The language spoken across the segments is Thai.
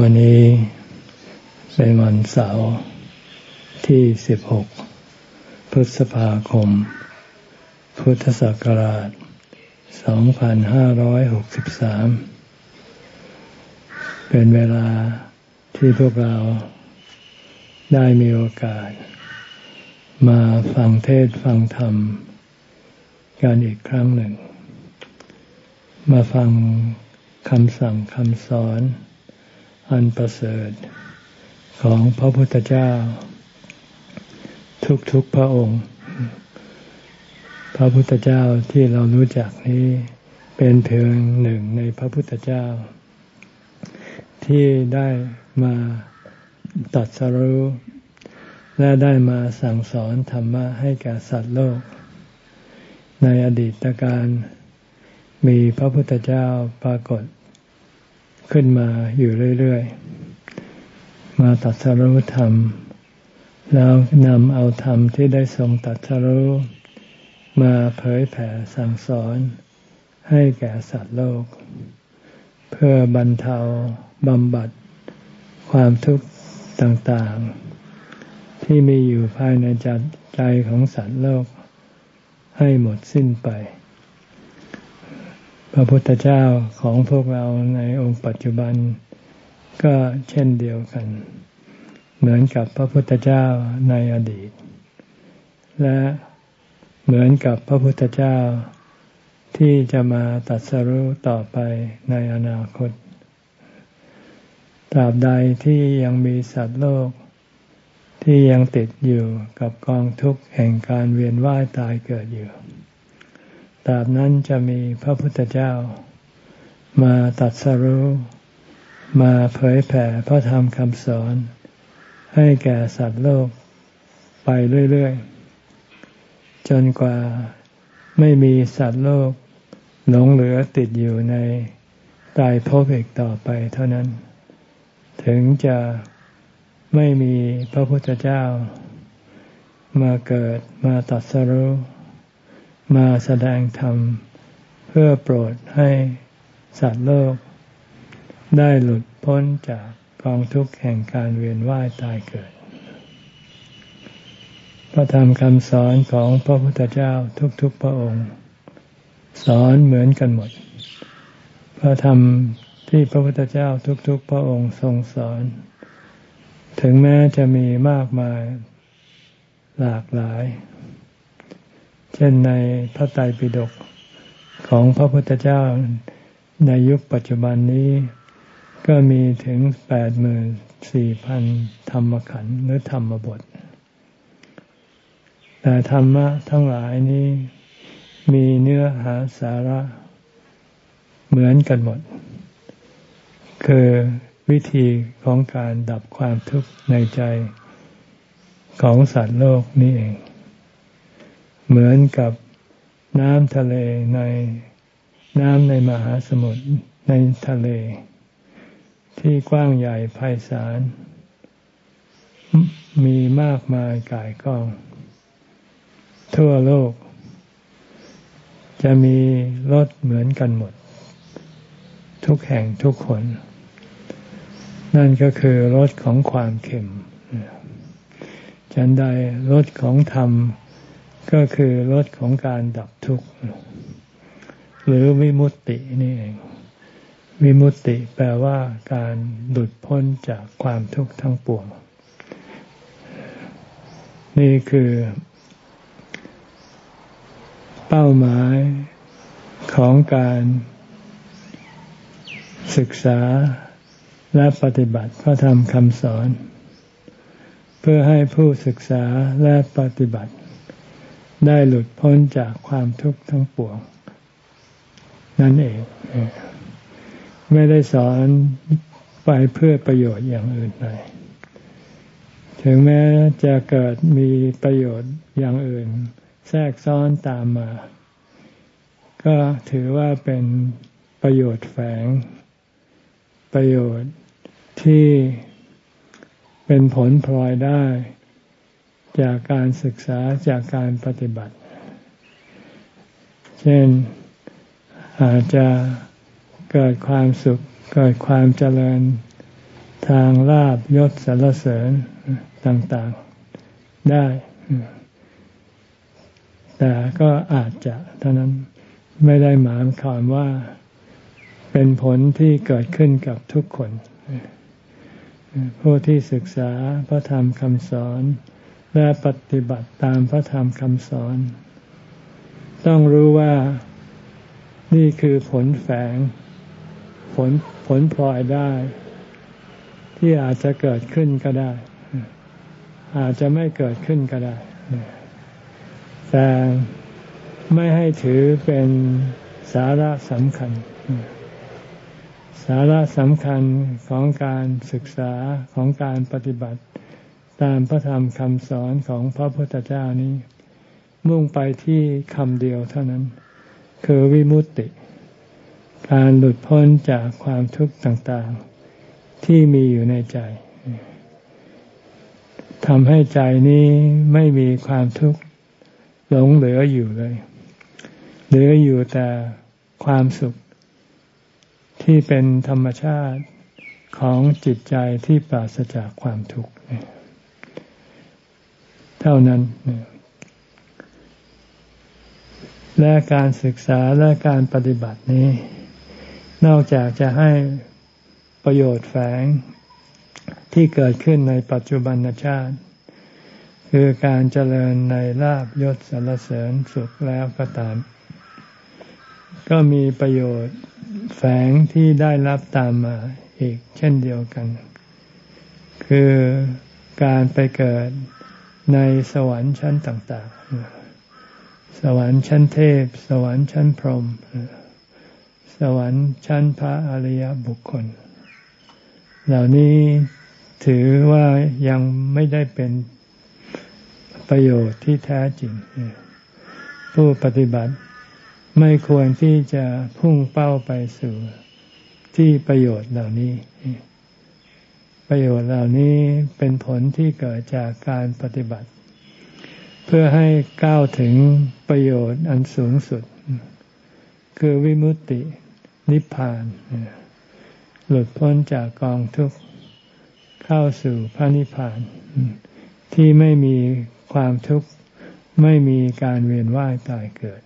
วันนี้เป็นวันเสาร์ที่ 16 พฤษภาคม พุทธศักราช 2563 เป็นเวลาที่พวกเราได้มีโอกาส มาฟังเทศฟังธรรม กันอีกครั้งหนึ่ง มาฟัง คำสั่งคำสอน อันประเสริฐ ของพระพุทธเจ้า ทุกๆพระองค์ พระพุทธเจ้าที่เรารู้จักนี้เป็นเพียงหนึ่งในพระพุทธเจ้า ที่ได้มาตัดสรู้และได้มาสั่งสอนธรรมะให้แก่สัตว์โลก ในอดีตการมีพระพุทธเจ้าปรากฏ ขึ้นมาอยู่เรื่อยๆ มาตัดสรุธรรม แล้วนำเอาธรรมที่ได้ทรงตัดสรุมาเผยแผ่สั่งสอนให้แก่สัตว์โลก เพื่อบรรเทาบำบัดความทุกข์ต่างๆ ที่มีอยู่ภายในจใจของสัตว์โลกให้หมดสิ้นไป พระพุทธเจ้าของพวกเราในองค์ปัจจุบันก็เช่นเดียวกัน เหมือนกับพระพุทธเจ้าในอดีต และเหมือนกับพระพุทธเจ้าที่จะมาตัดสรู้ต่อไปในอนาคต ตราบใดที่ยังมีสัตว์โลก ที่ยังติดอยู่กับกองทุกข์แห่งการเวียนว่ายตายเกิดอยู่ ตราบนั้นจะมีพระพุทธเจ้า มาตัดสรู้มาเผยแผ่พระธรรมคำสอน ให้แก่สัตว์โลกไปเรื่อยๆ จนกว่าไม่มีสัตว์โลกหลงเหลือติดอยู่ในตายภพอีกต่อไปเท่านั้น ถึงจะไม่มีพระพุทธเจ้า มาเกิดมาตัดสรู้ มาแสดงธรรม เพื่อโปรดให้สัตว์โลก ได้หลุดพ้นจากกองทุกข์แห่งการเวียนว่ายตายเกิด พระธรรมคำสอนของพระพุทธเจ้าทุกๆพระองค์ สอนเหมือนกันหมด พระธรรมที่พระพุทธเจ้าทุกๆ พระองค์ทรงสอน ถึงแม้จะมีมากมายหลากหลาย เช่นในพระไตรปิฎกของพระพุทธเจ้าในยุคปัจจุบันนี้ ก็มีถึงแปดหมื่นสี่พันธรรมขันธ์หรือธรรมบท แต่ธรรมะทั้งหลายนี้มีเนื้อหาสาระเหมือนกันหมด คือวิธีของการดับความทุกข์ในใจของสัตว์โลกนี่เอง เหมือนกับน้ำทะเลในน้ำในมหาสมุทรในทะเล ที่กว้างใหญ่ไพศาล มีมากมายกายกอง ทั่วโลก จะมีรถเหมือนกันหมด ทุกแห่งทุกคน นั่นก็คือรถของความเข็มฉันใดรถของธรรม ก็คือรถของการดับทุกข์ หรือวิมุตตินี่เอง วิมุตติแปลว่าการหลุดพ้นจากความทุกข์ทั้งปวง นี่คือ เป้าหมายของการศึกษาและปฏิบัติพระธรรมคำสอน เพื่อให้ผู้ศึกษาและปฏิบัติ ได้หลุดพ้นจากความทุกข์ทั้งปวง นั่นเอง ไม่ได้สอนไปเพื่อประโยชน์อย่างอื่นเลยถึงแม้จะเกิดมีประโยชน์อย่างอื่น แทรกซ้อนตามมา ก็ถือว่าเป็นประโยชน์แฝง ประโยชน์ที่เป็นผลพลอยได้ จากการศึกษาจากการปฏิบัติ เช่นอาจจะเกิดความสุข เกิดความเจริญทางลาบยศสารเสริญต่างๆได้ แต่ก็อาจจะเท่านั้นไม่ได้หมายความว่าเป็นผลที่เกิดขึ้นกับทุกคน ผู้ที่ศึกษาพระธรรมคำสอน และปฏิบัติตามพระธรรมคำสอน ต้องรู้ว่านี่คือผลแฝง ผลผลพลอยได้ ที่อาจจะเกิดขึ้นก็ได้ อาจจะไม่เกิดขึ้นก็ได้ แต่ไม่ให้ถือเป็นสาระสำคัญ สาระสำคัญของการศึกษาของการปฏิบัติ ตามพระธรรมคำสอนของพระพุทธเจ้านี้ มุ่งไปที่คำเดียวเท่านั้น คือวิมุตติ การหลุดพ้นจากความทุกข์ต่างๆ ที่มีอยู่ในใจทำให้ใจนี้ไม่มีความทุกข์หลงเหลืออยู่เลย เหลืออยู่แต่ความสุข ที่เป็นธรรมชาติของจิตใจที่ปราศจากความทุกข์เท่านั้น และการศึกษาและการปฏิบัตินี้ นอกจากจะให้ประโยชน์แฝงที่เกิดขึ้นในปัจจุบันชาติ คือการเจริญในลาบยศสรรเสริญสุขแล้วก็ตาม ก็มีประโยชน์แฝงที่ได้รับตามมาอีกเช่นเดียวกัน คือการไปเกิด ในสวรรค์ชั้นต่าง ๆ สวรรค์ชั้นเทพ สวรรค์ชั้นพรหมสวรรค์ชั้นพระอริยบุคคล เหล่านี้ถือว่ายังไม่ได้เป็นประโยชน์ที่แท้จริง ผู้ปฏิบัติไม่ควรที่จะพุ่งเป้าไปสู่ที่ประโยชน์เหล่านี้ ประโยชน์เหล่านี้เป็นผลที่เกิดจากการปฏิบัติ เพื่อให้ก้าวถึงประโยชน์อันสูงสุด คือวิมุตติ นิพพาน หลุดพ้นจากกองทุกข์ เข้าสู่พระนิพพาน ที่ไม่มีความทุกข์ ไม่มีการเวียนว่ายตายเกิด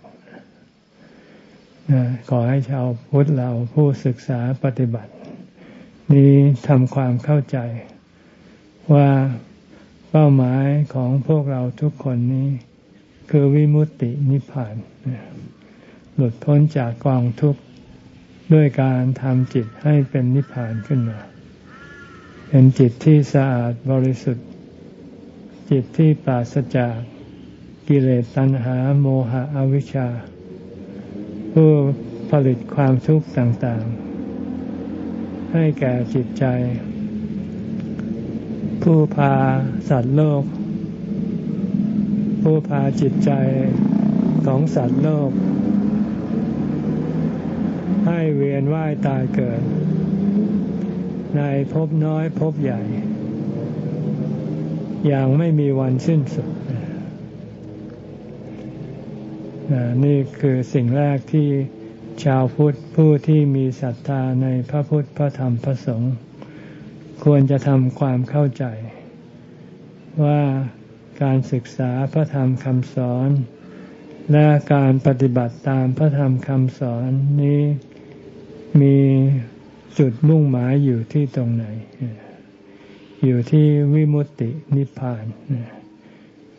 ขอให้ชาวพุทธเราผู้ศึกษาปฏิบัติ นี้ทำความเข้าใจว่าเป้าหมายของพวกเราทุกคนนี้ คือวิมุตตินิพพาน หลุดพ้นจากกองทุกข์ด้วยการทำจิตให้เป็นนิพพานขึ้นมา เป็นจิตที่สะอาดบริสุทธิ์ จิตที่ปราศจากกิเลสตัณหาโมหะอวิชชา ผู้ผลิตความทุกข์ต่างๆ ให้แก่จิตใจ ผู้พาสัตว์โลก ผู้พาจิตใจของสัตว์โลก ให้เวียนว่ายตายเกิด ในภพน้อยภพใหญ่ อย่างไม่มีวันสิ้นสุดนี่คือสิ่งแรกที่ ชาวพุทธผู้ที่มีศรัทธาในพระพุทธพระธรรมพระสงฆ์ควรจะทำความเข้าใจ ว่าการศึกษาพระธรรมคำสอน และการปฏิบัติตามพระธรรมคำสอนนี้มีจุดมุ่งหมายอยู่ที่ตรงไหน อยู่ที่วิมุตตินิพพาน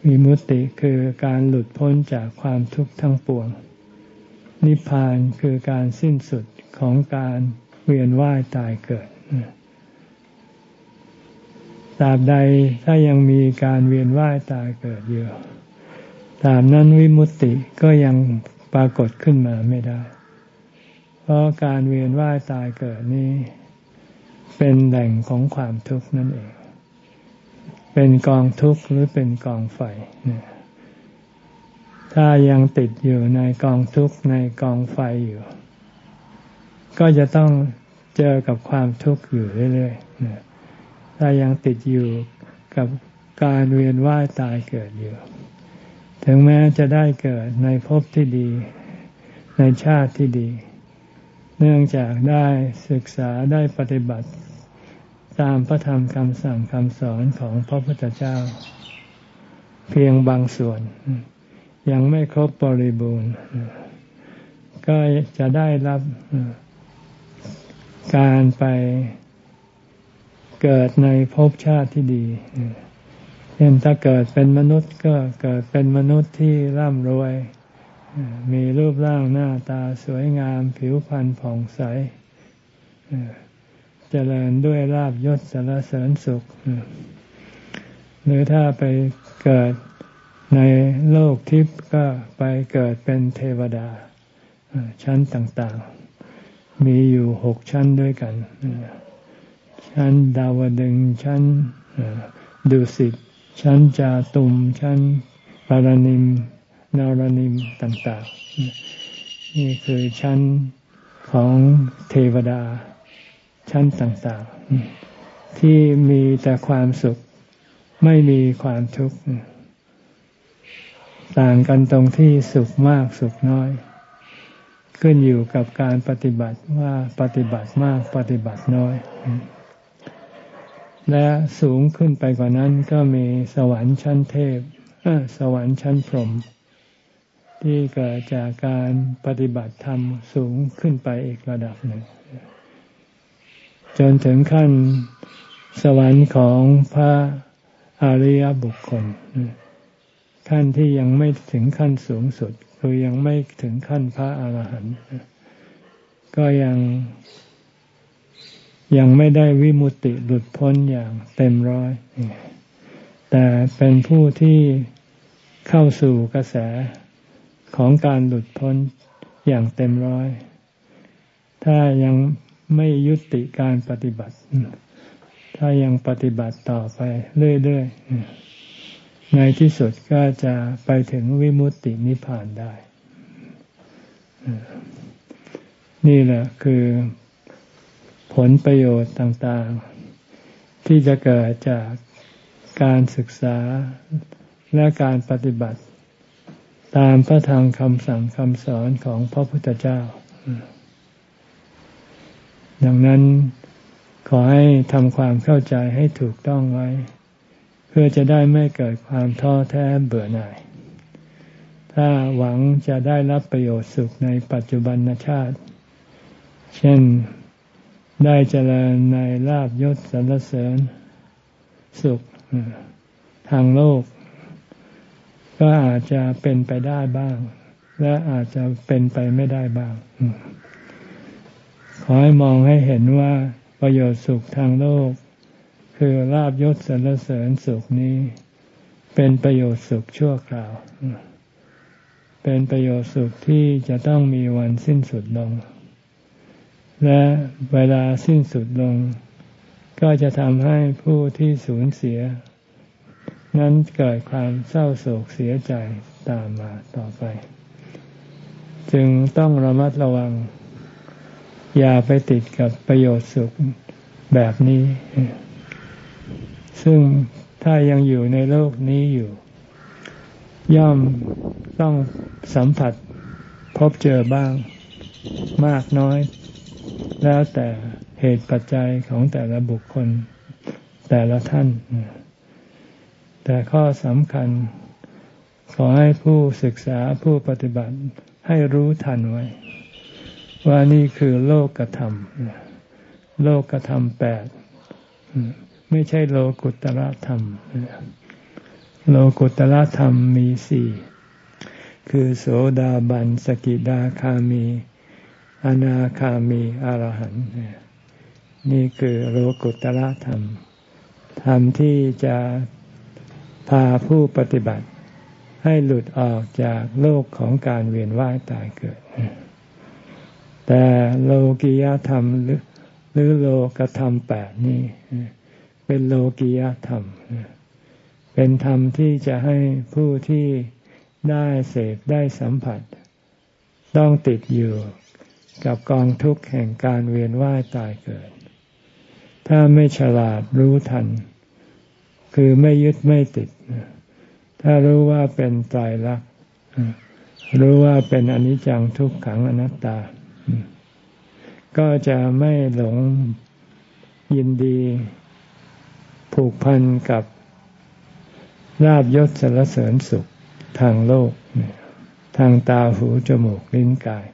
วิมุตติคือการหลุดพ้นจากความทุกข์ทั้งปวง นิพพานคือการสิ้นสุดของการเวียนว่ายตายเกิดตราบใดถ้ายังมีการเวียนว่ายตายเกิดอยู่ตามนั้นวิมุตติก็ยังปรากฏขึ้นมาไม่ได้ เพราะการเวียนว่ายตายเกิดนี้ เป็นแหล่งของความทุกข์นั่นเอง เป็นกองทุกข์หรือเป็นกองไฟเนี่ย ถ้ายังติดอยู่ในกองทุกข์ในกองไฟอยู่ ก็จะต้องเจอกับความทุกข์อยู่เรื่อยๆถ้ายังติดอยู่กับการเวียนว่ายตายเกิดอยู่ ถึงแม้จะได้เกิดในภพที่ดี ในชาติที่ดี เนื่องจากได้ศึกษาได้ปฏิบัติตามพระธรรมคำสั่งคำสอนของพระพุทธเจ้า เพียงบางส่วน ยังไม่ครบบริบูรณ์ ก็จะได้รับการไปเกิดในภพชาติที่ดีเช่นถ้าเกิดเป็นมนุษย์ก็เกิดเป็นมนุษย์ที่ร่ำรวย มีรูปร่างหน้าตาสวยงามผิวพรรณผ่องใสเจริญด้วยลาบยศสารเสริญสุข หรือถ้าไปเกิด ในโลกทิพย์ก็ไปเกิดเป็นเทวดา ชั้นต่างๆ มีอยู่หกชั้นด้วยกัน ชั้นดาวดึงชั้นดุสิตชั้นจาตุม ชั้นปารณิมนารณิมต่างๆ นี่คือชั้นของเทวดา ชั้นต่างๆ ที่มีแต่ความสุขไม่มีความทุกข์ ต่างกันตรงที่สุขมากสุขน้อย ขึ้นอยู่กับการปฏิบัติว่าปฏิบัติมากปฏิบัติน้อย และสูงขึ้นไปกว่านั้นก็มีสวรรค์ชั้นเทพสวรรค์ชั้นพรหมที่เกิดจากการปฏิบัติธรรมสูงขึ้นไปอีกระดับหนึ่ง จนถึงขั้นสวรรค์ของพระอริยบุคคล ขั้นที่ยังไม่ถึงขั้นสูงสุด คือยังไม่ถึงขั้นพระอาหารหันต์ก็ยังยังไม่ได้วิมุติหลุดพ้นอย่างเต็มร้อย แต่เป็นผู้ที่เข้าสู่กระแสของการหลุดพ้นอย่างเต็มร้อย ถ้ายังไม่ยุติการปฏิบัติ ถ้ายังปฏิบัติต่อไปเรื่อยๆ ในที่สุดก็จะไปถึงวิมุตตินิพพานได้ นี่แหละคือผลประโยชน์ต่างๆ ที่จะเกิดจากการศึกษาและการปฏิบัติ ตามพระธรรมคำสั่งคำสอนของพระพุทธเจ้า ดังนั้นขอให้ทำความเข้าใจให้ถูกต้องไว้ เพื่อจะได้ไม่เกิดความท้อแท้เบื่อหน่าย ถ้าหวังจะได้รับประโยชน์สุขในปัจจุบันชาติ เช่นได้เจริญในลาบยศสรรเสริญสุขทางโลก ก็อาจจะเป็นไปได้บ้าง และอาจจะเป็นไปไม่ได้บ้าง ขอให้มองให้เห็นว่าประโยชน์สุขทางโลก คือลาบยศสรรเสริญสุขนี้ เป็นประโยชน์สุขชั่วคราว เป็นประโยชน์สุขที่จะต้องมีวันสิ้นสุดลง และเวลาสิ้นสุดลง ก็จะทำให้ผู้ที่สูญเสีย นั้นเกิดความเศร้าโศกเสียใจตามมาต่อไป จึงต้องระมัดระวัง อย่าไปติดกับประโยชน์สุขแบบนี้ ซึ่งถ้ายังอยู่ในโลกนี้อยู่ ย่อมต้องสัมผัสพบเจอบ้าง มากน้อย แล้วแต่เหตุปัจจัยของแต่ละบุคคล แต่ละท่าน แต่ข้อสำคัญ ขอให้ผู้ศึกษาผู้ปฏิบัติให้รู้ทันไว้ ว่านี่คือโลกกระทำโลกกระทำแปด ไม่ใช่โลกุตระธรรม โลกุตระธรรมมีสี่คือโสดาบันสกิดาคามี อนาคามีอรหันต์นี่คือโลกุตละธรรม ธรรมที่จะพาผู้ปฏิบัติ ให้หลุดออกจากโลกของการเวียนว่ายตายเกิด แต่โลกิยธรรมหรือหรือโลกธรรมแปดนี่ เป็นโลกิยธรรม เป็นธรรมที่จะให้ผู้ที่ได้เสพได้สัมผัส ต้องติดอยู่กับกองทุกข์แห่งการเวียนว่ายตายเกิด ถ้าไม่ฉลาดรู้ทัน คือไม่ยึดไม่ติด ถ้ารู้ว่าเป็นตายรักรู้ว่าเป็นอนิจจังทุกขังอนัตตา ก็จะไม่หลงยินดี ผูกพันกับลาบยศสารเสริญสุขทางโลก ทางตาหูจมูกลิ้นกาย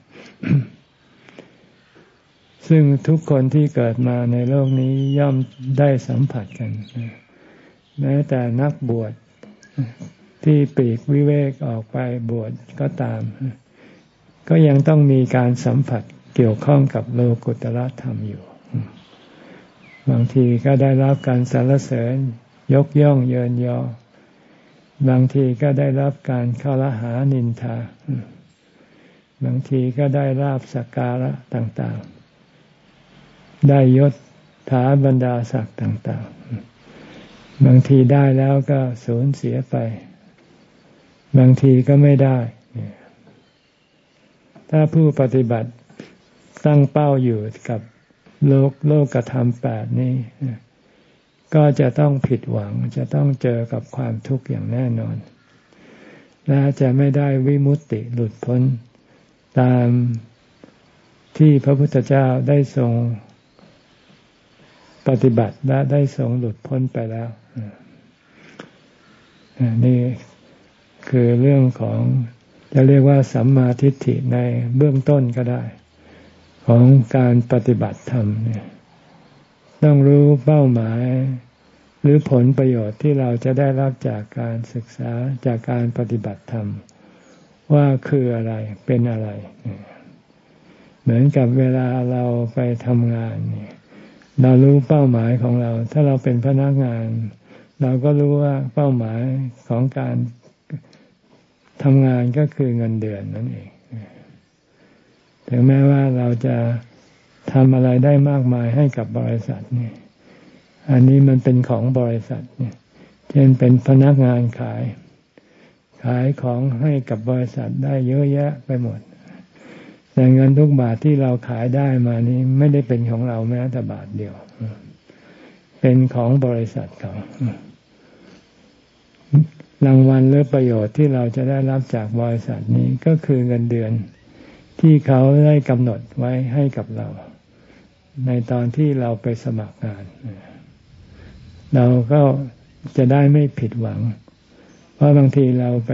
ซึ่งทุกคนที่เกิดมาในโลกนี้ย่อมได้สัมผัสกัน แม้แต่นักบวชที่ปีกวิเวกออกไปบวชก็ตาม ก็ยังต้องมีการสัมผัสเกี่ยวข้องกับโลกุตละธรรมอยู่ บางทีก็ได้รับการสรรเสริญ ยกย่องเยินยอ บางทีก็ได้รับการคารหานินทา บางทีก็ได้ราบสักการะต่างๆ ได้ยศถาบรรดาศักดิ์ต่างๆ บางทีได้แล้วก็สูญเสียไป บางทีก็ไม่ได้ ถ้าผู้ปฏิบัติตั้งเป้าอยู่กับ โลกโลกกระทำแปดนี้ ก็จะต้องผิดหวังจะต้องเจอกับความทุกข์อย่างแน่นอน และจะไม่ได้วิมุตติหลุดพ้น ตามที่พระพุทธเจ้าได้ทรงปฏิบัติและได้ทรงหลุดพ้นไปแล้วนี่คือเรื่องของจะเรียกว่าสัมมาทิฏฐิในเบื้องต้นก็ได้ ของการปฏิบัติธรรมเนี่ยต้องรู้เป้าหมาย หรือผลประโยชน์ที่เราจะได้รับจากการศึกษาจากการปฏิบัติธรรม ว่าคืออะไรเป็นอะไร เหมือนกับเวลาเราไปทำงาน เรารู้เป้าหมายของเรา ถ้าเราเป็นพนักงาน เราก็รู้ว่าเป้าหมายของการทำงานก็คือเงินเดือนนั่นเอง ถึงแม้ว่าเราจะทำอะไรได้มากมายให้กับบริษัทนี่อันนี้มันเป็นของบริษัทเนี่ย เช่นเป็นพนักงานขาย ขายของให้กับบริษัทได้เยอะแยะไปหมด แต่เงินทุกบาทที่เราขายได้มานี้ไม่ได้เป็นของเราแม้แต่บาทเดียว เป็นของบริษัทเขารางวัลหรือประโยชน์ที่เราจะได้รับจากบริษัทนี้ก็คือเงินเดือน ที่เขาได้กำหนดไว้ให้กับเรา ในตอนที่เราไปสมัครงาน เราก็จะได้ไม่ผิดหวัง เพราะบางทีเราไป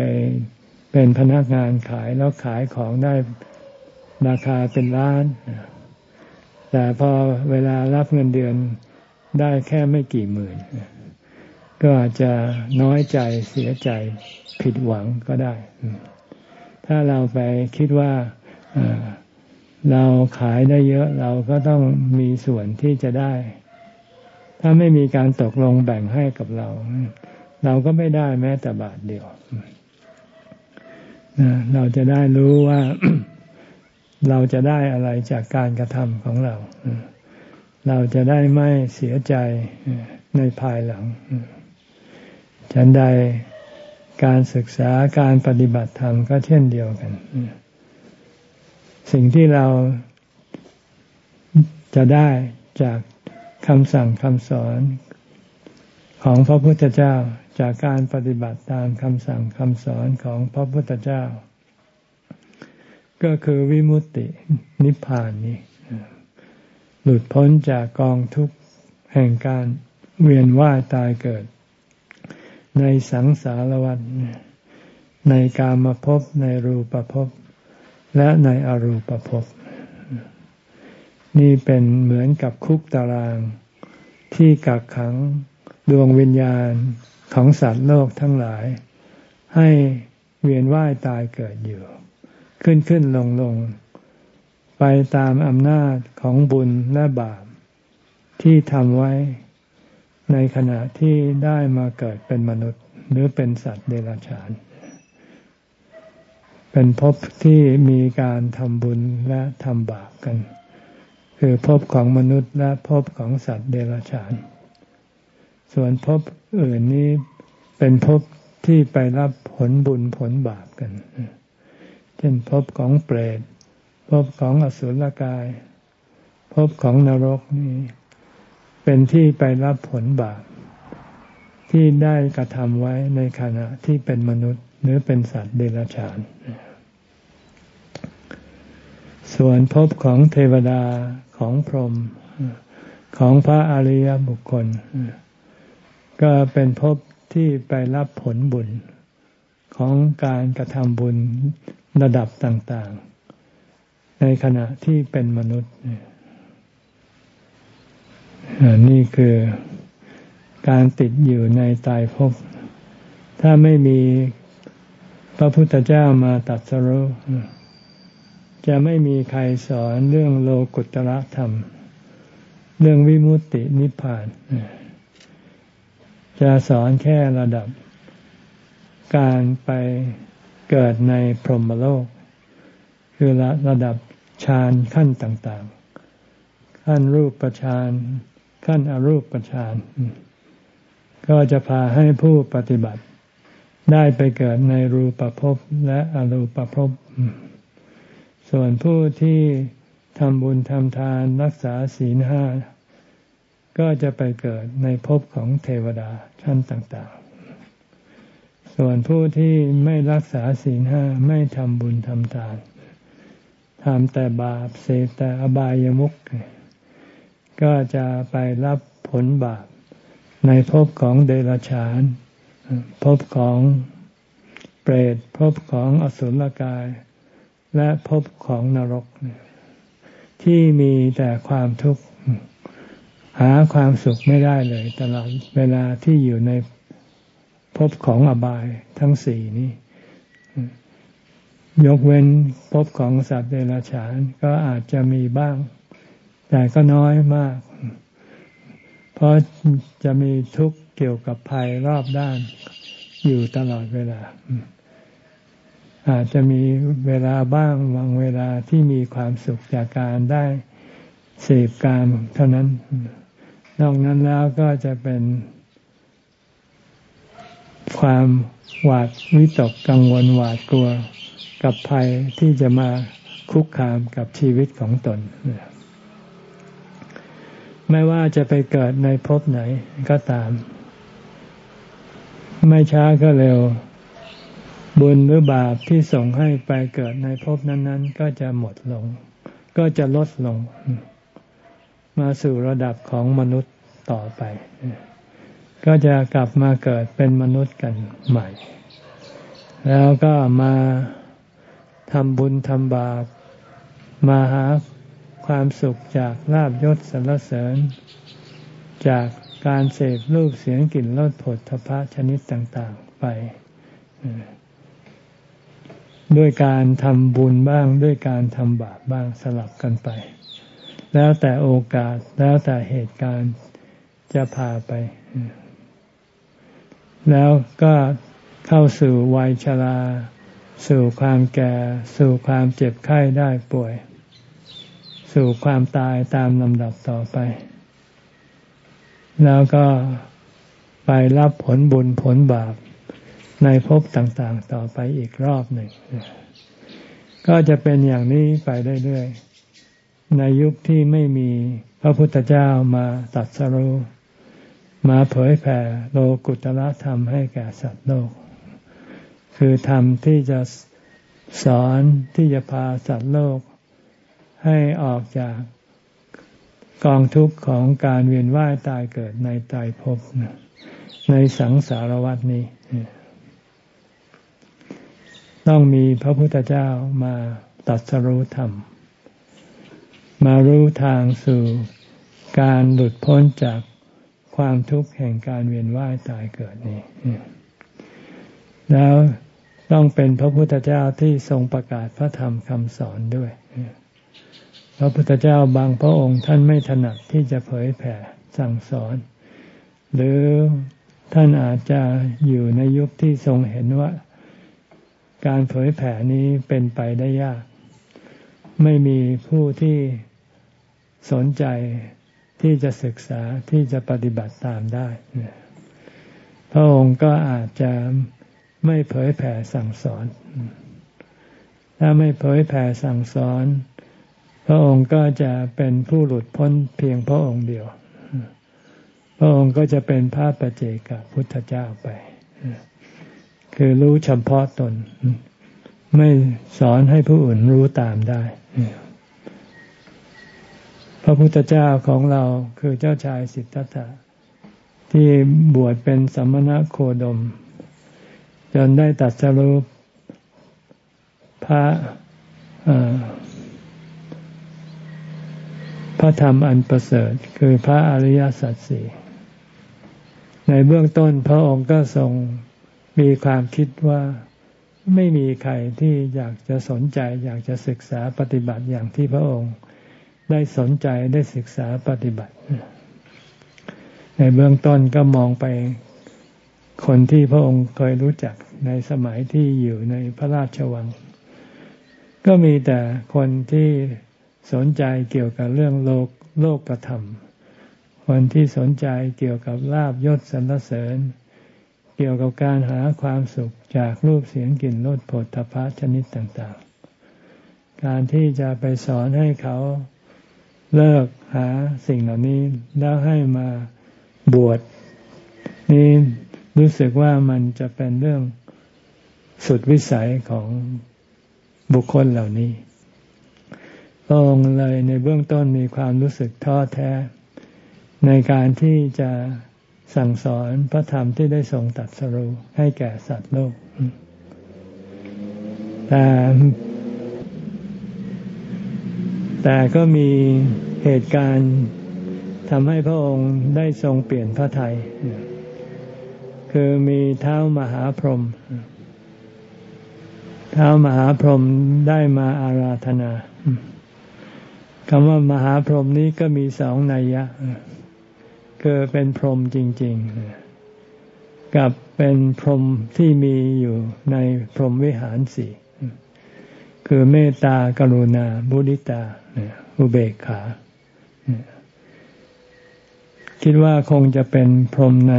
เป็นพนักงานขายแล้วขายของได้ราคาเป็นล้าน แต่พอเวลารับเงินเดือนได้แค่ไม่กี่หมื่น ก็อาจจะน้อยใจเสียใจผิดหวังก็ได้ ถ้าเราไปคิดว่า เราขายได้เยอะเราก็ต้องมีส่วนที่จะได้ ถ้าไม่มีการตกลงแบ่งให้กับเรา เราก็ไม่ได้แม้แต่บาทเดียวเราจะได้รู้ว่าเราจะได้อะไรจากการกระทำของเรา เราจะได้ไม่เสียใจในภายหลัง ฉันใดการศึกษาการปฏิบัติธรรมก็เช่นเดียวกัน สิ่งที่เราจะได้จากคำสั่งคำสอนของพระพุทธเจ้าจากการปฏิบัติตามคำสั่งคำสอนของพระพุทธเจ้า ก็คือวิมุตตินิพพานนี้ หลุดพ้นจากกองทุกข์แห่งการเวียนว่ายตายเกิด ในสังสารวัฏในกามภพในรูปภพ และในอรูปภพนี่เป็นเหมือนกับคุกตาราง ที่กักขังดวงวิญญาณของสัตว์โลกทั้งหลาย ให้เวียนว่ายตายเกิดอยู่ ขึ้นขึ้นลงลงไปตามอำนาจของบุญและบาป ที่ทำไว้ในขณะที่ได้มาเกิดเป็นมนุษย์หรือเป็นสัตว์เดรัจฉาน เป็นภพที่มีการทำบุญและทำบาปกัน คือภพของมนุษย์และภพของสัตว์เดรัจฉาน ส่วนภพอื่นนี้เป็นภพที่ไปรับผลบุญผลบาปกัน เช่นภพของเปรตภพของอสุรกายภพของนรกนี่เป็นที่ไปรับผลบาปที่ได้กระทำไว้ในขณะที่เป็นมนุษย์ หรือเป็นสัตว์เดรัจฉาน ส่วนภพของเทวดาของพรหมของพระอริยบุคคล ก็เป็นภพที่ไปรับผลบุญของการกระทำบุญระดับต่าง ๆ ในขณะที่เป็นมนุษย์นี่คือการติดอยู่ในตายภพถ้าไม่มี ระพุทธเจ้ามาตัดสรุจะไม่มีใครสอนเรื่องโลกุตระธรรม เรื่องวิมุตตินิพพาน จะสอนแค่ระดับ การไปเกิดในพรหมโลก คือระระดับฌานขั้นต่างๆ ขั้นรูปฌานขั้นอรูปฌานก็จะพาให้ผู้ปฏิบัติ ได้ไปเกิดในรูปภพและอรูปภพ ส่วนผู้ที่ทำบุญทำทานรักษาศีลห้า ก็จะไปเกิดในภพของเทวดาชั้นต่างๆ ส่วนผู้ที่ไม่รักษาศีลห้าไม่ทำบุญทำทานทำแต่บาปเสพแต่อบายามุขก็จะไปรับผลบาปในภพของเดรัจฉาน ภพของเปรตภพของอสุรกาย และภพของนรก ที่มีแต่ความทุกข์หาความสุขไม่ได้เลยตลอดเวลาที่อยู่ในภพของอบายทั้งสี่นี้ ยกเว้นภพของสัตว์เดรัจฉานก็อาจจะมีบ้าง แต่ก็น้อยมาก เพราะจะมีทุกข์เกี่ยวกับภัยรอบด้าน อยู่ตลอดเวลา อาจจะมีเวลาบ้างบางเวลาที่มีความสุขจากการได้เสพกามเท่านั้น นอกนั้นแล้วก็จะเป็นความหวาดวิตกกังวลหวาดกลัวกับภัยที่จะมาคุกคามกับชีวิตของตน ไม่ว่าจะไปเกิดในภพไหนก็ตาม ไม่ช้าก็เร็ว บุญหรือบาปที่ส่งให้ไปเกิดในภพนั้น ๆ ก็จะหมดลง ก็จะลดลง มาสู่ระดับของมนุษย์ต่อไป ก็จะกลับมาเกิดเป็นมนุษย์กันใหม่ แล้วก็มาทำบุญทำบาปมาหาความสุขจากลาบยศสรรเสริญ จาก การเสพรูปเสียงกลิ่นรสผลทพะชนิดต่างๆไป ด้วยการทำบุญบ้างด้วยการทำบาปบ้างสลับกันไป แล้วแต่โอกาสแล้วแต่เหตุการณ์จะพาไป แล้วก็เข้าสู่วัยชรา สู่ความแก่ สู่ความเจ็บไข้ได้ป่วย สู่ความตายตามลำดับต่อไป แล้วก็ไปรับผลบุญผลบาปในภพต่างๆ ต่อไปอีกรอบหนึ่ง ก็จะเป็นอย่างนี้ไปเรื่อยๆ ในยุคที่ไม่มีพระพุทธเจ้ามาตัดสรุมาเผยแผ่โลกุตละธรรมให้แก่สัตว์โลก คือธรรมที่จะสอนที่จะพาสัตว์โลกให้ออกจาก กองทุกข์ของการเวียนว่ายตายเกิดในตายภพในสังสารวัฏนี้ ต้องมีพระพุทธเจ้ามาตัดสรู้ธรรม มารู้ทางสู่การหลุดพ้นจากความทุกข์แห่งการเวียนว่ายตายเกิดนี้ แล้วต้องเป็นพระพุทธเจ้าที่ทรงประกาศพระธรรมคำสอนด้วย ระพุทธเจ้าบางพระองค์ท่านไม่ถนัดที่จะเผยแผ่สั่งสอน หรือท่านอาจจะอยู่ในยุคที่ทรงเห็นว่า การเผยแผ่นี้เป็นไปได้ยาก ไม่มีผู้ที่สนใจที่จะศึกษาที่จะปฏิบัติตามได้ พระองค์ก็อาจจะไม่เผยแผ่สั่งสอน ถ้าไม่เผยแผ่สั่งสอน พระองค์ก็จะเป็นผู้หลุดพ้นเพียงพระองค์เดียว พระองค์ก็จะเป็นพระปเจกับพุทธเจ้าไป คือรู้เฉพาะตน ไม่สอนให้ผู้อื่นรู้ตามได้ พระพุทธเจ้าของเราคือเจ้าชายสิทธัตถะที่บวชเป็นสมณะโคดม จนได้ตัดสรุปพระ พระธรรมอันประเสริฐคือพระอริยสัจสี่ในเบื้องต้นพระองค์ก็ทรงมีความคิดว่าไม่มีใครที่อยากจะสนใจ อยากจะศึกษาปฏิบัติอย่างที่พระองค์ได้สนใจได้ศึกษาปฏิบัติ ในเบื้องต้นก็มองไปคนที่พระองค์เคยรู้จักในสมัยที่อยู่ในพระราชวัง ก็มีแต่คนที่ สนใจเกี่ยวกับเรื่องโลกโลกธรรม คนที่สนใจเกี่ยวกับลาบยศสรรเสริญ เกี่ยวกับการหาความสุขจากรูปเสียงกลิ่นรสผลตภะชนิดต่างๆ การที่จะไปสอนให้เขาเลิกหาสิ่งเหล่านี้แล้วให้มาบวชนี่รู้สึกว่ามันจะเป็นเรื่องสุดวิสัยของบุคคลเหล่านี้ ระองค์เลยในเบื้องต้นมีความรู้สึกท้อแท้ ในการที่จะสั่งสอนพระธรรมที่ได้ทรงตัดสรุให้แก่สัตว์โลก แต่แต่ก็มีเหตุการณ์ทำให้พระองค์ได้ทรงเปลี่ยนพระทัยคือมีเท้ามหาพรหมเท้ามหาพรหมได้มาอาราธนา คำว่ามหาพรหมนี้ก็มีสองนัยยะคือเป็นพรหมจริง ๆ กับเป็นพรหมที่มีอยู่ในพรหมวิหารสี่คือเมตตากรุณาบุริตาอุเบกขา คิดว่าคงจะเป็นพรหมใน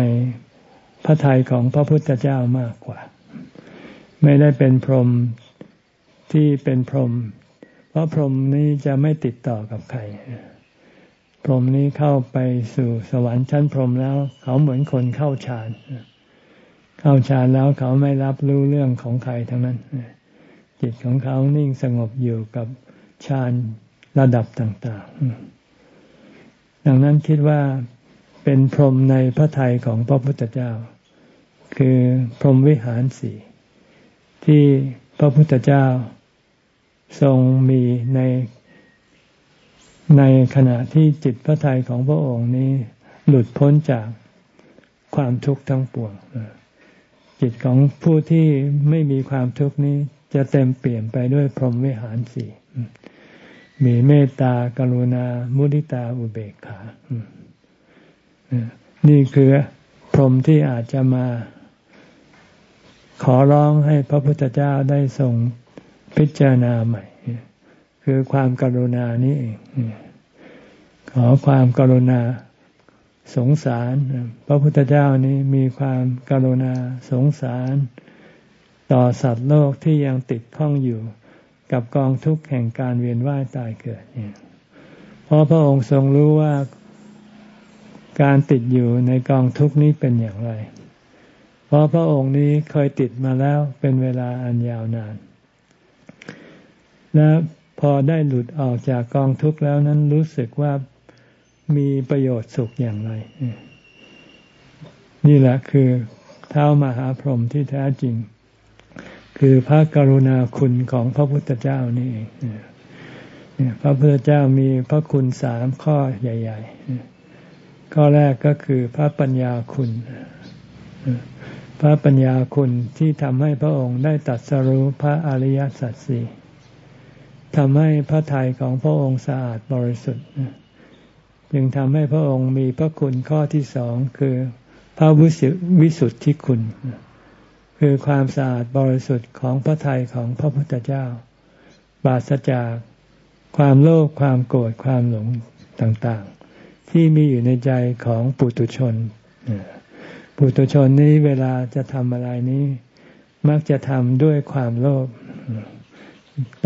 พระทัยของพระพุทธเจ้ามากกว่า ไม่ได้เป็นพรหมที่เป็นพรหม เพราะพรหมนี้จะไม่ติดต่อกับใคร พรหมนี้เข้าไปสู่สวรรค์ชั้นพรหมแล้ว เขาเหมือนคนเข้าฌาน เข้าฌานแล้วเขาไม่รับรู้เรื่องของใครทั้งนั้น จิตของเขานิ่งสงบอยู่กับฌานระดับต่าง ๆ ดังนั้นคิดว่าเป็นพรหมในพระทัยของพระพุทธเจ้า คือพรหมวิหารสี่ที่พระพุทธเจ้า ทรงมีในในขณะที่จิตพระทัยของพระองค์นี้หลุดพ้นจากความทุกข์ทั้งปวงจิตของผู้ที่ไม่มีความทุกข์นี้จะเต็มเปลี่ยนไปด้วยพรหมวิหารสี่มีเมตตากรุณา มุทิตาอุเบกขา นี่คือพรหมที่อาจจะมา ขอร้องให้พระพุทธเจ้าได้ทรง พิจารณาใหม่ คือความกรุณานี้เองขอความกรุณาสงสาร พระพุทธเจ้านี้มีความกรุณาสงสาร ต่อสัตว์โลกที่ยังติดข้องอยู่กับกองทุกข์แห่งการเวียนว่ายตายเกิดเนี่ยเพราะพระองค์ทรงรู้ว่าการติดอยู่ในกองทุกข์นี้เป็นอย่างไร เพราะพระองค์นี้เคยติดมาแล้วเป็นเวลาอันยาวนาน และพอได้หลุดออกจากกองทุกข์แล้วนั้นรู้สึกว่ามีประโยชน์สุขอย่างไร นี่แหละคือเท้ามหาพรหมที่แท้จริง คือพระกรุณาคุณของพระพุทธเจ้านี่เองพระพุทธเจ้ามีพระคุณสามข้อใหญ่ ๆ ข้อแรกก็คือพระปัญญาคุณ พระปัญญาคุณที่ทำให้พระองค์ได้ตัดสรู้พระอริยสัจสี่ ทำให้พระทัยของพระองค์สะอาดบริสุทธิ์จึงทำให้พระองค์มีพระคุณข้อที่สองคือพระวิสุทธิคุณ คือความสะอาดบริสุทธิ์ของพระทัยของพระพุทธเจ้าบาสจากความโลภความโกรธความหลงต่างๆ ที่มีอยู่ในใจของปุตุชน ปุตุชนนี้เวลาจะทำอะไรนี้ มักจะทำด้วยความโลภ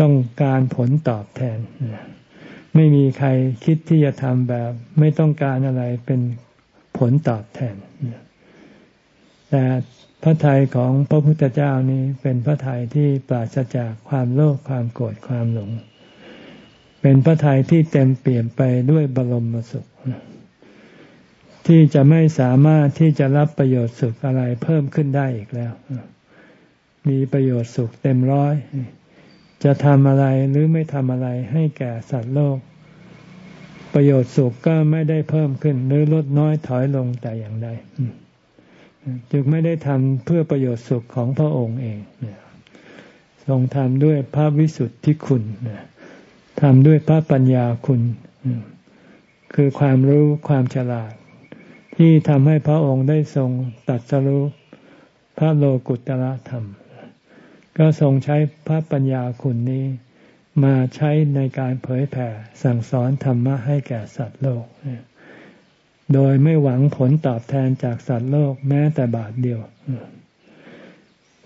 ต้องการผลตอบแทน ไม่มีใครคิดที่จะทำแบบ ไม่ต้องการอะไรเป็นผลตอบแทน แต่พระทัยของพระพุทธเจ้านี้เป็นพระทัยที่ปราศจากความโลภความโกรธความหลง เป็นพระทัยที่เต็มเปลี่ยนไปด้วยบรมสุข ที่จะไม่สามารถที่จะรับประโยชน์สุขอะไรเพิ่มขึ้นได้อีกแล้ว มีประโยชน์สุขเต็มร้อย จะทำอะไรหรือไม่ทำอะไรให้แก่สัตว์โลก ประโยชน์สุขก็ไม่ได้เพิ่มขึ้น หรือลดน้อยถอยลงแต่อย่างใดจึงไม่ได้ทำเพื่อประโยชน์สุขของพระองค์เองทรงทำด้วยพระวิสุทธิคุณทำด้วยพระปัญญาคุณ คือความรู้ความฉลาด ที่ทำให้พระองค์ได้ทรงตัดสรู้พระโลกุตตรธรรม ก็ทรงใช้พระปัญญาคุณนี้ มาใช้ในการเผยแผ่สั่งสอนธรรมะให้แก่สัตว์โลก โดยไม่หวังผลตอบแทนจากสัตว์โลกแม้แต่บาทเดียว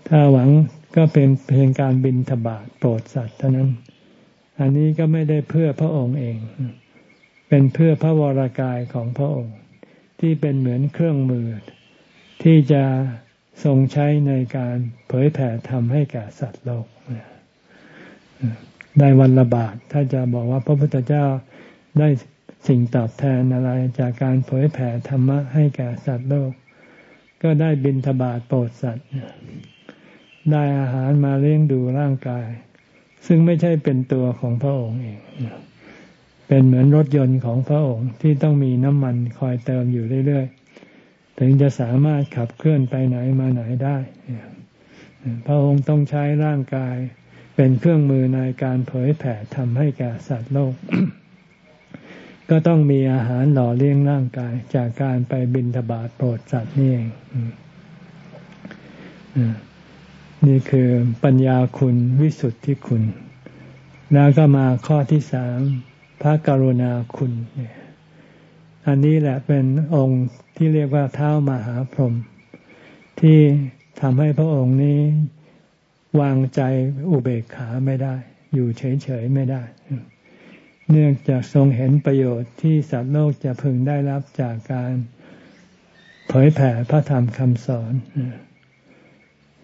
ถ้าหวังก็เป็นเพียงการบินทบาทโปรดสัตว์เท่านั้น อันนี้ก็ไม่ได้เพื่อพระองค์เอง เป็นเพื่อพระวรากายของพระองค์ ที่เป็นเหมือนเครื่องมือ ที่จะ ทรงใช้ในการเผยแผ่ธรรมให้แก่สัตว์โลกได้วันละบาทถ้าจะบอกว่าพระพุทธเจ้าได้สิ่งตอบแทนอะไรจากการเผยแผ่ธรรมะให้แก่สัตว์โลก ก็ได้บินทบาทโปรดสัตว์ ได้อาหารมาเลี้ยงดูร่างกาย ซึ่งไม่ใช่เป็นตัวของพระองค์เอง เป็นเหมือนรถยนต์ของพระองค์ที่ต้องมีน้ำมันคอยเติมอยู่เรื่อยๆ ถึงจะสามารถขับเคลื่อนไปไหนมาไหนได้พระองค์ต้องใช้ร่างกายเป็นเครื่องมือในการเผยแผ่ทำให้แก่สัตว์โลก ก็ต้องมีอาหารหล่อเลี้ยงร่างกายจากการไปบินทบาทโปรดสัตว์นี่เองนี่คือปัญญาคุณวิสุทธิคุณ แล้วก็มาข้อที่สามพระกรุณาคุณ อันนี้แหละเป็นองค์ ที่เรียกว่าเท้ามหาพรหมที่ทำให้พระองค์นี้วางใจอุเบกขาไม่ได้ อยู่เฉยๆไม่ได้ เนื่องจากทรงเห็นประโยชน์ที่สัตว์โลกจะพึงได้รับจากการเผยแผ่พระธรรมคำสอน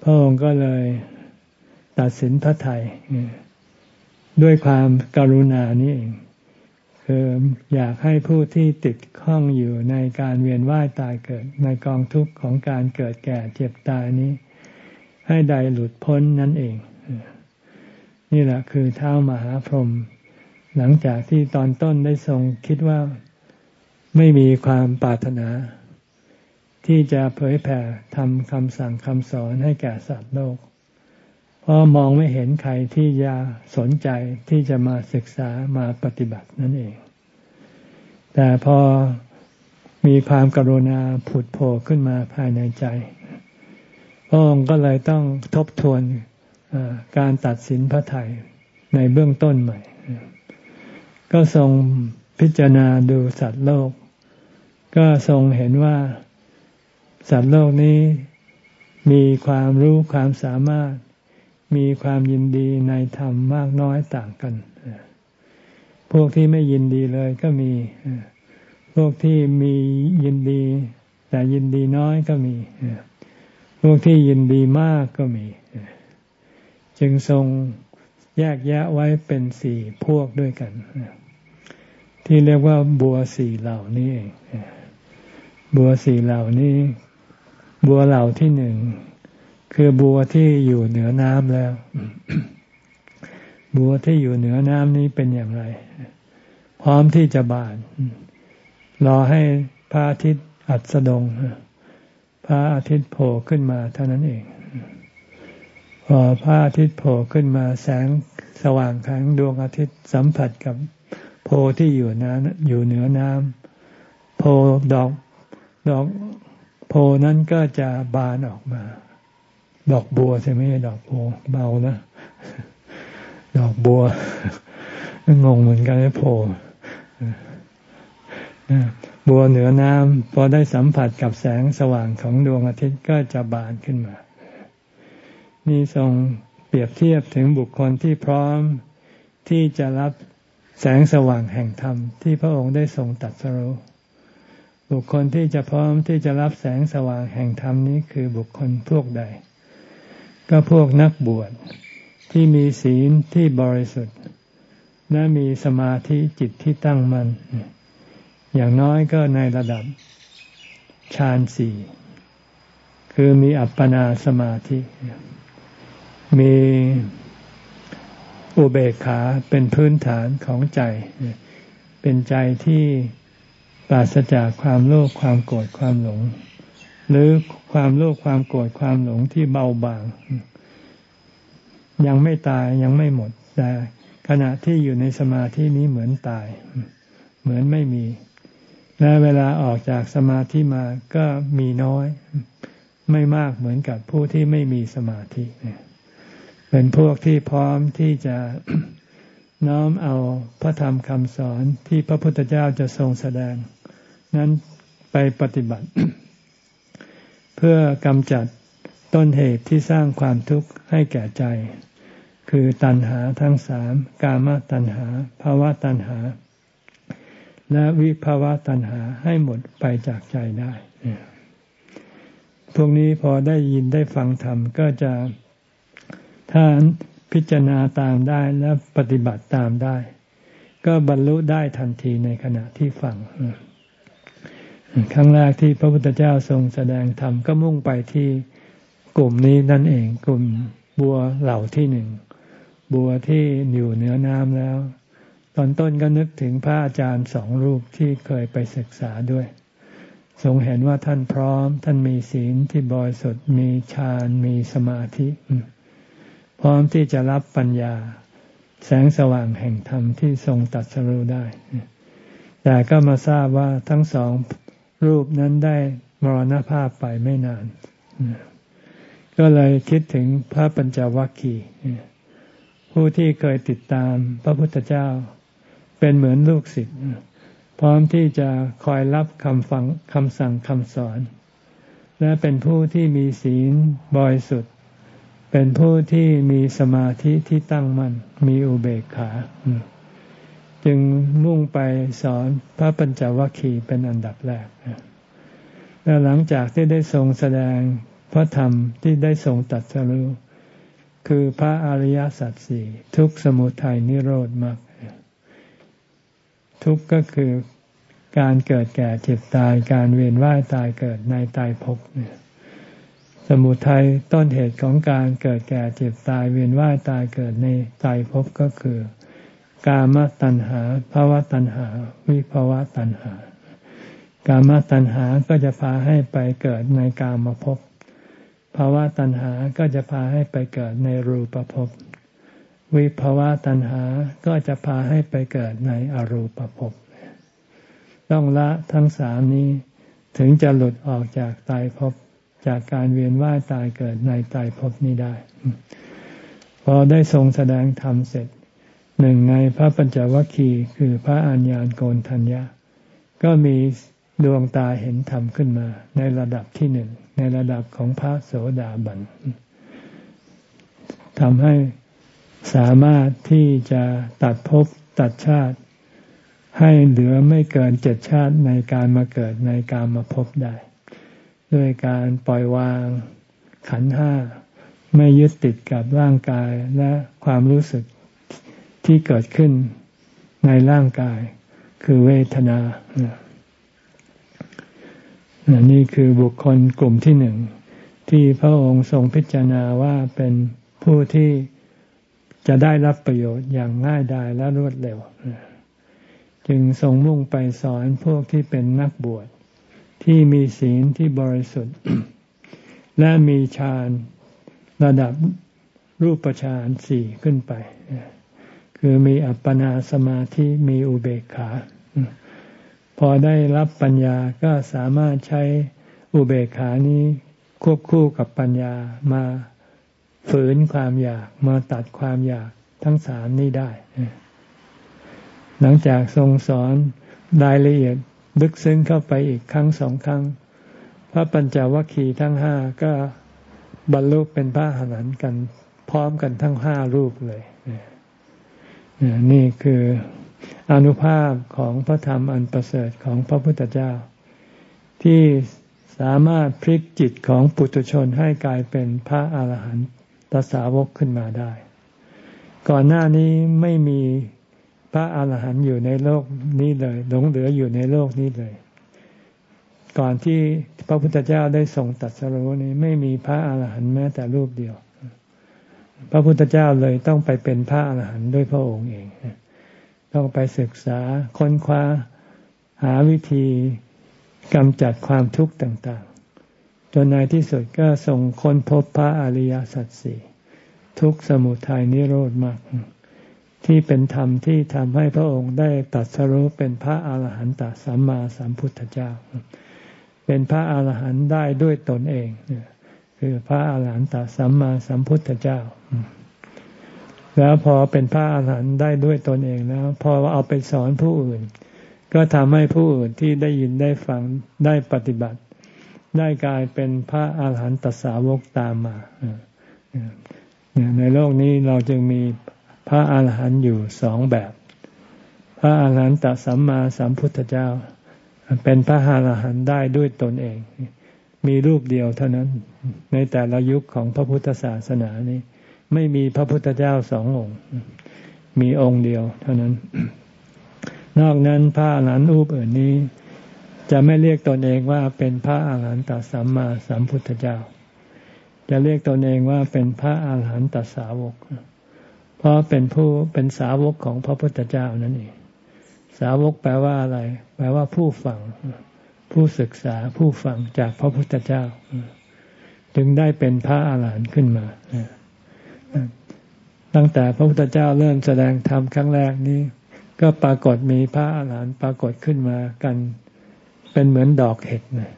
พระองค์ก็เลยตัดสินพระไทยด้วยความกรุณานี่เอง คืออยากให้ผู้ที่ติดข้องอยู่ในการเวียนว่ายตายเกิด ในกองทุกข์ของการเกิดแก่เจ็บตายนี้ ให้ได้หลุดพ้นนั่นเอง นี่แหละคือเท้ามหาพรหมหลังจากที่ตอนต้นได้ทรงคิดว่าไม่มีความปรารถนา ที่จะเผยแผ่ทำคำสั่งคำสอนให้แก่สัตว์โลก พราะมองไม่เห็นใครที่จะสนใจที่จะมาศึกษามาปฏิบัตินั่นเอง แต่พอมีความกรุณาผุดโผล่ขึ้นมาภายในใจ พระองค์ก็เลยต้องทบทวนการตัดสินพระไทยในเบื้องต้นใหม่ ก็ทรงพิจารณาดูสัตว์โลก ก็ทรงเห็นว่าสัตว์โลกนี้มีความรู้ความสามารถ มีความยินดีในธรรมมากน้อยต่างกัน พวกที่ไม่ยินดีเลยก็มี พวกที่มียินดี แต่ยินดีน้อยก็มี พวกที่ยินดีมากก็มี จึงทรงแยกแยะไว้เป็นสี่พวกด้วยกัน ที่เรียกว่าบัวสี่เหล่านี้เองบัวสี่เหล่านี้ บัวเหล่าที่หนึ่ง คือบัวที่อยู่เหนือน้ำแล้ว บัวที่อยู่เหนือน้ำนี้เป็นอย่างไร พร้อมที่จะบาน รอให้พระอาทิตย์อัสดง พระอาทิตย์โผล่ขึ้นมาเท่านั้นเอง พอพระอาทิตย์โผล่ขึ้นมาแสงสว่างของดวงอาทิตย์สัมผัสกับโพที่อยู่น้ำอยู่เหนือน้ำโพดอกดอกโพนั้นก็จะบานออกมา ดอกบัวใช่ไหมดอกโพเบานะ ดอกบัวงงเหมือนกันไอ้โพบัวเหนือน้ำพอได้สัมผัสกับแสงสว่างของดวงอาทิตย์ก็จะบานขึ้นมา นี่ทรงเปรียบเทียบถึงบุคคลที่พร้อมที่จะรับแสงสว่างแห่งธรรมที่พระองค์ได้ทรงตัดสรู้บุคคลที่จะพร้อมที่จะรับแสงสว่างแห่งธรรมนี้คือบุคคลพวกใด ก็พวกนักบวชที่มีศีลที่บริสุทธิ์ และมีสมาธิจิตที่ตั้งมัน่นอย่างน้อยก็ในระดับฌานสี่คือมีอัปปนาสมาธิ มีอุเบกขาเป็นพื้นฐานของใจ เป็นใจที่ปราศจากความโลภความโกรธความหลง หรือ ความโลภความโกรธความหลงที่เบาบาง ยังไม่ตายยังไม่หมด แต่ขณะที่อยู่ในสมาธินี้เหมือนตาย เหมือนไม่มี และเวลาออกจากสมาธิมาก็มีน้อย ไม่มากเหมือนกับผู้ที่ไม่มีสมาธิ เป็นพวกที่พร้อมที่จะน้อมเอาพระธรรมคำสอนที่พระพุทธเจ้าจะทรงแสดง นั้นไปปฏิบัติ เพื่อกำจัดต้นเหตุที่สร้างความทุกข์ให้แก่ใจ คือตัณหาทั้งสามกามตัณหาภาวะตัณหา และวิภาวะตัณหาให้หมดไปจากใจได้พวกนี้พอได้ยินได้ฟังธรรมก็จะถ้าพิจารณาตามได้และปฏิบัติตามได้ ก็บรรลุได้ทันทีในขณะที่ฟัง ครั้งแรกที่พระพุทธเจ้าทรงแสดงธรรมก็มุ่งไปที่กลุ่มนี้นั่นเองกลุ่มบัวเหล่าที่หนึ่ง บัวที่อยู่เหนือน้ำแล้ว ตอนต้นก็นึกถึงพระอาจารย์สองรูปที่เคยไปศึกษาด้วย ทรงเห็นว่าท่านพร้อม ท่านมีศีลที่บริสุทธิ์มีฌานมีสมาธิ พร้อมที่จะรับปัญญา แสงสว่างแห่งธรรมที่ทรงตัดสรู้ได้ แต่ก็มาทราบว่าทั้งสอง รูปนั้นได้มรณภาพไปไม่นาน ก็เลยคิดถึงพระปัญจวัคคีย์ผู้ที่เคยติดตามพระพุทธเจ้า เป็นเหมือนลูกศิษย์พร้อมที่จะคอยรับคำฟังคำสั่งคำสอน และเป็นผู้ที่มีศีลบริสุทธิ์ เป็นผู้ที่มีสมาธิที่ตั้งมั่นมีอุเบกขา จึงมุ่งไปสอนพระปัญจวัคคีย์เป็นอันดับแรก และหลังจากที่ได้ทรงแสดงพระธรรมที่ได้ทรงตัดสรุคือพระอริยสัจสี่ทุกสมุทัยนิโรธมากทุกก็คือการเกิดแก่เจ็บตายการเวียนว่ายตายเกิดในตายภพเนี่ยสมุทัยต้นเหตุของการเกิดแก่เจ็บตายเวียนว่ายตายเกิดในใจภพก็คือ กามตัณหาภาวะตัณหา วิภาวะตัณหา กามตัณหาก็จะพาให้ไปเกิดในกามภพภาวะตัณหาก็จะพาให้ไปเกิดในรูปภพวิภาวะตัณหาก็จะพาให้ไปเกิดในอรูปภพต้องละทั้งสามนี้ถึงจะหลุดออกจากตายภพจากการเวียนว่ายตายเกิดในตายภพนี้ได้ พอได้ทรงแสดงธรรมเสร็จ หนึ่งในพระปัญจวัคคีย์คือพระอัญญาณโกนทัญญาก็มีดวงตาเห็นธรรมขึ้นมา ในระดับที่หนึ่งในระดับของพระโสดาบันทำให้สามารถที่จะตัดภพตัดชาติ ให้เหลือไม่เกินเจ็ดชาติในการมาเกิดในการมาพบได้ ด้วยการปล่อยวางขันห้า ไม่ยึดติดกับร่างกายและความรู้สึก ที่เกิดขึ้นในร่างกาย คือเวทนา นี่คือบุคคลกลุ่มที่หนึ่ง ที่พระองค์ทรงพิจารณาว่าเป็นผู้ที่จะได้รับประโยชน์อย่างง่ายดายและรวดเร็ว จึงทรงมุ่งไปสอนพวกที่เป็นนักบวช ที่มีศีลที่บริสุทธิ์ และมีฌานระดับรูปฌานสี่ขึ้นไป คือมีอัปปนาสมาธิมีอุเบกขา พอได้รับปัญญาก็สามารถใช้อุเบกขานี้ควบคู่กับปัญญามาฝืนความอยากมาตัดความอยากทั้งสามนี้ได้ หลังจากทรงสอนรายละเอียดลึกซึ้งเข้าไปอีกครั้งสองครั้ง พระปัญจวัคคีย์ทั้งห้าก็บรรลุเป็นพระหนันกัน พร้อมกันทั้งห้ารูปเลย นี่คืออนุภาพของพระธรรมอันประเสริฐของพระพุทธเจ้า ที่สามารถพลิกจิตของปุถุชนให้กลายเป็นพระอาหารหันตสาวกขึ้นมาได้ ก่อนหน้านี้ไม่มีพระอาหารหันต์อยู่ในโลกนี้เลย หลงเหลืออยู่ในโลกนี้เลย ก่อนที่พระพุทธเจ้าได้ทรงตัดสรู้นี้ไม่มีพระอาหารหันต์แม้แต่รูปเดียว พระพุทธเจ้าเลยต้องไปเป็นพระอาหารหันต์ด้วยพระองค์เอง ต้องไปศึกษาค้นคว้าหาวิธีกำจัดความทุกข์ต่างๆ จนในที่สุดก็ทรงค้นพบพระอริยสัจสี่ทุกสมุทัยนิโรธมาก ที่เป็นธรรมที่ทำให้พระองค์ได้ตัดสรู้เป็นพระอาหารหันตสัมมาสัมพุทธเจ้า เป็นพระอาหารหันต์ได้ด้วยตนเอง คือพระอาหารหันตสัมมาสัมพุทธเจ้า แล้วพอเป็นพระอาหารหันต์ได้ด้วยตนเองแล้ว พอเอาไปสอนผู้อื่น ก็ทำให้ผู้อื่นที่ได้ยินได้ฟังได้ปฏิบัติ ได้กลายเป็นพระอาหารหันตสาวกตามมาในโลกนี้เราจึงมีพระอาหารหันต์อยู่สองแบบ พระอาหารหันตสัมมาสัมพุทธเจ้า เป็นพระอาหารหันต์ได้ด้วยตนเอง มีรูปเดียวเท่านั้น ในแต่ละยุคของพระพุทธศาสนานี้ ไม่มีพระพุทธเจ้าสององค์ มีองค์เดียว เท่านั้น นอกนั้นพระอาหารหันต์รูปอื่นนี้ จะไม่เรียกตนเองว่าเป็นพระอาหารหันตสัมมาสัมพุทธเจ้า จะเรียกตนเองว่าเป็นพระอาหารหันตสาวก เพราะเป็นผู้เป็นสาวกของพระพุทธเจ้านั่นเอง สาวกแปลว่าอะไร แปลว่าผู้ฟัง ผู้ศึกษาผู้ฟังจากพระพุทธเจ้า จึงได้เป็นพระอาหารหันต์ขึ้นมาตั้งแต่พระพุทธเจ้าเริ่มแสดงธรรมครั้งแรกนี้ ก็ปรากฏมีพระอาหารหันต์ปรากฏขึ้นมากัน เป็นเหมือนดอกเห็ดนะ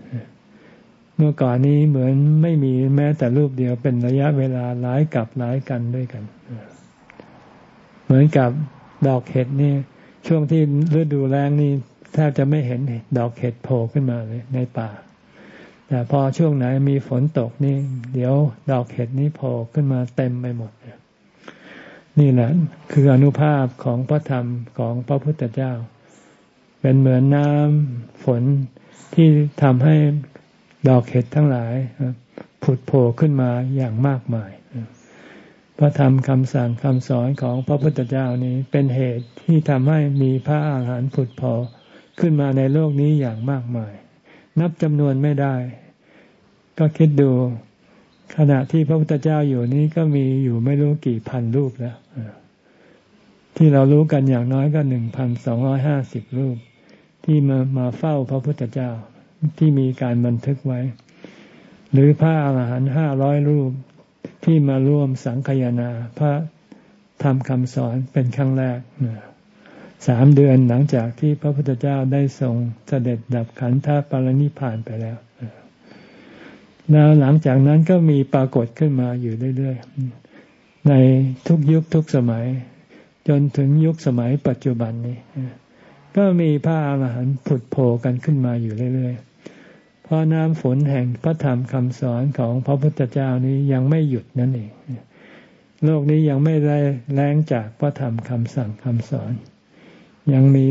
เมื่อก่อนนี้เหมือนไม่มีแม้แต่รูปเดียวเป็นระยะเวลาหลายกับหลายกันด้วยกัน เหมือนกับดอกเห็ดนี่ ช่วงที่ฤดูแล้งนี่แทบจะไม่เห็นดอกเห็ดโผล่ขึ้นมาเลยในป่า แต่พอช่วงไหนมีฝนตกนี่ เดี๋ยวดอกเห็ดนี้โผล่ขึ้นมาเต็มไปหมด นี่แหละ คืออนุภาพของพระธรรมของพระพุทธเจ้า เป็นเหมือนน้ำฝนที่ทำให้ดอกเห็ดทั้งหลายผุดโผล่ขึ้นมาอย่างมากมาย พระธรรมคำสั่งคำสอนของพระพุทธเจ้านี้เป็นเหตุที่ทำให้มีพระอาหารผุดพอขึ้นมาในโลกนี้อย่างมากมาย นับจำนวนไม่ได้ ก็คิดดู ขณะที่พระพุทธเจ้าอยู่นี้ก็มีอยู่ไม่รู้กี่พันรูปแล้วที่เรารู้กันอย่างน้อยก็หนึ่งพันสองร้อยห้าสิบรูป ที่มามาเฝ้าพระพุทธเจ้าที่มีการบันทึกไว้ หรือพระอาหารหันต์ห้าร้อยรูปที่มาร่วมสังคยนา พระธรรมคำสอนเป็นครั้งแรก สามเดือนหลังจากที่พระพุทธเจ้าได้ทรงเสด็จดับขันธปรินิพานไปแล้ว แล้วหลังจากนั้นก็มีปรากฏขึ้นมาอยู่เรื่อยๆ ในทุกยุคทุกสมัย จนถึงยุคสมัยปัจจุบันนี้ ก็มีพระอาหารหันต์ผุดโผล่กันขึ้นมาอยู่เรื่อยๆพราะน้ำฝนแห่งพระธรรมคำสอนของพระพุทธเจ้านี้ยังไม่หยุดนั่นเอง โลกนี้ยังไม่ได้แรงจากพระธรรมคำสั่งคำสอน ยังมี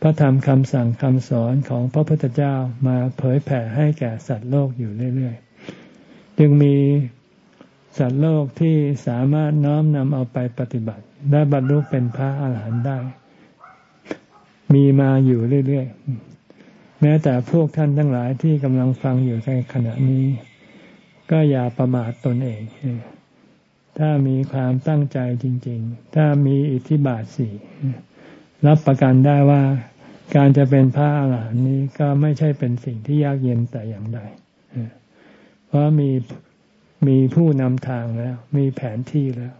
พระธรรมคำสั่งคำสอนของพระพุทธเจ้ามาเผยแผ่ให้แก่สัตว์โลกอยู่เรื่อยๆ จึงมีสัตว์โลกที่สามารถน้อมนำเอาไปปฏิบัติและบรรลุเป็นพระอาหารหันต์ได้ มีมาอยู่เรื่อยๆ แม้แต่พวกท่านทั้งหลายที่กำลังฟังอยู่ในขณะนี้ ก็อย่าประมาทตนเอง ถ้ามีความตั้งใจจริง ๆ ถ้ามีอิทธิบาทสี่ รับประกันได้ว่าการจะเป็นพระอาหารหันต์นี้ก็ไม่ใช่เป็นสิ่งที่ยากเย็นแต่อย่างใด เพราะมีมีผู้นำทางแล้ว มีแผนที่แล้ว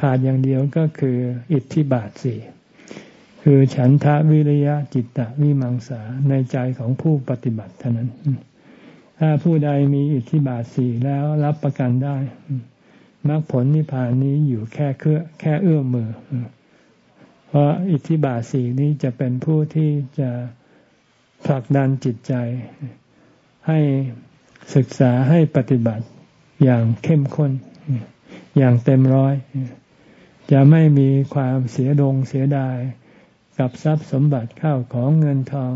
ขาดอย่างเดียวก็คืออิทธิบาทสี่คือฉันทะวิริยะจิตตะวิมังสาในใจของผู้ปฏิบัติเท่านั้น ถ้าผู้ใดมีอิทธิบาทสี่แล้วรับประกันได้มรรคผลนิพพานนี้อยู่แค่เครือแค่เอื้อมมือ เพราะอิทธิบาทสีนี้จะเป็นผู้ที่จะผลักดันจิตใจ ให้ศึกษาให้ปฏิบัติอย่างเข้มข้น อย่างเต็มร้อย จะไม่มีความเสียดงเสียดาย กับทรัพย์สมบัติเข้าของเงินทอง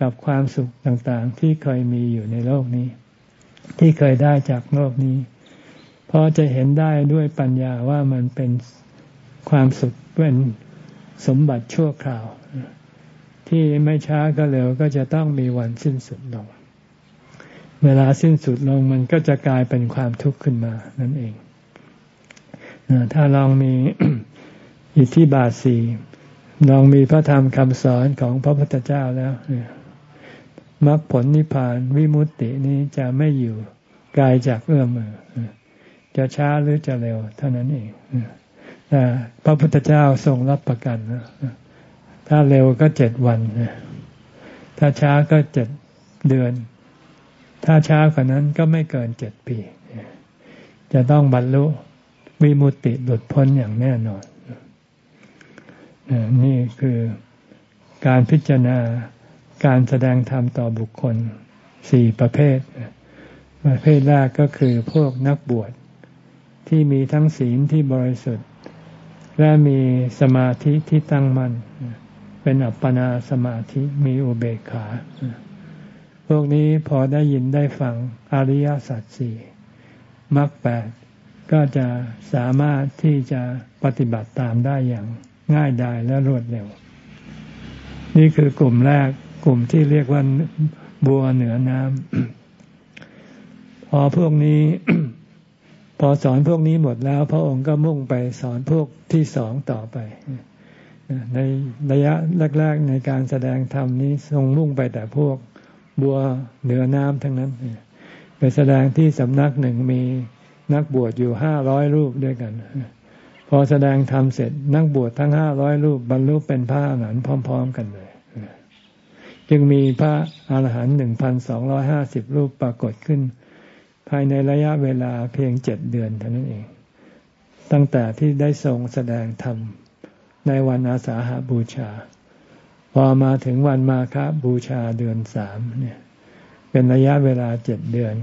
กับความสุขต่างๆ ที่เคยมีอยู่ในโลกนี้ ที่เคยได้จากโลกนี้ เพราะจะเห็นได้ด้วยปัญญาว่ามันเป็นความสุขเป็น สมบัติชั่วคราว ที่ไม่ช้าก็เร็วก็จะต้องมีวันสิ้นสุดลง เวลาสิ้นสุดลงมันก็จะกลายเป็นความทุกข์ขึ้นมานั่นเองถ้าลองมีอิทธิบาทสี่ลองมีพระธรรมคำสอนของพระพุทธเจ้าแล้วมรรคผลนิพพานวิมุตตินี้จะไม่อยู่ไกลจากเอื้อมมือจะช้าหรือจะเร็วเท่านั้นเอง พระพุทธเจ้าทรงรับประกัน ถ้าเร็วก็เจ็ดวัน ถ้าช้าก็เจ็ดเดือน ถ้าช้ากว่านั้นก็ไม่เกินเจ็ดปี จะต้องบรรลุวิมุตติหลุดพ้นอย่างแน่นอน นี่คือการพิจารณาการแสดงธรรมต่อบุคคลสี่ประเภท ประเภทแรกก็คือพวกนักบวชที่มีทั้งศีลที่บริสุทธิ์ และมีสมาธิที่ตั้งมัน่นเป็นอัปปนาสมาธิมีอุเบกขา พวกนี้พอได้ยินได้ฟังอริยสัจสี่มรรคแปดก็จะสามารถที่จะปฏิบัติตามได้อย่างง่ายดายและรวดเร็ว นี่คือกลุ่มแรกกลุ่มที่เรียกว่าบัวเหนือน้ำพอพวกนี้ พอสอนพวกนี้หมดแล้ว พระองค์ก็มุ่งไปสอนพวกที่สองต่อไป ในระยะแรก ๆ ในการแสดงธรรมนี้ทรงมุ่งไปแต่พวกบัวเหนือน้ำทั้งนั้นไปแสดงที่สำนักหนึ่งมีนักบวชอยู่ห้าร้อยรูปด้วยกัน พอแสดงธรรมเสร็จนักบวชทั้งห้าร้อยรูปบรรลุเป็นพระอรหันต์พร้อม ๆ กันเลย จึงมีพระอรหันต์หนึ่งพันสองร้อยห้าสิบรูปปรากฏขึ้น ภายในระยะเวลาเพียงเจ็ดเดือนเท่านั้นเอง ตั้งแต่ที่ได้ทรงแสดงธรรมในวันอาสาหาบูชา พอมาถึงวันมาฆบูชาเดือนสามเนี่ย เป็นระยะเวลาเจ็ดเดือน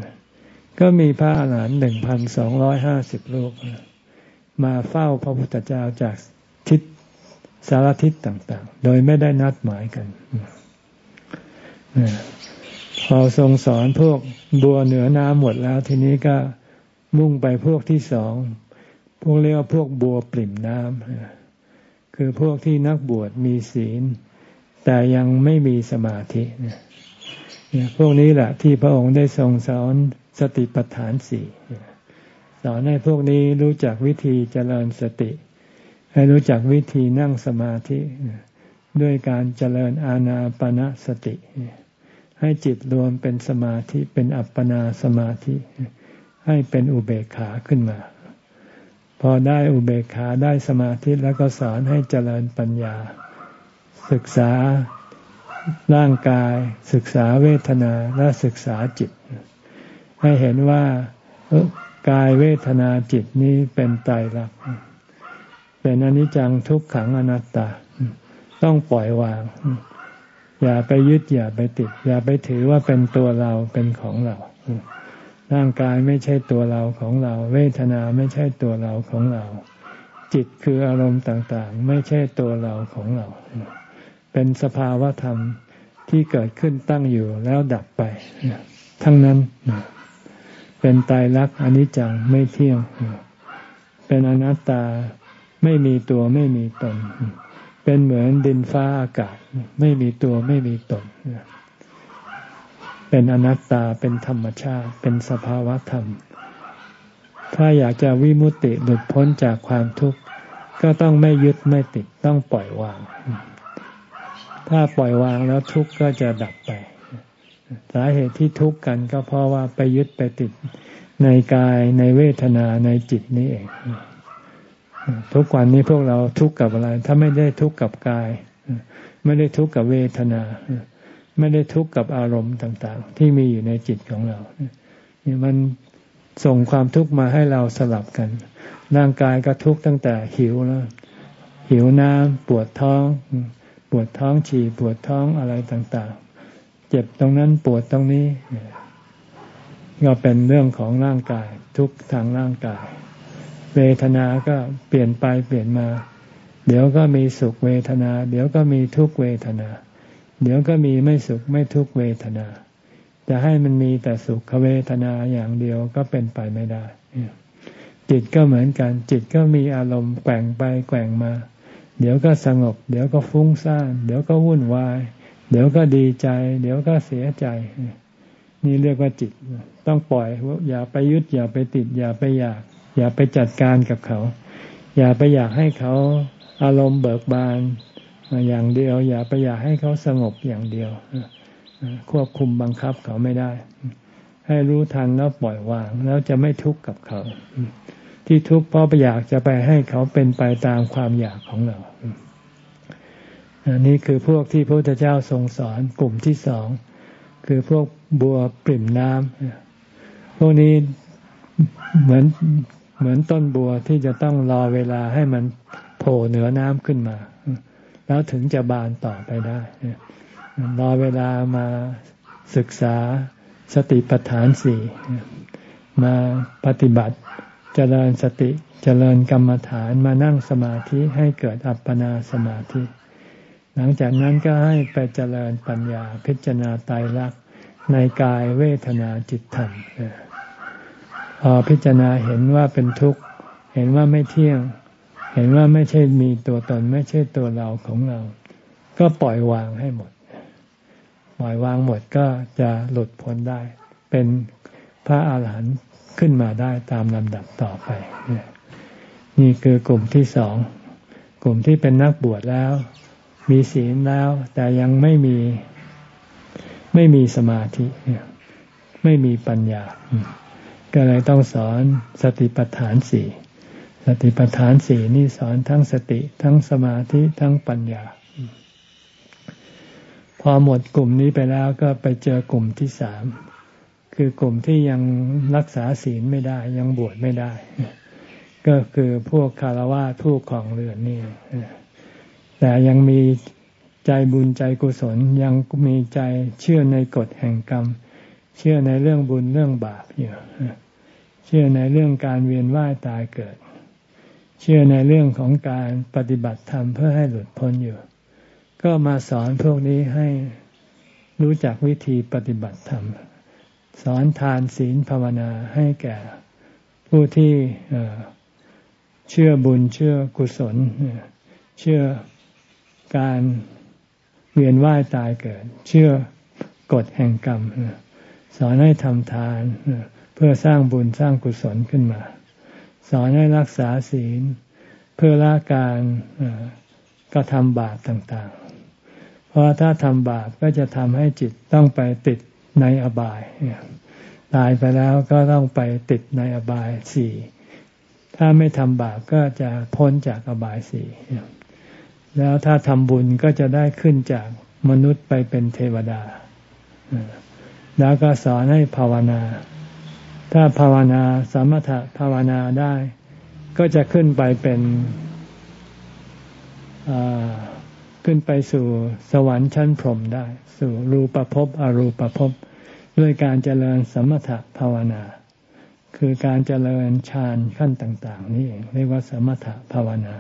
ก็มีพระอรหันต์หนึ่งพันสองร้อยห้าสิบรูปมาเฝ้าพระพุทธเจ้าจากทิศสารทิศต่าง ๆ โดยไม่ได้นัดหมายกัน พอทรงสอนพวกบัวเหนือน้ำหมดแล้วทีนี้ก็มุ่งไปพวกที่สอง พวกเรียกว่าพวกบัวปริ่มน้ำคือพวกที่นักบวชมีศีล แต่ยังไม่มีสมาธินี่พวกนี้แหละที่พระองค์ได้ทรงสอนสติปัฏฐานสี่สอนให้พวกนี้รู้จักวิธีเจริญสติ ให้รู้จักวิธีนั่งสมาธิ ด้วยการเจริญอาณาปณะสติ ให้จิตรวมเป็นสมาธิเป็นอัปปนาสมาธิ ให้เป็นอุเบกขาขึ้นมา พอได้อุเบกขาได้สมาธิแล้วก็สอนให้เจริญปัญญา ศึกษาร่างกาย ศึกษาเวทนาและศึกษาจิต ให้เห็นว่ากายเวทนาจิตนี้เป็นไตรลักษณ์เป็นอนิจจังทุกขังอนัตตา ต้องปล่อยวาง อย่าไปยึดอย่าไปติด อย่าไปถือว่าเป็นตัวเราเป็นของเรา ร่างกายไม่ใช่ตัวเราของเรา เวทนาไม่ใช่ตัวเราของเรา จิตคืออารมณ์ต่างๆ ไม่ใช่ตัวเราของเรา เป็นสภาวะธรรมที่เกิดขึ้นตั้งอยู่แล้วดับไป ทั้งนั้น เป็นตายรักอนิจจังไม่เที่ยง เป็นอนัตตาไม่มีตัวไม่มีตน เป็นเหมือนดินฟ้าอากาศ ไม่มีตัวไม่มีตนเป็นอนัตตาเป็นธรรมชาติ เป็นสภาวะธรรม ถ้าอยากจะวิมุตติหลุดพ้นจากความทุกข์ก็ต้องไม่ยึดไม่ติดต้องปล่อยวาง ถ้าปล่อยวางแล้วทุกข์ก็จะดับไป สาเหตุที่ทุกข์กันก็เพราะว่าไปยึดไปติดในกายในเวทนาในจิตนี่เอง ทุกวันนี้พวกเราทุกข์กับอะไร ถ้าไม่ได้ทุกข์กับกาย ไม่ได้ทุกข์กับเวทนา ไม่ได้ทุกข์กับอารมณ์ต่าง ๆ ที่มีอยู่ในจิตของเรานี่มันส่งความทุกข์มาให้เราสลับกัน ร่างกายก็ทุกข์ตั้งแต่หิวแล้วหิวน้ำปวดท้อง ปวดท้องฉี่ปวดท้องอะไรต่างๆ เจ็บตรงนั้นปวดตรงนี้ ก็เป็นเรื่องของร่างกาย ทุกทางร่างกาย เวทนาก็เปลี่ยนไปเปลี่ยนมา เดี๋ยวก็มีสุขเวทนา เดี๋ยวก็มีทุกเวทนา เดี๋ยวก็มีไม่สุขไม่ทุกเวทนา จะให้มันมีแต่สุขเวทนาอย่างเดียวก็เป็นไปไม่ได้ จิตก็เหมือนกัน จิตก็มีอารมณ์แกว่งไปแกว่งมา เดี๋ยวก็สงบ เดี๋ยวก็ฟุ้งซ่าน เดี๋ยวก็วุ่นวาย เดี๋ยวก็ดีใจ เดี๋ยวก็เสียใจ นี่เรียกว่าจิต ต้องปล่อยอย่าไปยึดอย่าไปติดอย่าไปอยาก อย่าไปจัดการกับเขา อย่าไปอยากให้เขาอารมณ์เบิกบานอย่างเดียว อย่าไปอยากให้เขาสงบอย่างเดียวควบคุมบังคับเขาไม่ได้ ให้รู้ทันแล้วปล่อยวาง แล้วจะไม่ทุกข์กับเขา ที่ทุกข์เพราะไปอยากจะไปให้เขาเป็นไปตามความอยากของเราอันนี้คือพวกที่พระพุทธเจ้าทรงสอนกลุ่มที่สอง คือพวกบัวปริ่มน้ำพวกนี้เหมือน เหมือนต้นบัวที่จะต้องรอเวลาให้มันโผล่เหนือน้ำขึ้นมา แล้วถึงจะบานต่อไปได้ รอเวลามาศึกษาสติปัฏฐานสี่มาปฏิบัติเจริญสติเจริญกรรมฐานมานั่งสมาธิให้เกิดอัปปนาสมาธิ หลังจากนั้นก็ให้ไปเจริญปัญญาพิจารณาตายรักในกายเวทนาจิตธรรม พอพิจารณาเห็นว่าเป็นทุกข์ เห็นว่าไม่เที่ยง เห็นว่าไม่ใช่มีตัวตน ไม่ใช่ตัวเราของเรา ก็ปล่อยวางให้หมด ปล่อยวางหมดก็จะหลุดพ้นได้ เป็นพระอาหารหันต์ขึ้นมาได้ตามลำดับต่อไป นี่คือกลุ่มที่สอง กลุ่มที่เป็นนักบวชแล้ว มีศีลแล้ว แต่ยังไม่มีไม่มีสมาธิ ไม่มีปัญญา ก็เลยต้องสอนสติปัฏฐานสี่สติปัฏฐานสี่นี่สอนทั้งสติทั้งสมาธิทั้งปัญญา พอหมดกลุ่มนี้ไปแล้วก็ไปเจอกลุ่มที่สามคือกลุ่มที่ยังรักษาศีลไม่ได้ยังบวชไม่ได้ ก็คือพวกคารวะผู้ของเรือนนี่แต่ยังมีใจบุญใจกุศลยังมีใจเชื่อในกฎแห่งกรรม เชื่อในเรื่องบุญเรื่องบาปอยู่เชื่อในเรื่องการเวียนว่ายตายเกิด เชื่อในเรื่องของการปฏิบัติธรรมเพื่อให้หลุดพ้นอยู่ ก็มาสอนพวกนี้ให้รู้จักวิธีปฏิบัติธรรม สอนทานศีลภาวนาให้แก่ ผู้ที่เชื่อบุญเชื่อกุศล เชื่อการเวียนว่ายตายเกิด เชื่อกฎแห่งกรรม สอนให้ทำทานเพื่อสร้างบุญสร้างกุศลขึ้นมา สอนให้รักษาศีล เพื่อละการกระทำบาปต่างๆ เพราะถ้าทำบาปก็จะทำให้จิตต้องไปติดในอบาย ตายไปแล้วก็ต้องไปติดในอบายสี่ถ้าไม่ทำบาปก็จะพ้นจากอบายสี่แล้วถ้าทำบุญก็จะได้ขึ้นจากมนุษย์ไปเป็นเทวดา แล้วก็สอนให้ภาวนา ถ้าภาวนาสมถะภาวนาได้ ก็จะขึ้นไปเป็นอ่าขึ้นไปสู่สวรรค์ชั้นพรหมได้ สู่รูปภพอรูปภพด้วยการเจริญสมถะภาวนา คือการเจริญฌานขั้นต่าง ๆ นี่เองเรียกว่าสมถะภาวนา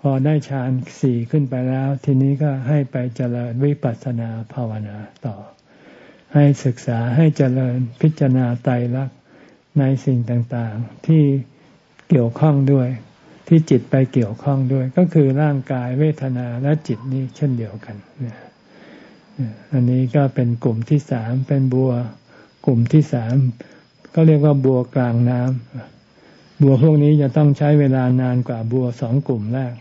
พอได้ฌานสี่ขึ้นไปแล้ว ทีนี้ก็ให้ไปเจริญวิปัสสนาภาวนาต่อ ให้ศึกษาให้เจริญพิจารณาไตรลักษณ์ในสิ่งต่างๆ ที่เกี่ยวข้องด้วย ที่จิตไปเกี่ยวข้องด้วย ก็คือร่างกายเวทนาและจิตนี้เช่นเดียวกันอันนี้ก็เป็นกลุ่มที่สามเป็นบัว กลุ่มที่สามก็เรียกว่าบัวกลางน้ำบัวพวกนี้จะต้องใช้เวลานานกว่าบัวสองกลุ่มแรก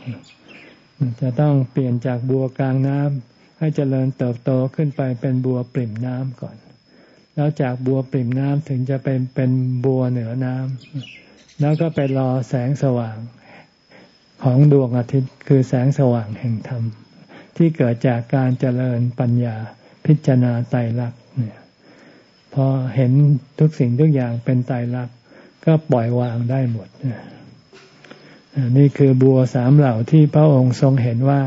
จะต้องเปลี่ยนจากบัวกลางน้ำ ให้เจริญเติบโตขึ้นไปเป็นบัวปริ่มน้ำก่อน แล้วจากบัวปริ่มน้ำถึงจะเป็นเป็นบัวเหนือน้ำแล้วก็ไปรอแสงสว่างของดวงอาทิตย์ คือแสงสว่างแห่งธรรม ที่เกิดจากการเจริญปัญญาพิจารณาไตรลักษณ์เนี่ยพอเห็นทุกสิ่งทุกอย่างเป็นไตรลักษณ์ก็ปล่อยวางได้หมดนี่คือบัวสามเหล่าที่พระองค์ทรงเห็นว่า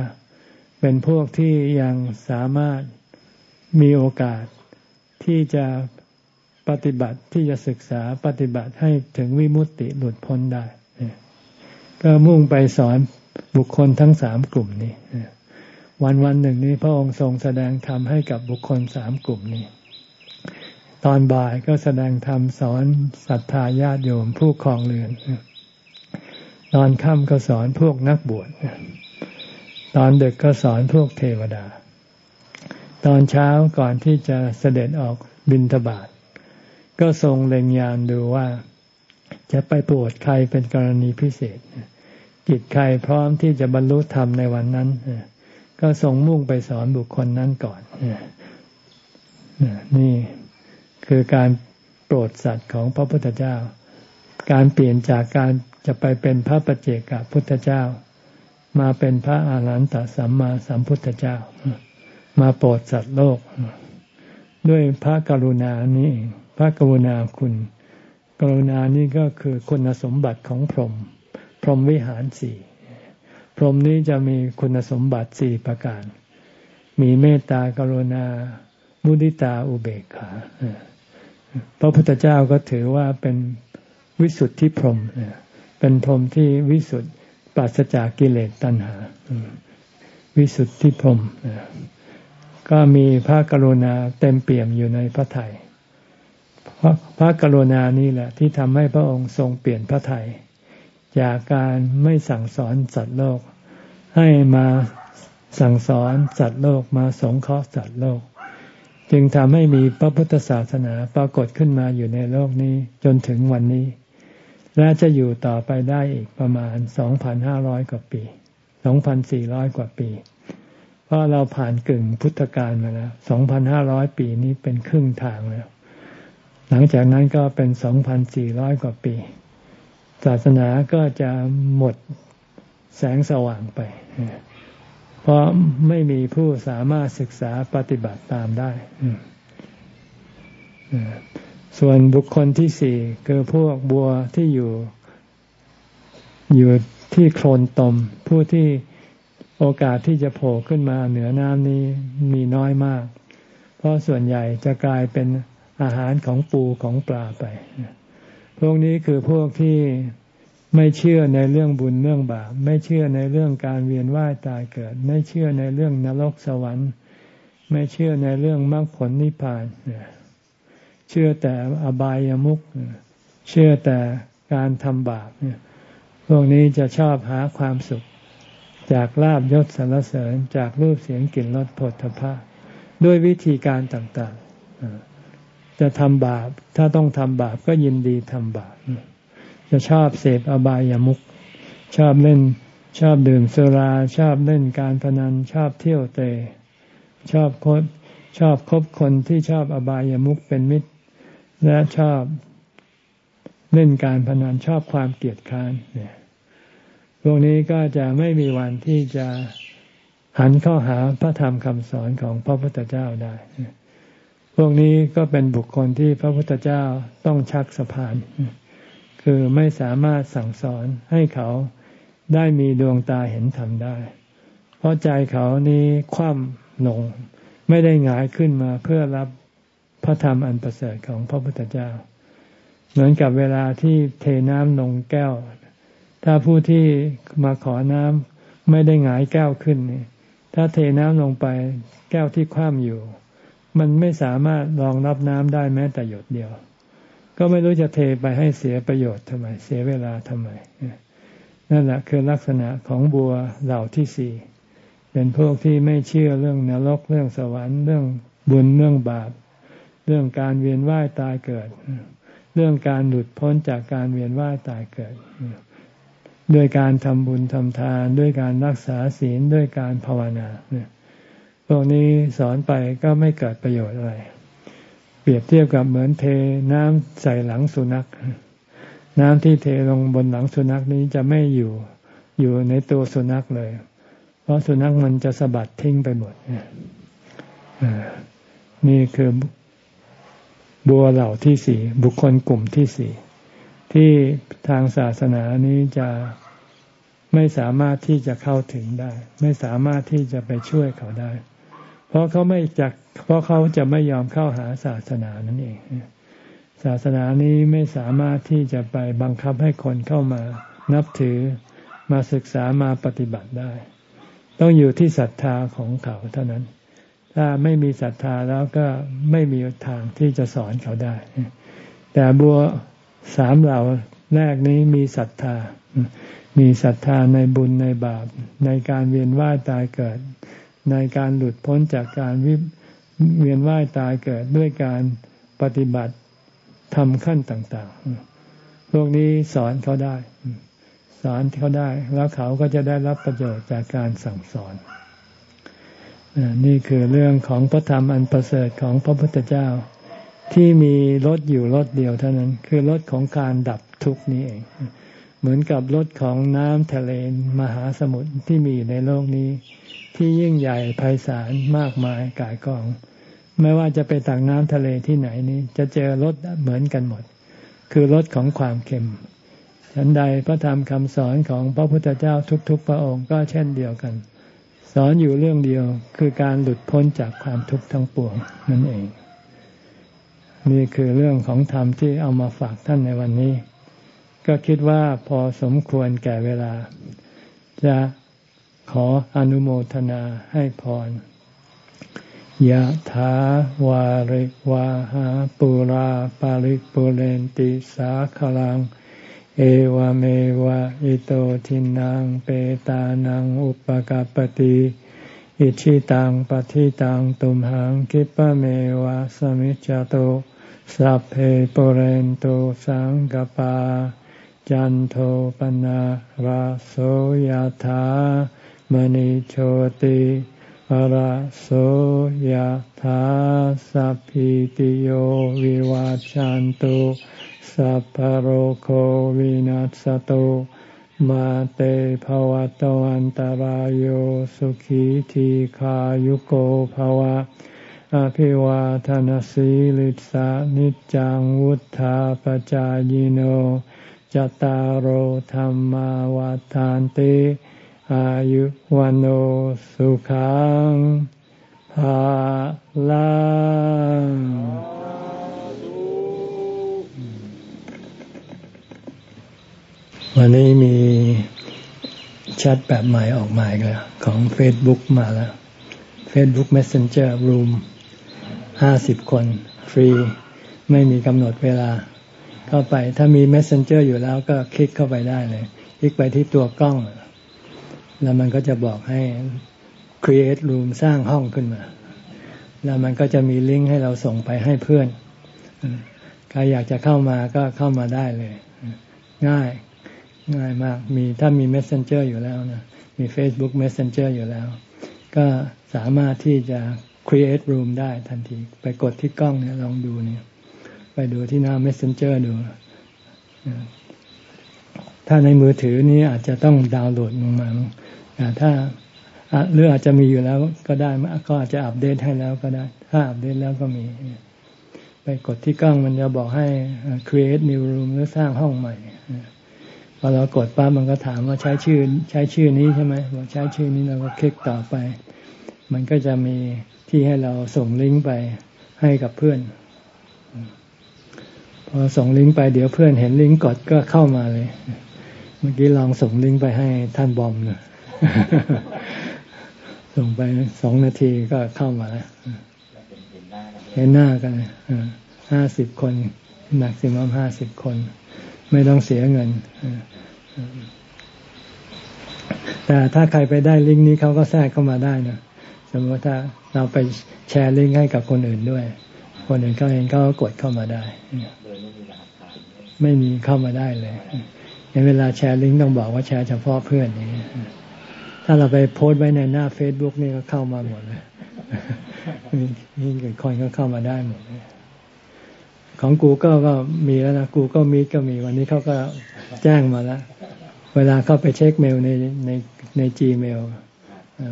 เป็นพวกที่ยังสามารถมีโอกาสที่จะปฏิบัติที่จะศึกษาปฏิบัติให้ถึงวิมุตติหลุดพ้นได้ ก็มุ่งไปสอนบุคคลทั้งสามกลุ่มนี้ วันวันหนึ่งนี้พระองค์ทรงแสดงธรรมให้กับบุคคลสามกลุ่มนี้ ตอนบ่ายก็แสดงธรรมสอนศรัทธาญาติโยมผู้คลองเรือน ตอนค่ำก็สอนพวกนักบวช ตอนดึกก็สอนพวกเทวดา ตอนเช้าก่อนที่จะเสด็จออกบินทบาทก็ทรงเล็งยานดูว่า จะไปโปรดใครเป็นกรณีพิเศษจิตใครพร้อมที่จะบรรลุธรรมในวันนั้นก็ทรงมุ่งไปสอนบุคคลนั้นก่อนนี่คือการโปรดสัตว์ของพระพุทธเจ้า การเปลี่ยนจากการจะไปเป็นพระปเจกพุทธเจ้า มาเป็นพระอาหารหันตสัมมาสัมพุทธเจ้า มาโปรดสัตว์โลก ด้วยพระกรุณานี้พระกรุณาคุณ กรุณานี้ก็คือคุณสมบัติของพรหมพรหมวิหารสี่พรหมนี้จะมีคุณสมบัติสี่ประการ มีเมตตากรุณา มุดิตาอุเบกขาพระพุทธเจ้าก็ถือว่าเป็นวิสุทธิพรหมเป็นพรหมที่วิสุทธิ ปราศจากกิเลสตัณหา วิสุทธิพรมก็มีพระกรุณาเต็มเปี่ยมอยู่ในพระไทยพระกรุณานี่แหละ ที่ทำให้พระองค์ทรงเปลี่ยนพระไทยจากการไม่สั่งสอนสัตว์โลก ให้มาสั่งสอนสัตว์โลกมาสงเคราะห์สัตว์โลก จึงทำให้มีพระพุทธศาสนาปรากฏขึ้นมาอยู่ในโลกนี้จนถึงวันนี้ และจะอยู่ต่อไปได้อีกประมาณ 2,500 กว่าปี 2,400 กว่าปี เพราะเราผ่านกึ่งพุทธกาลมาแล้ว 2,500 ปีนี้เป็นครึ่งทางแล้ว หลังจากนั้นก็เป็น 2,400 กว่าปี ศาสนาก็จะหมดแสงสว่างไป เพราะไม่มีผู้สามารถศึกษาปฏิบัติตามได้ ส่วนบุคคลที่สี่คือพวกบัวที่อยู่ อยู่ที่โคลนตม ผู้ที่โอกาสที่จะโผล่ขึ้นมาเหนือน้ำนี้มีน้อยมาก เพราะส่วนใหญ่จะกลายเป็นอาหารของปูของปลาไป พวกนี้คือพวกที่ไม่เชื่อในเรื่องบุญเรื่องบาปไม่เชื่อในเรื่องการเวียนว่ายตายเกิด ไม่เชื่อในเรื่องนรกสวรรค์ ไม่เชื่อในเรื่องมรรคผลนิพพานเเชื่อแต่อบายามุขเชื่อแต่การทำบาปเนี่ยพวกนี้จะชอบหาความสุข จากลาบยศสรรเสริญจากรูปเสียงกลิ่นรสผลทพะด้วยวิธีการต่างๆ จะทำบาปถ้าต้องทำบาปก็ยินดีทำบาปจะชอบเสพอบายามุขชอบเล่นชอบดื่มสุราชอบเล่นการพนันชอบเที่ยวเตะชอบคบชอบคบคนที่ชอบอบายามุขเป็นมิตร และชอบเล่นการพนันชอบความเกียดค้านเนี่ยพวกนี้ก็จะไม่มีวันที่จะหันเข้าหาพระธรรมคำสอนของพระพุทธเจ้าได้ พวกนี้ก็เป็นบุคคลที่พระพุทธเจ้าต้องชักสะพาน คือไม่สามารถสั่งสอนให้เขาได้มีดวงตาเห็นธรรมได้ เพราะใจเขานี้คว่ำลง ไม่ได้หงายขึ้นมาเพื่อรับ พระธรรมอันประเสริฐของพระพุทธเจ้า เหมือนกับเวลาที่เทน้ำลงแก้ว ถ้าผู้ที่มาขอน้ำไม่ได้หงายแก้วขึ้น ถ้าเทน้ำลงไปแก้วที่คว่ำอยู่ มันไม่สามารถรองรับน้ำได้แม้แต่หยดเดียว ก็ไม่รู้จะเทไปให้เสียประโยชน์ทำไม เสียเวลาทำไม นั่นแหละคือลักษณะของบัวเหล่าที่สี่เป็นพวกที่ไม่เชื่อเรื่องนรกเรื่องสวรรค์เรื่องบุญเรื่องบาป เรื่องการเวียนว่ายตายเกิด เรื่องการหลุดพ้นจากการเวียนว่ายตายเกิด ด้วยการทำบุญทำทาน ด้วยการรักษาศีลด้วยการภาวนาพวกนี้สอนไปก็ไม่เกิดประโยชน์อะไร เปรียบเทียบกับเหมือนเทน้ำใส่หลังสุนัข น้ำที่เทลงบนหลังสุนัขนี้จะไม่อยู่อยู่ในตัวสุนัขเลย เพราะสุนัขมันจะสะบัดทิ้งไปหมดนี่คือ บัวเหล่าที่สี่บุคคลกลุ่มที่สี่ที่ทางศาสนานี้จะไม่สามารถที่จะเข้าถึงได้ ไม่สามารถที่จะไปช่วยเขาได้ เพราะเขาไม่จักเพราะเขาจะไม่ยอมเข้าหาศาสนานั่นเอง ศาสนานี้ไม่สามารถที่จะไปบังคับให้คนเข้ามานับถือมาศึกษามาปฏิบัติได้ ต้องอยู่ที่ศรัทธาของเขาเท่านั้น ถ้าไม่มีศรัทธาแล้วก็ไม่มีทางที่จะสอนเขาได้ แต่บัวสามเหล่าแรกนี้มีศรัทธา มีศรัทธาในบุญในบาป ในการเวียนว่ายตายเกิด ในการหลุดพ้นจากการวิเวียนว่ายตายเกิดด้วยการปฏิบัติทำขั้นต่างๆ พวกนี้สอนเขาได้ สอนเขาได้ แล้วเขาก็จะได้รับประโยชน์จากการสั่งสอน นี่คือเรื่องของพระธรรมอันประเสริฐของพระพุทธเจ้า ที่มีรถอยู่รถเดียวเท่านั้น คือรถของการดับทุกนี้เอง เหมือนกับรถของน้ำทะเลมหาสมุทรที่มีอยู่ในโลกนี้ ที่ยิ่งใหญ่ไพศาลมากมายกายกอง ไม่ว่าจะไปตักน้ำทะเลที่ไหนนี้ จะเจอรถเหมือนกันหมด คือรถของความเค็มฉันใดพระธรรมคำสอนของพระพุทธเจ้าทุกๆพระองค์ก็เช่นเดียวกัน สอนอยู่เรื่องเดียวคือการหลุดพ้นจากความทุกข์ทั้งปวงนั่นเอง นี่คือเรื่องของธรรมที่เอามาฝากท่านในวันนี้ ก็คิดว่าพอสมควรแก่เวลา จะขออนุโมทนาให้พรยะถาวาริวาหาปุราปาริปุเรนติสาขลัง เอวเมวะอิโตทินังเปตานังอุปกาปติอิชิตังปฏิตังตุมหังคิปะเมวะสมิจจโตสัพเพปเรนโตสังกปา จันโทปนะราโสยธามณิโชติราโสยธาสัพพิติโยวิวาจันโต สัพพโรโควินัสตุ มาเตภวะตวันตารโยสุขีทีขายุโกภวะ อภิวาทนสีลิสานิจังวุธาปจายโน จตารโหธรรมาวาทานติอายุวันโอสุขังภาลัง วันนี้มีแชทแบบใหม่ออกมาแล้วของ Facebook มาแล้ว Facebook Messenger Room ห้าสิบคน ฟรี ไม่มีกำหนดเวลา เข้าไปถ้ามี Messenger อยู่แล้วก็คลิกเข้าไปได้เลย คลิกไปที่ตัวกล้อง แล้วมันก็จะบอกให้ create room สร้างห้องขึ้นมา แล้วมันก็จะมีลิงก์ให้เราส่งไปให้เพื่อน ใครอยากจะเข้ามาก็เข้ามาได้เลย ง่าย ง่ายมาก มีถ้ามี messenger อยู่แล้วนะมี Facebook messenger อยู่แล้ว ก็สามารถที่จะ create room ได้ทันที ไปกดที่กล้องเนี่ยลองดูเนี่ย ไปดูที่หน้า messenger ดู ถ้าในมือถือนี้อาจจะต้องดาวน์โหลดลงมาแต่ถ้าหรืออาจจะมีอยู่แล้วก็ได้ก็อาจจะอัปเดตให้แล้วก็ได้ ถ้าอัปเดตแล้วก็มี ไปกดที่กล้องมันจะบอกให้ create new room หรือสร้างห้องใหม่ พอเรากดปั๊บมันก็ถามว่าใช้ชื่อใช้ชื่อนี้ใช่ไหมบอกใช้ชื่อนี้เราก็คลิกต่อไป มันก็จะมีที่ให้เราส่งลิงก์ไปให้กับเพื่อนพอส่งลิงก์ไปเดี๋ยวเพื่อนเห็นลิงก์กดก็เข้ามาเลย เมื่อกี้ลองส่งลิงก์ไปให้ท่านบอมเนะส่งไปสองนาทีก็เข้ามาแล้วเห็นหน้ากันห้าสิบคนหนักสิมัมห้าสิบคน ไม่ต้องเสียเงิน แต่ถ้าใครไปได้ลิงก์นี้เขาก็แทรกเข้ามาได้นะสมมติถ้าเราไปแชร์ลิงก์ให้กับคนอื่นด้วย คนอื่นเขาเองเขาก็กดเข้ามาได้ ไม่มีเข้ามาได้เลยในเวลาแชร์ลิงก์ต้องบอกว่าแชร์เฉพาะเพื่อนนี้ถ้าเราไปโพสต์ไว้ในหน้าเฟซบุ๊กนี่ก็เข้ามาหมดเลยนี่เกิดคนก็เข้ามาได้หมดเลย ของ Google ก็มีแล้วนะ Google Meet ก็มีวันนี้เขาก็แจ้งมาแล้ว เวลาเข้าไปเช็คเมลในในใน Gmail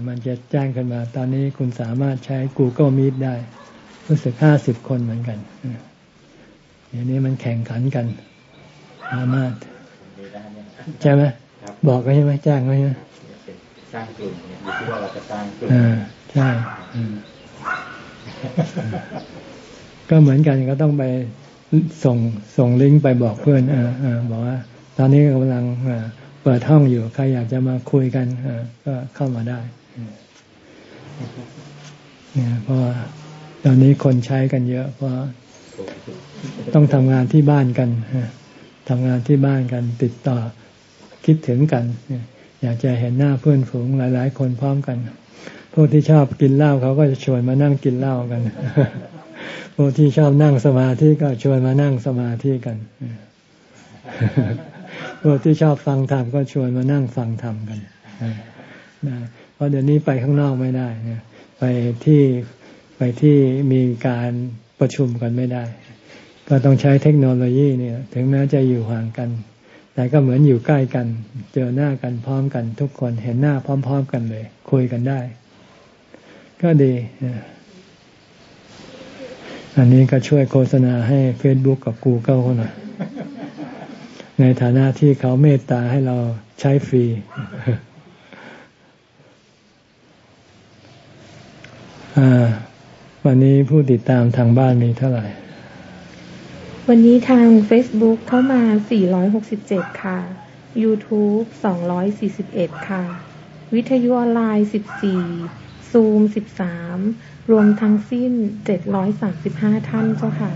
มันจะแจ้งขึ้นมา ตอนนี้คุณสามารถใช้ Google Meet ได้ รู้สึกห้าสิบคนเหมือนกันอย่างนี้มันแข่งขันกัน สามารถใช่ไหมบอกก็ใช่ไหมแจ้งไว้ใช่ไหมสร้างกลุ่มอยู่ที่ว่าเราจะสร้างกลุ่มอ่าใช่ ก็เหมือนกันก็ต้องไปส่งส่งลิงก์ไปบอกเพื่อนออบอกว่า ตอนนี้กำลังเปิดห้องอยู่ใครอยากจะมาคุยกันก็เข้ามาได้เนี่ยเพราะตอนนี้คนใช้กันเยอะเพราะต้องทำงานที่บ้านกันทำงานที่บ้านกันติดต่อคิดถึงกัน อยากจะเห็นหน้าเพื่อนฝูงหลาย ๆ คนพร้อมกัน พวกที่ชอบกินเหล้าเขาก็จะชวนมานั่งกินเหล้ากัน พวกที่ชอบนั่งสมาธิก็ชวนมานั่งสมาธิกันพวกที่ชอบฟังธรรมก็ชวนมานั่งฟังธรรมกันเพราะเดี๋ยวนี้ไปข้างนอกไม่ได้ไปที่ไปที่มีการประชุมกันไม่ได้ ก็ต้องใช้เทคโนโลยีเนี่ย ถึงแม้จะอยู่ห่างกัน แต่ก็เหมือนอยู่ใกล้กัน เจอหน้ากันพร้อมกัน ทุกคนเห็นหน้าพร้อม ๆ กันเลย คุยกันได้ ก็ดี อันนี้ก็ช่วยโฆษณาให้ Facebook กับ Google เขาหน่อยในฐานะที่เขาเมตตาให้เราใช้ฟรี วันนี้ผู้ติดตามทางบ้านมีเท่าไหร่ วันนี้ทาง Facebook เข้ามา 467 ค่ะ YouTube 241 ค่ะ วิทยุออนไลน์ 14ซูม13 รวมทั้งสิ้น735ท่านเจ้าค่ะ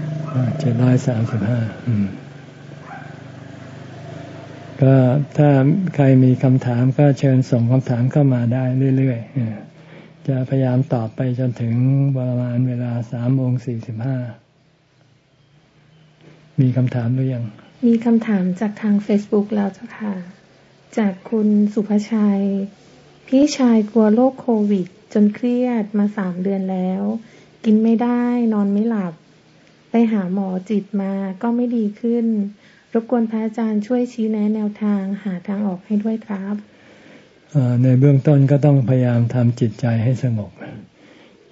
735ก็ถ้าใครมีคำถามก็เชิญส่งคำถามเข้ามาได้เรื่อยๆ จะพยายามตอบไปจนถึงประมาณเวลาสามโมงสี่สิบห้า มีคำถามหรือยัง มีคำถามจากทาง Facebook แล้วเจ้าค่ะ จากคุณสุภชัย พี่ชายกลัวโรคโควิด จนเครียดมาสามเดือนแล้ว กินไม่ได้นอนไม่หลับ ไปหาหมอจิตมาก็ไม่ดีขึ้น รบกวนพระอาจารย์ช่วยชี้แนะแนวทางหาทางออกให้ด้วยครับในเบื้องต้นก็ต้องพยายามทำจิตใจให้สงบ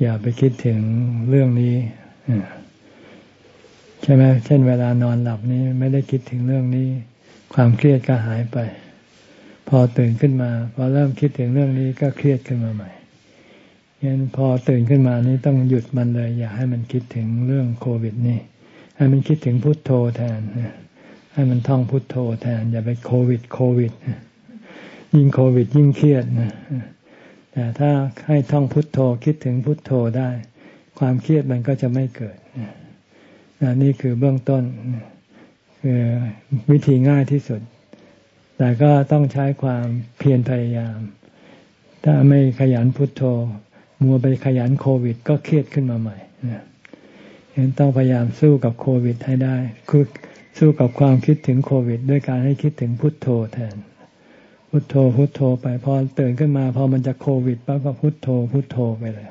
อย่าไปคิดถึงเรื่องนี้ใช่ไหมเช่น เวลานอนหลับนี้ไม่ได้คิดถึงเรื่องนี้ ความเครียดก็หายไป พอตื่นขึ้นมา พอเริ่มคิดถึงเรื่องนี้ก็เครียดขึ้นมาใหม่ งั้นพอตื่นขึ้นมานี้ต้องหยุดมันเลย อย่าให้มันคิดถึงเรื่องโควิดนี่ ให้มันคิดถึงพุทโธแทนให้มันท่องพุทโธแทน อย่าไปโควิด โควิด ยิ่งโควิด ยิ่งเครียดนะแต่ถ้าให้ท่องพุทโธคิดถึงพุทโธได้ ความเครียดมันก็จะไม่เกิดนี่คือเบื้องต้นคือวิธีง่ายที่สุด แต่ก็ต้องใช้ความเพียรพยายาม ถ้าไม่ขยันพุทโธ มัวไปขยันโควิด ก็เครียดขึ้นมาใหม่เห็นต้องพยายามสู้กับโควิดให้ได้ คือสู้กับความคิดถึงโควิด ด้วยการให้คิดถึงพุทโธแทน พุทโธพุทโธไปพอตื่นขึ้นมาพอมันจะโควิดปั๊บก็พุทโธ พุทโธไปเลย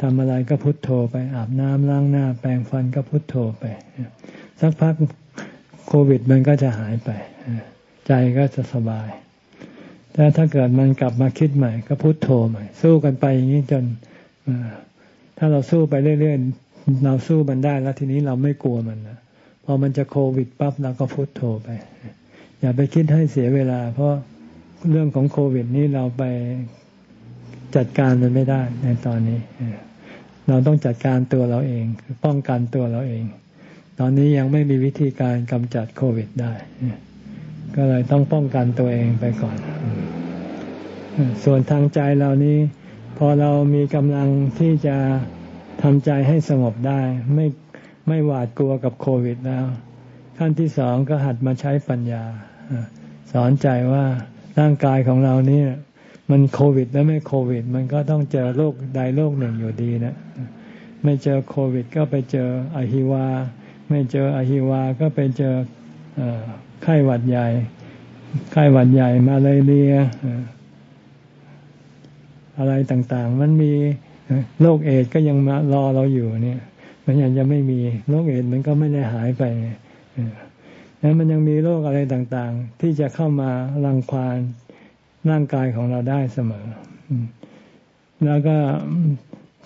ทำอะไรก็พุทโธไปอาบน้ำล้างหน้า แปรงฟันก็พุทโธไปสักพักโควิดมันก็จะหายไป ใจก็จะสบาย แต่ถ้าเกิดมันกลับมาคิดใหม่ ก็พุทโธใหม่ สู้กันไปอย่างนี้จนถ้าเราสู้ไปเรื่อยๆเราสู้มันได้แล้วทีนี้เราไม่กลัวมันนะพอมันจะโควิดปั๊บเราก็พุโทโธไป อย่าไปคิดให้เสียเวลา เพราะเรื่องของโควิดนี้เราไปจัดการมันไม่ได้ในตอนนี้ เราต้องจัดการตัวเราเองคือป้องกันตัวเราเอง ตอนนี้ยังไม่มีวิธีการกำจัดโควิดได้ ก็เลยต้องป้องกันตัวเองไปก่อน ส่วนทางใจเรานี้ พอเรามีกำลังที่จะทำใจให้สงบได้ ไม่ไม่หวาดกลัวกับโควิดแล้ว ขั้นที่สองก็หัดมาใช้ปัญญา สอนใจว่าร่างกายของเรานี่มันโควิดแล้วไม่โควิด มันก็ต้องเจอโรคใดโรคหนึ่งอยู่ดีนะไม่เจอโควิด ก็ไปเจออหิวา ไม่เจออหิวา ก็ไปเจอ ไข้หวัดใหญ่ ไข้หวัดใหญ่มาเลยเรียอะไรต่างๆ มันมีโรคเอดก็ยังมารอเราอยู่เนี่ย มันยังจะไม่มีโรคเอดมันก็ไม่ได้หายไปนั้นมันยังมีโรคอะไรต่างๆ ที่จะเข้ามารังควานร่างกายของเราได้เสมอ แล้วก็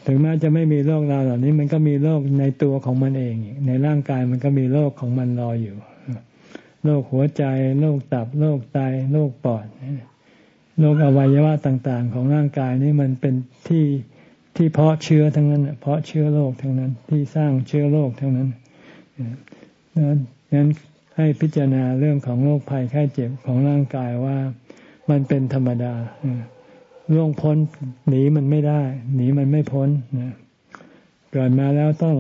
ถึงแม้จะไม่มีโรคเราเหล่านี้ มันก็มีโรคในตัวของมันเอง ในร่างกายมันก็มีโรคของมันรออยู่ โรคหัวใจโรคตับโรคไตโรคปอดโรคอวัยวะต่างๆ ของร่างกายนี้มันเป็นที่ที่เพาะเชื้อทั้งนั้นเพาะเชื้อโรคทั้งนั้น ที่สร้างเชื้อโรคทั้งนั้นนั้นให้พิจารณาเรื่องของโรคภัยไข้เจ็บของร่างกายว่ามันเป็นธรรมดาล่วงพ้นหนีมันไม่ได้ หนีมันไม่พ้นเกิดมาแล้วต้อง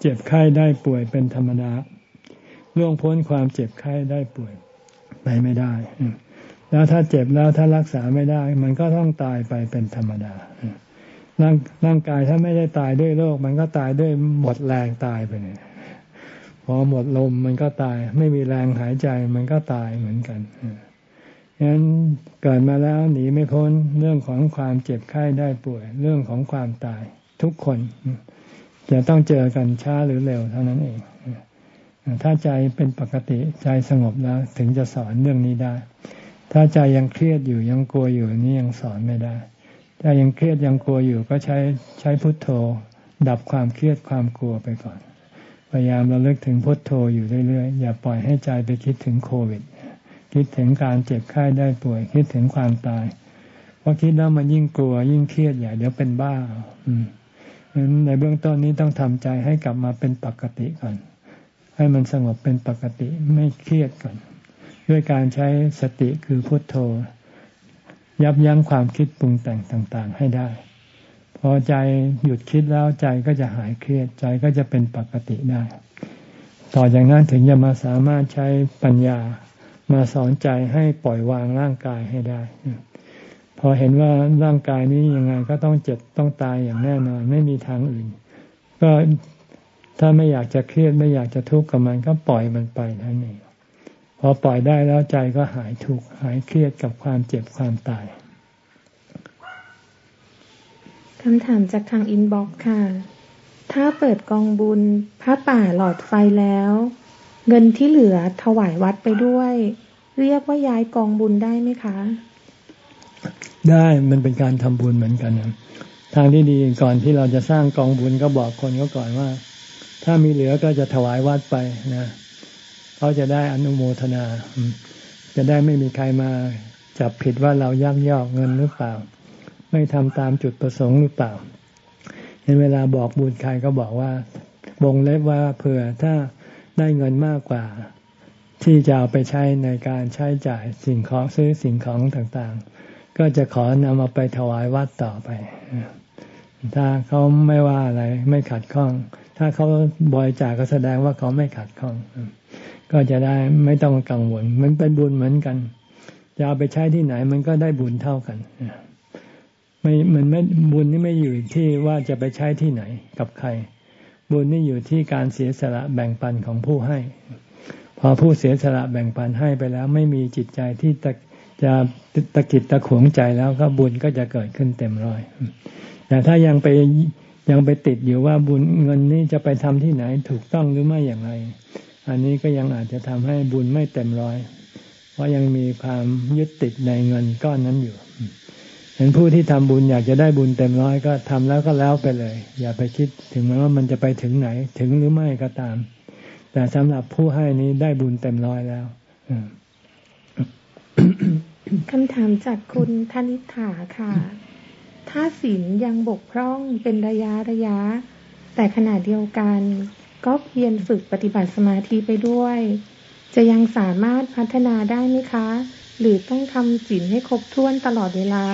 เจ็บไข้ได้ป่วยเป็นธรรมดา ล่วงพ้นความเจ็บไข้ได้ป่วยไปไม่ได้ แล้วถ้าเจ็บแล้วถ้ารักษาไม่ได้ มันก็ต้องตายไปเป็นธรรมดาร่างร่างกายถ้าไม่ได้ตายด้วยโรคมันก็ตายด้วยหมดแรงตายไปเนี่ยพอหมดลมมันก็ตาย ไม่มีแรงหายใจมันก็ตายเหมือนกันฉะนั้นเกิดมาแล้วหนีไม่พ้นเรื่องของความเจ็บไข้ได้ป่วย เรื่องของความตายทุกคน จะต้องเจอกันช้าหรือเร็วเท่านั้นเอง ถ้าใจเป็นปกติใจสงบแล้ว ถึงจะสอนเรื่องนี้ได้ ถ้าใจยังเครียดอยู่ยังกลัวอยู่นี่ยังสอนไม่ได้ ถ้ายังเครียดยังกลัวอยู่ก็ใช้ใช้พุทโธ ดับความเครียดความกลัวไปก่อน พยายามระลึกถึงพุทโธอยู่เรื่อยๆอย่าปล่อยให้ใจไปคิดถึงโควิด คิดถึงการเจ็บไข้ได้ป่วย คิดถึงความตายเพราะคิดแล้วมันยิ่งกลัว ยิ่งเครียดใหญ่เดี๋ยวเป็นบ้า อืมในเบื้องต้นนี้ต้องทำใจให้กลับมาเป็นปกติก่อน ให้มันสงบเป็นปกติไม่เครียดก่อน ด้วยการใช้สติคือพุทโธ ยับยั้งความคิดปรุงแต่งต่างๆ ให้ได้ พอใจหยุดคิดแล้วใจก็จะหายเครียดใจก็จะเป็นปกติได้ ต่อจากนั้นถึงจะมาสามารถใช้ปัญญามาสอนใจให้ปล่อยวางร่างกายให้ได้ พอเห็นว่าร่างกายนี้ยังไงก็ต้องเจ็บต้องตายอย่างแน่นอน ไม่มีทางอื่น ก็ ถ้าไม่อยากจะเครียดไม่อยากจะทุกข์กับมันก็ปล่อยมันไปนั่นเองพอปล่อยได้แล้วใจก็หายทุกข์หายเครียดกับความเจ็บความตายคำถามจากทางอินบ็อกค่ะ ถ้าเปิดกองบุญพระป่าหลอดไฟแล้ว เงินที่เหลือถวายวัดไปด้วย เรียกว่าย้ายกองบุญได้ไหมคะ ได้มันเป็นการทำบุญเหมือนกันนะทางที่ดีก่อนที่เราจะสร้างกองบุญก็บอกคนก็ก่อนว่า ถ้ามีเหลือก็จะถวายวัดไปนะเขาจะได้อนุโมทนา จะได้ไม่มีใครมาจับผิดว่าเรายักยอกเงินหรือเปล่า ไม่ทำตามจุดประสงค์หรือเปล่า เห็นเวลาบอกบุญใครก็บอกว่าบงเล็บว่าเผื่อถ้าได้เงินมากกว่า ที่จะเอาไปใช้ในการใช้จ่ายสิ่งของซื้อสิ่งของต่างๆ ก็จะขอนำเอาไปถวายวัดต่อไป ถ้าเขาไม่ว่าอะไรไม่ขัดข้อง ถ้าเขาบริจาคก็แสดงว่าเขาไม่ขัดข้อง ก็จะได้ไม่ต้องกังวล มันเป็นบุญเหมือนกัน จะเอาไปใช้ที่ไหนมันก็ได้บุญเท่ากันไม่มันไม่บุญนี่ไม่อยู่ที่ว่าจะไปใช้ที่ไหนกับใคร บุญนี่อยู่ที่การเสียสละแบ่งปันของผู้ให้ พอผู้เสียสละแบ่งปันให้ไปแล้ว ไม่มีจิตใจที่จะจะตะกิดตะขวงใจแล้วก็บุญก็จะเกิดขึ้นเต็มร้อยแต่ถ้ายังไป ยังไปติดอยู่ว่าบุญเงินนี้จะไปทำที่ไหนถูกต้องหรือไม่อย่างไร อันนี้ก็ยังอาจจะทำให้บุญไม่เต็มร้อย เพราะยังมีความยึดติดในเงินก้อนนั้นอยู่เห็นผู้ที่ทำบุญอยากจะได้บุญเต็มร้อยก็ทำแล้วก็แล้วไปเลย อย่าไปคิดถึงแม้ว่ามันจะไปถึงไหนถึงหรือไม่ก็ตาม แต่สำหรับผู้ให้นี้ได้บุญเต็มร้อยแล้วคำถามจากคุณธนิษฐาค่ะ ถ้าศีลยังบกพร่องเป็นระยะระยะ แต่ขณะเดียวกัน ก็เพียรฝึกปฏิบัติสมาธิไปด้วย จะยังสามารถพัฒนาได้ไหมคะ หรือต้องทำศีลให้ครบถ้วนตลอดเวลา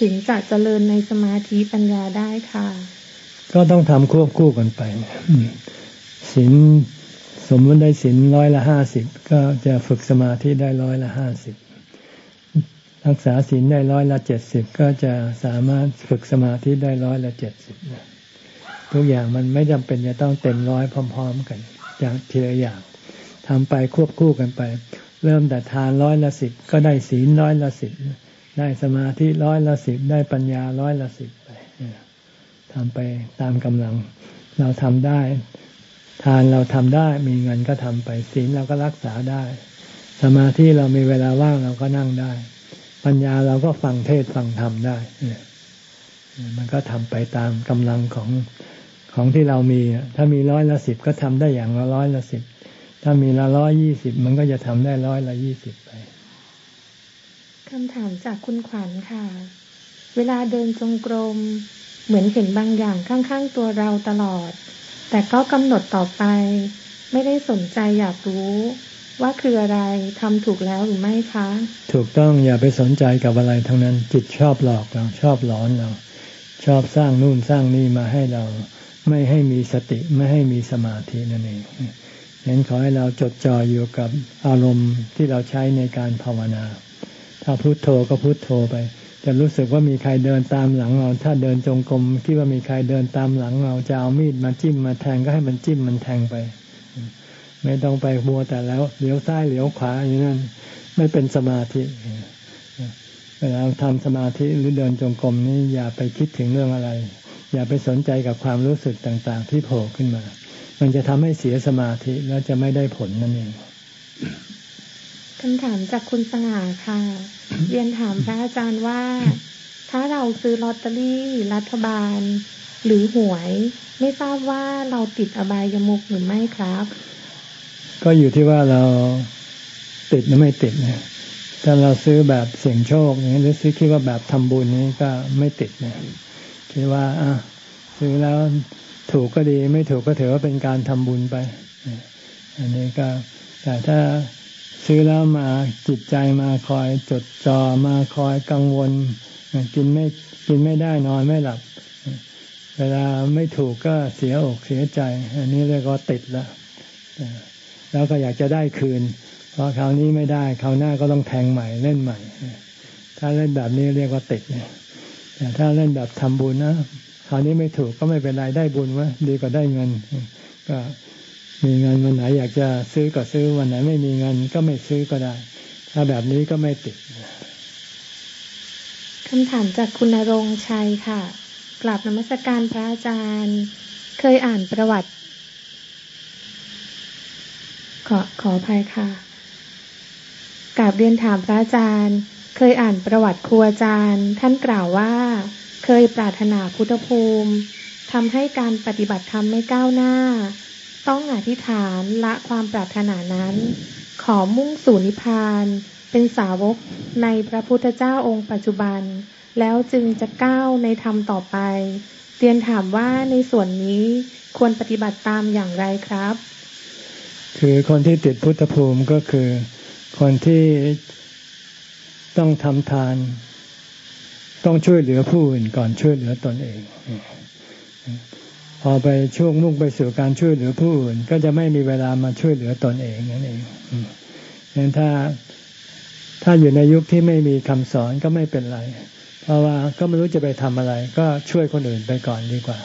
ถึงจะเจริญในสมาธิปัญญาได้ค่ะ ก็ต้องทำควบคู่กันไปศีลสมมติได้ศีลร้อยละห้าสิบก็จะฝึกสมาธิได้ร้อยละห้าสิบ รักษาศีลได้ร้อยละเจ็ดสิบก็จะสามารถฝึกสมาธิได้ร้อยละเจ็ดสิบทุกอย่างมันไม่จำเป็นจะต้องเต็มร้อยพร้อม ๆ กัน อย่างทีละอย่างทำไปควบคู่กันไป เริ่มแต่ทานร้อยละสิบก็ได้ศีลร้อยละสิบได้สมาธิร้อยละสิบได้ปัญญาร้อยละสิบไปทำไปตามกำลัง เราทำได้ ทานเราทำได้ มีเงินก็ทำไปศีลเราก็รักษาได้ สมาธิเรามีเวลาว่างเราก็นั่งได้ ปัญญาเราก็ฟังเทศฟังธรรมได้มันก็ทำไปตามกำลังของของที่เรามี ถ้ามีร้อยละสิบก็ทำได้อย่างละร้อยละสิบ ถ้ามีละร้อยยี่สิบมันก็จะทำได้ร้อยละยี่สิบไปคำถามจากคุณขวัญค่ะ เวลาเดินจงกรม เหมือนเห็นบางอย่างข้างๆตัวเราตลอด แต่ก็กำหนดต่อไป ไม่ได้สนใจอยากรู้ ว่าคืออะไรทำถูกแล้วหรือไม่คะ ถูกต้องอย่าไปสนใจกับอะไรทั้งนั้น จิตชอบหลอกเราชอบหลอนเรา ชอบสร้างนู่นสร้างนี่มาให้เรา ไม่ให้มีสติไม่ให้มีสมาธินั่นเองงั้นขอให้เราจดจ่ออยู่กับอารมณ์ที่เราใช้ในการภาวนา ถ้าพุโทโธก็พุโทโธไป จะรู้สึกว่ามีใครเดินตามหลังเรา ถ้าเดินจงกรมคิดว่ามีใครเดินตามหลังเราจะเอามีดมาจิ้มมาแทงก็ให้มันจิ้มมันแทงไป ไม่ต้องไปมัวแต่แล้วเลี้ยวซ้ายเลี้ยวขวาอย่างนั้นไม่เป็นสมาธิเวลาทำสมาธิหรือเดินจงกรมนี่อย่าไปคิดถึงเรื่องอะไร อย่าไปสนใจกับความรู้สึกต่าง ๆ ที่โผล่ขึ้นมา มันจะทำให้เสียสมาธิแล้วจะไม่ได้ผลนั่นเองคำถามจากคุณสง่าค่ะ เรียนถามพระอาจารย์ว่า ถ้าเราซื้อลอตเตอรี่รัฐบาล หรือหวย ไม่ทราบว่าเราติดอบายมุกหรือไม่ครับ ก็อยู่ที่ว่าเราติดหรือไม่ติดนี่ยถ้าเราซื้อแบบเสี่ยงโชคนี้หรือซื้อคิดว่าแบบทำบุญนี้ก็ไม่ติดนี่ยคิดว่าอะซื้อแล้วถูกก็ดีไม่ถูกก็ถือว่าเป็นการทำบุญไป อันนี้ก็แต่ถ้าซื้อแล้วมาจิตใจมาคอยจดจ่อมาคอยกังวล กินไม่กินไม่ได้นอนไม่หลับ เวลาไม่ถูกก็เสียอกเสียใจ อันนี้เรียกว่าติดล้ว แล้วก็อยากจะได้คืน เพอคราวนี้ไม่ได้คราวหน้าก็ต้องแทงใหม่เล่นใหม่ ถ้าเล่นแบบนี้เรียกว่าติดเนี่ยแต่ถ้าเล่นแบบทำบุญนะคราวนี้ไม่ถูกก็ไม่เป็นไรได้บุญวะดีกว่าได้เงิน ก็มีเงินวันไหนอยากจะซื้อก็ซื้อวันไหนไม่มีเงินก็ไม่ซื้อก็ได้ ถ้าแบบนี้ก็ไม่ติดคำถามจากคุณรงชัยค่ะ กลับนมัสการพระอาจารย์ เคยอ่านประวัติ ขอขออภัยค่ะกราบเรียนถามพระอาจารย์ เคยอ่านประวัติครูอาจารย์ ท่านกล่าวว่า เคยปรารถนาพุทธภูมิทำให้การปฏิบัติธรรมไม่ก้าวหน้า ต้องอธิษฐานละความปรารถนานั้น ขอมุ่งสู่นิพพาน เป็นสาวกในพระพุทธเจ้าองค์ปัจจุบัน แล้วจึงจะก้าวในธรรมต่อไปเรียนถามว่าในส่วนนี้ควรปฏิบัติตามอย่างไรครับ คือคนที่ติดพุทธภูมิก็คือคนที่ต้องทำทาน ต้องช่วยเหลือผู้อื่นก่อนช่วยเหลือตนเอง พอไปช่วงมุ่งไปสู่การช่วยเหลือผู้อื่น ก็จะไม่มีเวลามาช่วยเหลือตนเองนั่นเองงั้นถ้าถ้าอยู่ในยุคที่ไม่มีคำสอนก็ไม่เป็นไร เพราะว่าก็ไม่รู้จะไปทำอะไร ก็ช่วยคนอื่นไปก่อนดีกว่า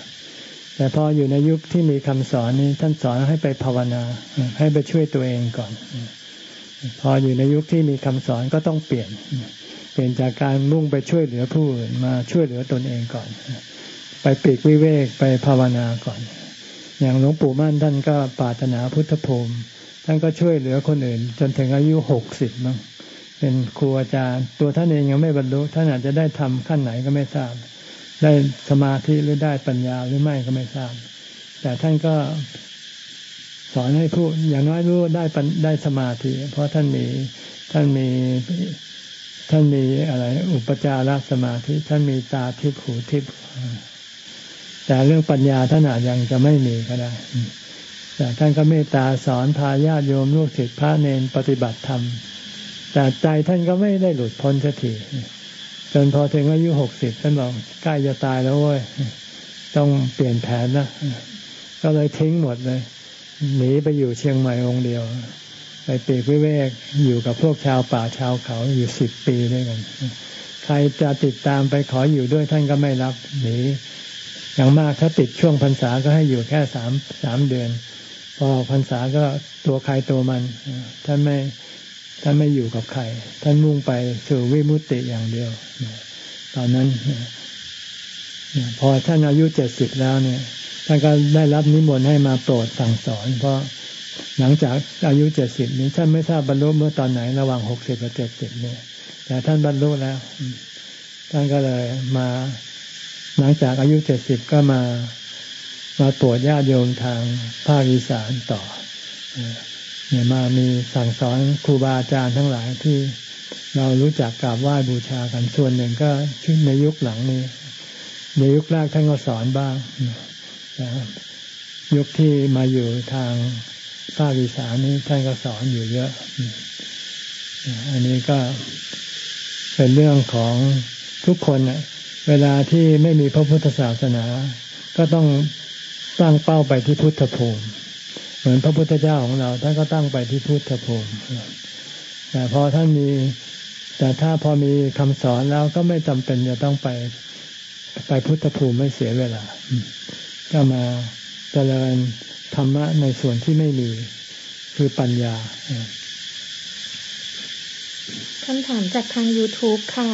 แต่พออยู่ในยุคที่มีคำสอนนี้ท่านสอนให้ไปภาวนา ให้ไปช่วยตัวเองก่อน พออยู่ในยุคที่มีคำสอนก็ต้องเปลี่ยน เปลี่ยนจากการมุ่งไปช่วยเหลือผู้อื่นมาช่วยเหลือตนเองก่อน ไปปีกวิเวกไปภาวนาก่อน อย่างหลวงปู่มั่นท่านก็ปรารถนาพุทธภูมิท่านก็ช่วยเหลือคนอื่น จนถึงอายุหกสิบมั้งเป็นครูอาจารย์ ตัวท่านเองยังไม่บรรลุท่านอาจจะได้ทำขั้นไหนก็ไม่ทราบ ได้สมาธิหรือได้ปัญญาหรือไม่ก็ไม่ทราบ แต่ท่านก็สอนให้ผู้อย่างน้อยรู้ได้ได้สมาธิ เพราะท่านมีท่านมีท่านมีอะไร อุปจารสมาธิ ท่านมีตาทิพหูทิพแต่เรื่องปัญญาท่านอาจยังจะไม่มีก็ได้ แต่ท่านก็เมตตาสอนพาญาติโยมลูกศิษย์พระเนนปฏิบัติธรรม แต่ใจท่านก็ไม่ได้หลุดพ้นสักที จนพอถึงอายุหกสิบท่านบอกใกล้จะตายแล้วเว้ยต้องเปลี่ยนแผนนะก็เลยทิ้งหมดเลย หนีไปอยู่เชียงใหม่องเดียว ไปปีกวิเวกอยู่กับพวกชาวป่าชาวเขาอยู่สิบปีด้วยกัน ใครจะติดตามไปขออยู่ด้วยท่านก็ไม่รับหนีอย่างมากถ้าติดช่วงพรรษาก็ให้อยู่แค่สามสามเดือน พอพรรษาก็ตัวใครตัวมันท่านไม่ ท่านไม่อยู่กับใคร ท่านมุ่งไปสู่วิมุตติอย่างเดียว ตอนนั้น พอท่านอายุเจ็ดสิบแล้วเนี่ย ท่านก็ได้รับนิมนต์ให้มาโปรดสั่งสอน เพราะหลังจากอายุเจ็ดสิบนี้ ท่านไม่ทราบบรรลุเมื่อตอนไหนระหว่างหกสิบกับเจ็ดสิบเนี่ย แต่ท่านบรรลุแล้ว ท่านก็เลยมา หลังจากอายุเจ็ดสิบก็มา มาโปรดญาติโยมทางภาคอีสานต่อ เนี่ยมามีสั่งสอนครูบาอาจารย์ทั้งหลายที่เรารู้จักกราบไหว้บูชากันส่วนหนึ่งก็ชุดในยุคหลังนี้ในยุคแรกท่านก็สอนบ้างยุคที่มาอยู่ทางภาคอีสานนี้ท่านก็สอนอยู่เยอะ อันนี้ก็เป็นเรื่องของทุกคนเวลาที่ไม่มีพระพุทธศาสนา ก็ต้องตั้งเป้าไปที่พุทธภูมิ เหมือนพระพุทธเจ้าของเราท่านก็ตั้งไปที่พุทธภูมิแต่พอท่านมี แต่ถ้าพอมีคำสอนแล้วก็ไม่จำเป็นจะต้องไปไปพุทธภูมิไม่เสียเวลา ก็มาเจริญธรรมะในส่วนที่ไม่มีคือปัญญาคำถามจากทาง YouTube ค่ะ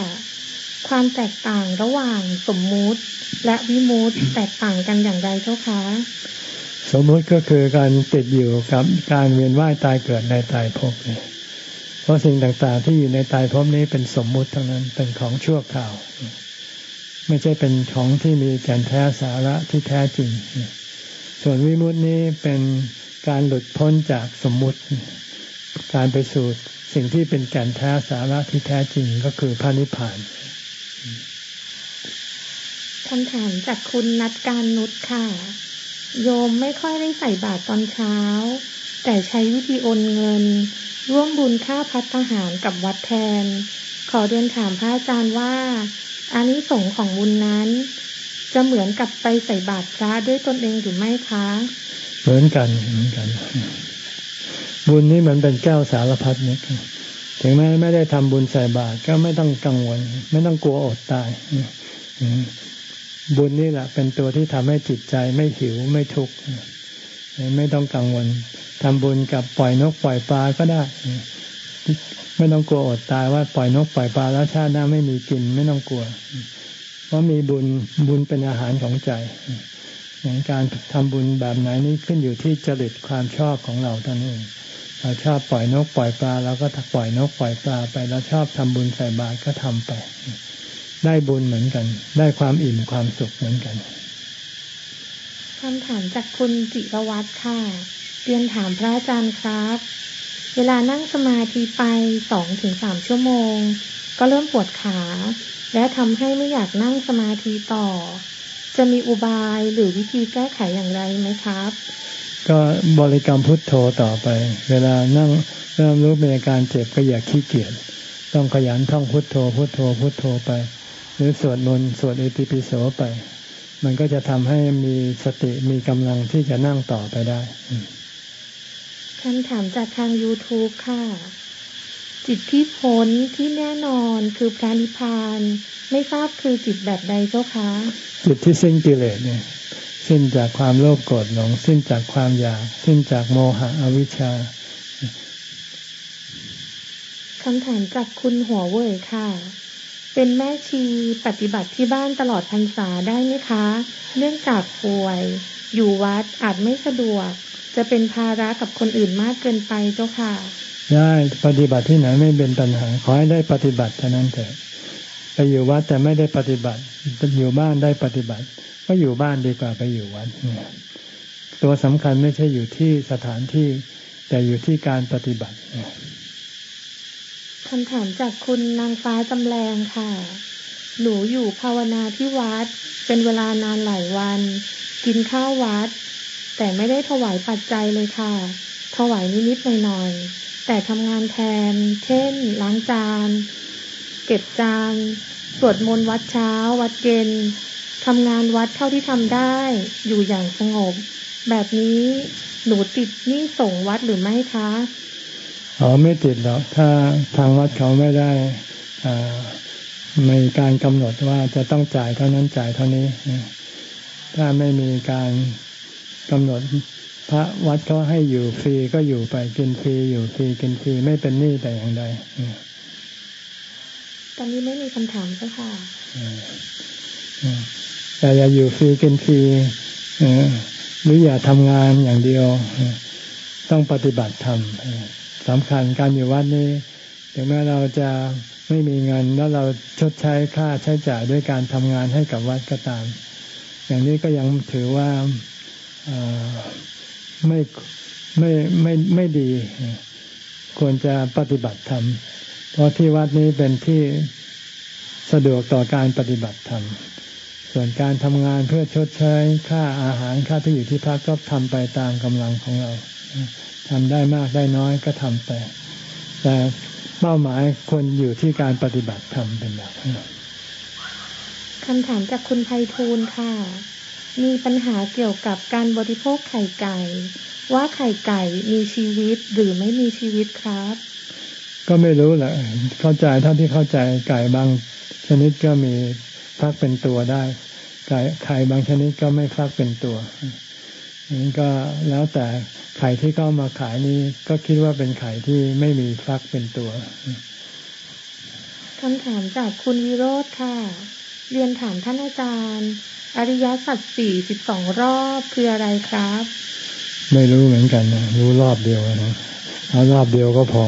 ความแตกต่างระหว่างสมมุติและวิมุติแตกต่างกันอย่างไรเจ้าคะ สมมุติก็คือการติดอยู่กับการเวียนว่ายตายเกิดในตายภพเนี่ยเพราะสิ่งต่างๆ ที่อยู่ในตายภพนี้เป็นสมมุติทั้งนั้นเป็นของชั่วคราว ไม่ใช่เป็นของที่มีแก่นแท้สาระที่แท้จริง ส่วนวิมุตินี้เป็นการหลุดพ้นจากสมมุติ การไปสู่สิ่งที่เป็นแก่นแท้สาระที่แท้จริงก็คือพระนิพพานคำถามจากคุณนัดการนุชค่ะ โยมไม่ค่อยได้ใส่บาตรตอนเช้า แต่ใช้วิธีโอนเงิน ร่วมบุญค่าพัฒหารกับวัดแทน ขอเรียนถามพระอาจารย์ว่าอานิสงส์ของบุญนั้น จะเหมือนกับไปใส่บาตรพระด้วยตนเองหรือไม่คะ เหมือนกันเหมือนกัน บุญนี้มันเป็นแก้วสารพัดนึกถึงแม้ไม่ได้ทำบุญใส่บาตรก็ไม่ต้องกังวล ไม่ต้องกลัวอดตาย บุญนี่แหละ เป็นตัวที่ทำให้จิตใจไม่หิวไม่ทุกข์ไม่ต้องกังวลทำบุญกับปล่อยนกปล่อยปลาก็ได้ ไม่ต้องกลัวอดตายว่าปล่อยนกปล่อยปลาแล้วชาติหน้าไม่มีกินไม่ต้องกลัว เพราะมีบุญบุญเป็นอาหารของใจอย่างการทำบุญแบบไหนนี้ขึ้นอยู่ที่จริตความชอบของเราท่านเองเราชอบปล่อยนกปล่อยปลาเราก็ปล่อยนกปล่อยปลาไปเราชอบทำบุญใส่บาตรก็ทำไป ได้บุญเหมือนกัน ได้ความอิ่มความสุขเหมือนกันคำถามจากคุณจิรวัตรค่ะเรียนถามพระอาจารย์ครับ เวลานั่งสมาธิไปสองถึงสามชั่วโมง ก็เริ่มปวดขา และทำให้ไม่อยากนั่งสมาธิต่อ จะมีอุบายหรือวิธีแก้ไขอย่างไรไหมครับ ก็บริกรรมพุทโธต่อไป เวลานั่งเริ่มรู้มีอาการเจ็บก็อย่าขี้เกียจต้องขยันท่องพุทโธพุทโธพุทโธไป หรือสวดมนต์สวดอิติปิโสไป มันก็จะทำให้มีสติมีกำลังที่จะนั่งต่อไปได้คำถามจากทาง YouTube ค่ะ จิตที่พ้นที่แน่นอนคือพระนิพพาน ไม่ทราบคือจิตแบบใดเจ้าคะ จิตที่สิ้นกิเลสเนี่ย สิ้นจากความโลภโกรธหลง สิ้นจากความอยาก สิ้นจากโมหะอวิชชาคำถามจากคุณหัวเว่ยค่ะ เป็นแม่ชีปฏิบัติที่บ้านตลอดพรรษาได้ไหมคะ เนื่องจากป่วย อยู่วัดอาจไม่สะดวก จะเป็นภาระกับคนอื่นมากเกินไปเจ้าค่ะ ได้ปฏิบัติที่ไหนไม่เป็นปัญหา ขอให้ได้ปฏิบัติเท่านั้นเถอะไปอยู่วัดแต่ไม่ได้ปฏิบัติอยู่บ้านได้ปฏิบัติ ก็อยู่บ้านดีกว่าไปอยู่วัดตัวสำคัญไม่ใช่อยู่ที่สถานที่ แต่อยู่ที่การปฏิบัติ คำถามจากคุณนางฟ้าจำแรงค่ะ หนูอยู่ภาวนาที่วัด เป็นเวลานานหลายวัน กินข้าววัด แต่ไม่ได้ถวายปัจจัยเลยค่ะ ถวายนิดๆหน่อยๆ แต่ทำงานแทน เช่น ล้างจาน เก็บจาน สวดมนต์วัดเช้า วัดเย็นทำงานวัดเท่าที่ทำได้ อยู่อย่างสงบ แบบนี้หนูติดนี่ส่งวัดหรือไม่คะ อ๋อไม่ติดหรอกถ้าทางวัดเขาไม่ได้มีการกำหนดว่าจะต้องจ่ายเท่านั้นจ่ายเท่านี้ ถ้าไม่มีการกำหนดพระวัดเขาให้อยู่ฟรีก็อยู่ไปกินฟรีอยู่ฟรีกินฟรีไม่เป็นหนี้แต่อย่างใดตอนนี้ไม่มีคำถามเจ้าค่ะแต่อย่าอยู่ฟรีกินฟรีหรืออย่าทำงานอย่างเดียว ต้องปฏิบัติธรรม สำคัญการอยู่วัดนี้ถึงแม้เราจะไม่มีเงินแล้วเราชดใช้ค่าใช้จ่ายด้วยการทำงานให้กับวัดก็ตาม อย่างนี้ก็ยังถือว่าไม่ไม่ไม่ไม่ดี ควรจะปฏิบัติธรรม เพราะที่วัดนี้เป็นที่สะดวกต่อการปฏิบัติธรรม ส่วนการทำงานเพื่อชดใช้ค่าอาหารค่าที่อยู่ที่พักก็ทำไปตามกำลังของเรา ทำได้มากได้น้อยก็ทำไป แต่เป้าหมายควรอยู่ที่การปฏิบัติธรรมเป็นหลักคำถามจากคุณไพฑูรย์ค่ะ มีปัญหาเกี่ยวกับการบริโภคไข่ไก่ ว่าไข่ไก่มีชีวิตหรือไม่มีชีวิตครับ ก็ไม่รู้แหละเข้าใจเท่าที่เข้าใจไก่บางชนิดก็มีฟักเป็นตัวได้ ไก่ไข่บางชนิดก็ไม่ฟักเป็นตัวนี่ก็แล้วแต่ ไข่ที่เข้ามาขายนี้ก็คิดว่าเป็นไข่ที่ไม่มีฟักเป็นตัวคำถามจากคุณวิโรธค่ะ เรียนถามท่านอาจารย์ อริยสัจสี่สิบสองรอบคืออะไรครับ ไม่รู้เหมือนกันนะรู้รอบเดียวนะเอารอบเดียวก็พอ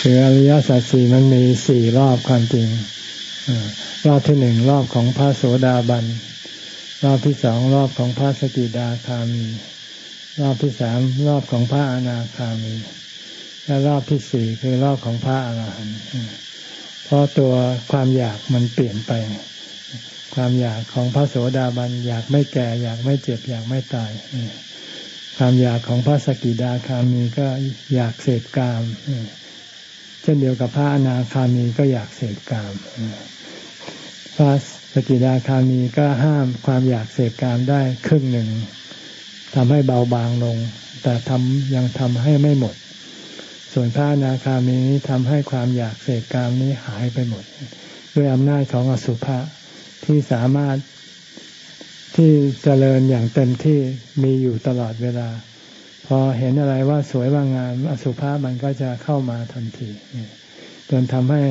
คืออริยสัจสี่มันมีสี่รอบความจริง รอบที่หนึ่งรอบของพระโสดาบัน รอบที่สองรอบของพระสกิดาคามี รอบที่สามรอบของพระอนาคามี และรอบที่สี่คือรอบของพระอรหันต์เพราะตัวความอยากมันเปลี่ยนไป ความอยากของพระโสดาบันอยากไม่แก่ อยากไม่เจ็บ อยากไม่ตาย ความอยากของพระสกิดาคามีก็อยากเสพกาม เช่นเดียวกับพระอนาคามีก็อยากเสพกาม พระสกิดาคามีก็ห้ามความอยากเสพกามได้ครึ่งหนึ่งทำให้เบาบางลง แต่ทำยังทำให้ไม่หมด ส่วนพระนาคามีนี้ทำให้ความอยากเสพกามนี้หายไปหมด ด้วยอำนาจของอสุภะที่สามารถที่เจริญอย่างเต็มที่มีอยู่ตลอดเวลา พอเห็นอะไรว่าสวยว่างามอสุภะมันก็จะเข้ามาทันทีจนทำให้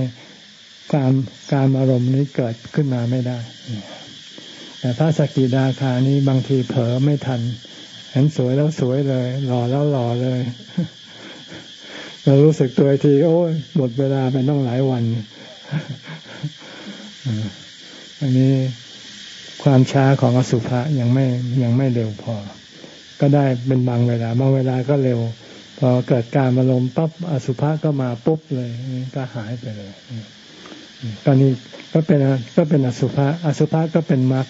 การการอารมณ์นี้เกิดขึ้นมาไม่ได้ แต่พระสกิดาคานี้บางทีเผลอไม่ทัน เห็นสวยแล้วสวยเลย หล่อแล้วหล่อเลย เรารู้สึกตัวทีโอ้ยหมดเวลาไปต้องหลายวัน อันนี้ความช้าของอสุภะยังไม่ยังไม่เร็วพอ ก็ได้เป็นบางเวลา บางเวลาก็เร็ว พอเกิดการอารมณ์ปั๊บอสุภะก็มาปุ๊บเลยก็หายไปเลย ตอนนี้ก็เป็นก็เป็นอสุภะอสุภะก็เป็นมรรค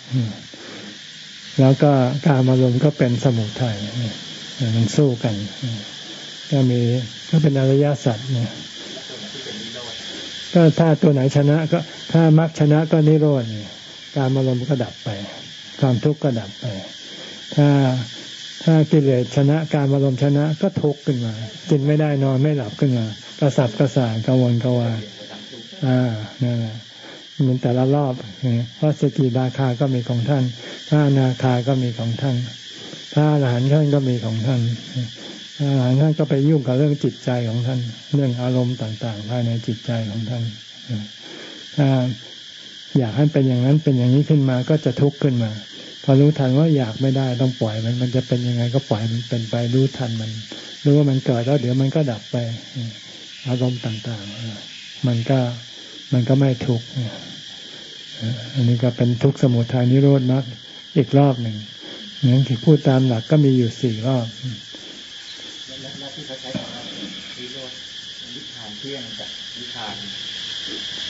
แล้วก็การอารมณ์ก็เป็นสมุทัยมันสู้กันก็มีก็เป็นอริยสัจเนี่ยก็ถ้าตัวไหนชนะก็ถ้ามรรคชนะก็นิโรธการอารมณ์ก็ดับไป ความทุกข์ก็ดับไป ถ้าถ้ากิเลสชนะการอารมณ์ชนะก็ทุกข์ขึ้นมากินไม่ได้นอนไม่หลับขึ้นมากระสับกระส่ายกังวลกวาย อ่านั่นแหละมันแต่ละรอบเพราะสกิดาคาก็มีของท่าน พระนาคาก็มีของท่าน พระอรหันต์ท่านก็มีของท่านพระอรหันต์ท่านก็ไปยุ่งกับเรื่องจิตใจของท่าน เรื่องอารมณ์ต่างๆ ภายในจิตใจของท่าน ถ้าอยากให้เป็นอย่างนั้นเป็นอย่างนี้ขึ้นมาก็จะทุกข์ขึ้นมา พอรู้ทันว่าอยากไม่ได้ต้องปล่อยมันมันจะเป็นยังไงก็ปล่อยมันเป็นไปรู้ทันมัน รู้ว่ามันเกิดแล้วเดี๋ยวมันก็ดับไป อารมณ์ต่างๆ มันก็ มันก็ไม่ทุกข์อันนี้ก็เป็นทุกข์สมุทัยนิโรธมรรคอีกรอบหนึ่งงั้นที่พูดตามหลักก็มีอยู่สี่รอบแล้วที่เขาใช้คำว่านิโรธนิพานเที่ยงกับนิพาน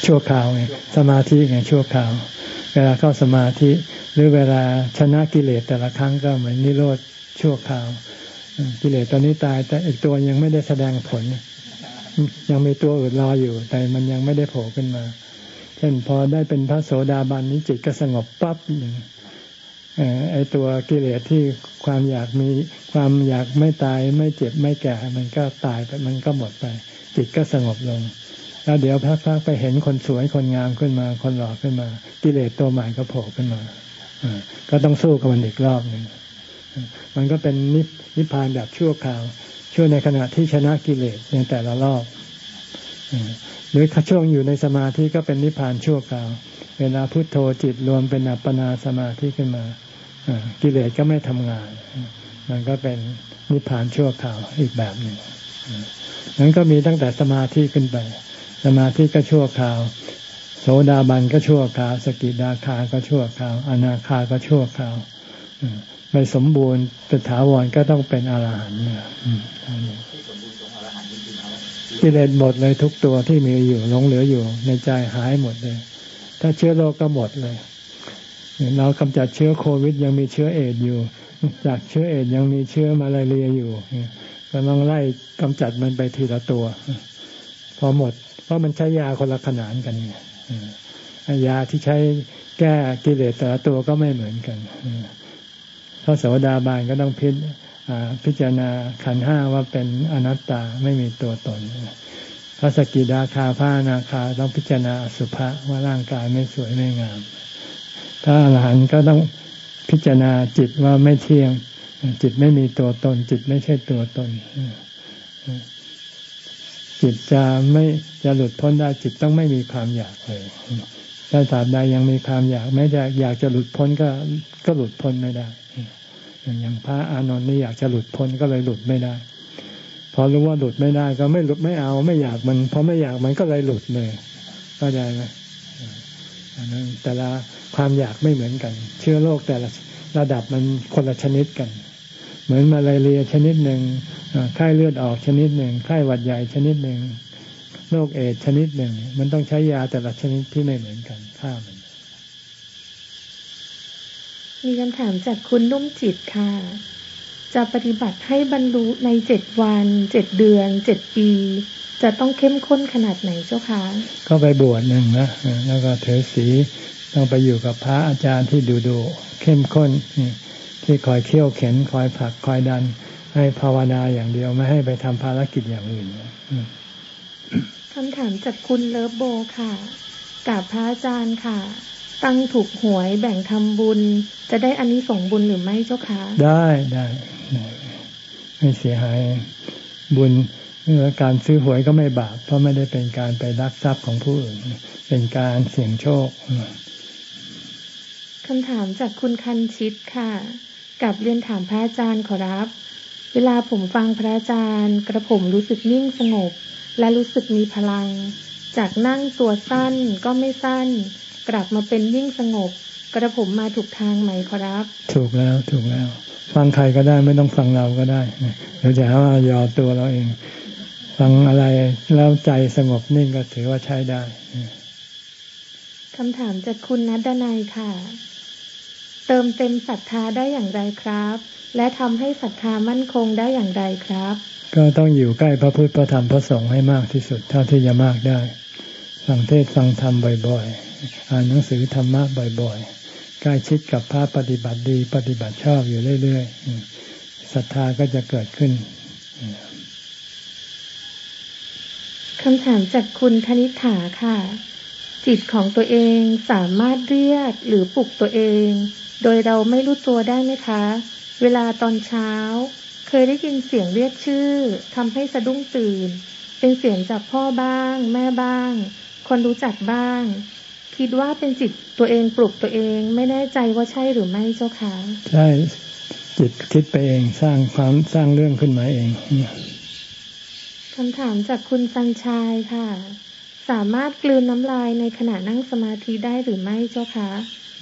ชั่วคราวไงสมาธิไงชั่วคราว เวลาเข้าสมาธิ หรือเวลาชนะกิเลสแต่ละครั้งก็เหมือนนิโรธชั่วคราว กิเลสตอนนี้ตายแต่อีกตัวยังไม่ได้แสดงผล ยังมีตัวอื่นรออยู่ แต่มันยังไม่ได้โผล่ขึ้นมา เช่นพอได้เป็นพระโสดาบันนี้จิตก็สงบปั๊บหนึ่งไอตัวกิเลสที่ความอยากมีความอยากไม่ตายไม่เจ็บไม่แก่ มันก็ตายไปมันก็หมดไป จิตก็สงบลง แล้วเดี๋ยวพักๆไปเห็นคนสวยคนงามขึ้นมา คนหล่อขึ้นมา กิเลสตัวใหม่ก็โผล่ขึ้นมาก็ต้องสู้กับมันอีกรอบหนึ่งมันก็เป็นนิพพานแบบชั่วคราว ช่วยในขณะที่ชนะกิเลสในแต่ละรอบหรือช่วงอยู่ในสมาธิก็เป็นนิพพานชั่วคราว เวลาพุโทโธจิตรวมเป็นอัปปนาสมาธิขึ้นมากิเลสก็ไม่ทำงาน มันก็เป็นนิพพานชั่วคราวอีกแบบหนึ่งนั้นก็มีตั้งแต่สมาธิขึ้นไป สมาธิก็ชั่วคราว โสดาบันก็ชั่วคราว สกิดาคาก็ชั่วคราว อนาคาก็ชั่วคราว ไม่สมบูรณ์เป็นถาวรก็ต้องเป็นอรหันต์กิเลสหมดเลยทุกตัวที่มีอยู่หลงเหลืออยู่ ในใจหายหมดเลย ถ้าเชื้อโรคก็หมดเลยเรากำจัดเชื้อโควิดยังมีเชื้อเอดอยู่ จากเชื้อเอดยังมีเชื้อมาลาเรียอยู่ก็ต้องไล่กำจัดมันไปทีละตัว พอหมด เพราะมันใช้ยาคนละขนานกันไงยาที่ใช้แก้กิเลสแต่ละตัวก็ไม่เหมือนกัน พระโสดาบาลก็ต้องพิพิจารณาขันห้าว่าเป็นอนัตตาไม่มีตัวตน พระสกิดาคาพระนาคาต้องพิจารณาสุภะว่าร่างกายไม่สวยไม่งาม ถ้าอรหันต์ก็ต้องพิจารณาจิตว่าไม่เที่ยง จิตไม่มีตัวตน จิตไม่ใช่ตัวตน จิตจะไม่จะหลุดพ้นได้จิตต้องไม่มีความอยากเลย ถ้าตราบใดยังมีความอยากแม้จะอยากจะหลุดพ้นก็ก็หลุดพ้นไม่ได้ อย่างพระอานนท์นี่อยากจะหลุดพ้นก็เลยหลุดไม่ได้ พอรู้ว่าหลุดไม่ได้ก็ไม่หลุดไม่เอาไม่อยากมันพอไม่อยากมันก็เลยหลุดเลยเข้าใจไหมอันนั้นแต่ละความอยากไม่เหมือนกัน เชื้อโรคแต่ละระดับมันคนละชนิดกัน เหมือนมาลาเรียชนิดหนึ่งไข้เลือดออกชนิดหนึ่งไข้หวัดใหญ่ชนิดหนึ่งโรคเอดชนิดหนึ่ง มันต้องใช้ยาแต่ละชนิดที่ไม่เหมือนกัน ฆ่ามัน มีคำถามจากคุณนุ่มจิตค่ะ จะปฏิบัติให้บรรลุในเจ็ดวันเจ็ดเดือนเจ็ดปี จะต้องเข้มข้นขนาดไหนเจ้าคะก็ไปบวชหนึ่งนะแล้วก็เถือสีต้องไปอยู่กับพระอาจารย์ที่ดูดูเข้มข้นที่คอยเคี่ยวเข็นคอยผลักคอยดัน ให้ภาวนาอย่างเดียวไม่ให้ไปทำภารกิจอย่างอื่นคำถามจากคุณเลิฟโบค่ะ กับพระอาจารย์ค่ะ ตั้งถูกหวยแบ่งทำบุญ จะได้อันนี้ส่งบุญหรือไม่เจ้าคะได้ได้ไม่เสียหายบุญเมื่อการซื้อหวยก็ไม่บาปเพราะไม่ได้เป็นการไปรักทรัพย์ของผู้อื่นเป็นการเสี่ยงโชคคำถามจากคุณคันชิตค่ะ กับเรียนถามพระอาจารย์ขอรับ เวลาผมฟังพระอาจารย์ กระผมรู้สึกนิ่งสงบ และรู้สึกมีพลัง จากนั่งตัวสั้นก็ไม่สั้น กลับมาเป็นนิ่งสงบ กระผมมาถูกทางไหมขอรับ ถูกแล้วถูกแล้ว ฟังใครก็ได้ไม่ต้องฟังเราก็ได้เดี๋ยวจะว่ายอตัวเราเอง ฟังอะไรแล้วใจสงบนิ่งก็ถือว่าใช้ได้คำถามจากคุณนัดดนัยค่ะ เติมเต็มศรัทธาได้อย่างไรครับ และทำให้ศรัทธามั่นคงได้อย่างไรครับ ก็ต้องอยู่ใกล้พระพุทธพระธรรมพระสงฆ์ให้มากที่สุดเท่าที่จะมากได้ ฟังเทศฟังธรรมบ่อยๆ อ่านหนังสือธรรมะบ่อยๆ ใกล้ชิดกับพระปฏิบัติดี ปฏิบัติชอบอยู่เรื่อยๆ ศรัทธาก็จะเกิดขึ้นคำถามจากคุณคณิฐาค่ะ จิตของตัวเองสามารถเรียกหรือปลุกตัวเอง โดยเราไม่รู้ตัวได้ไหมคะ เวลาตอนเช้า เคยได้ยินเสียงเรียกชื่อทำให้สะดุ้งตื่น เป็นเสียงจากพ่อบ้าง แม่บ้าง คนรู้จักบ้าง คิดว่าเป็นจิตตัวเองปลุกตัวเอง ไม่แน่ใจว่าใช่หรือไม่เจ้าคะใช่จิตคิดไปเองสร้างความสร้างเรื่องขึ้นมาเองคำถามจากคุณสันชายค่ะ สามารถกลืนน้ำลายในขณะนั่งสมาธิได้หรือไม่เจ้าคะ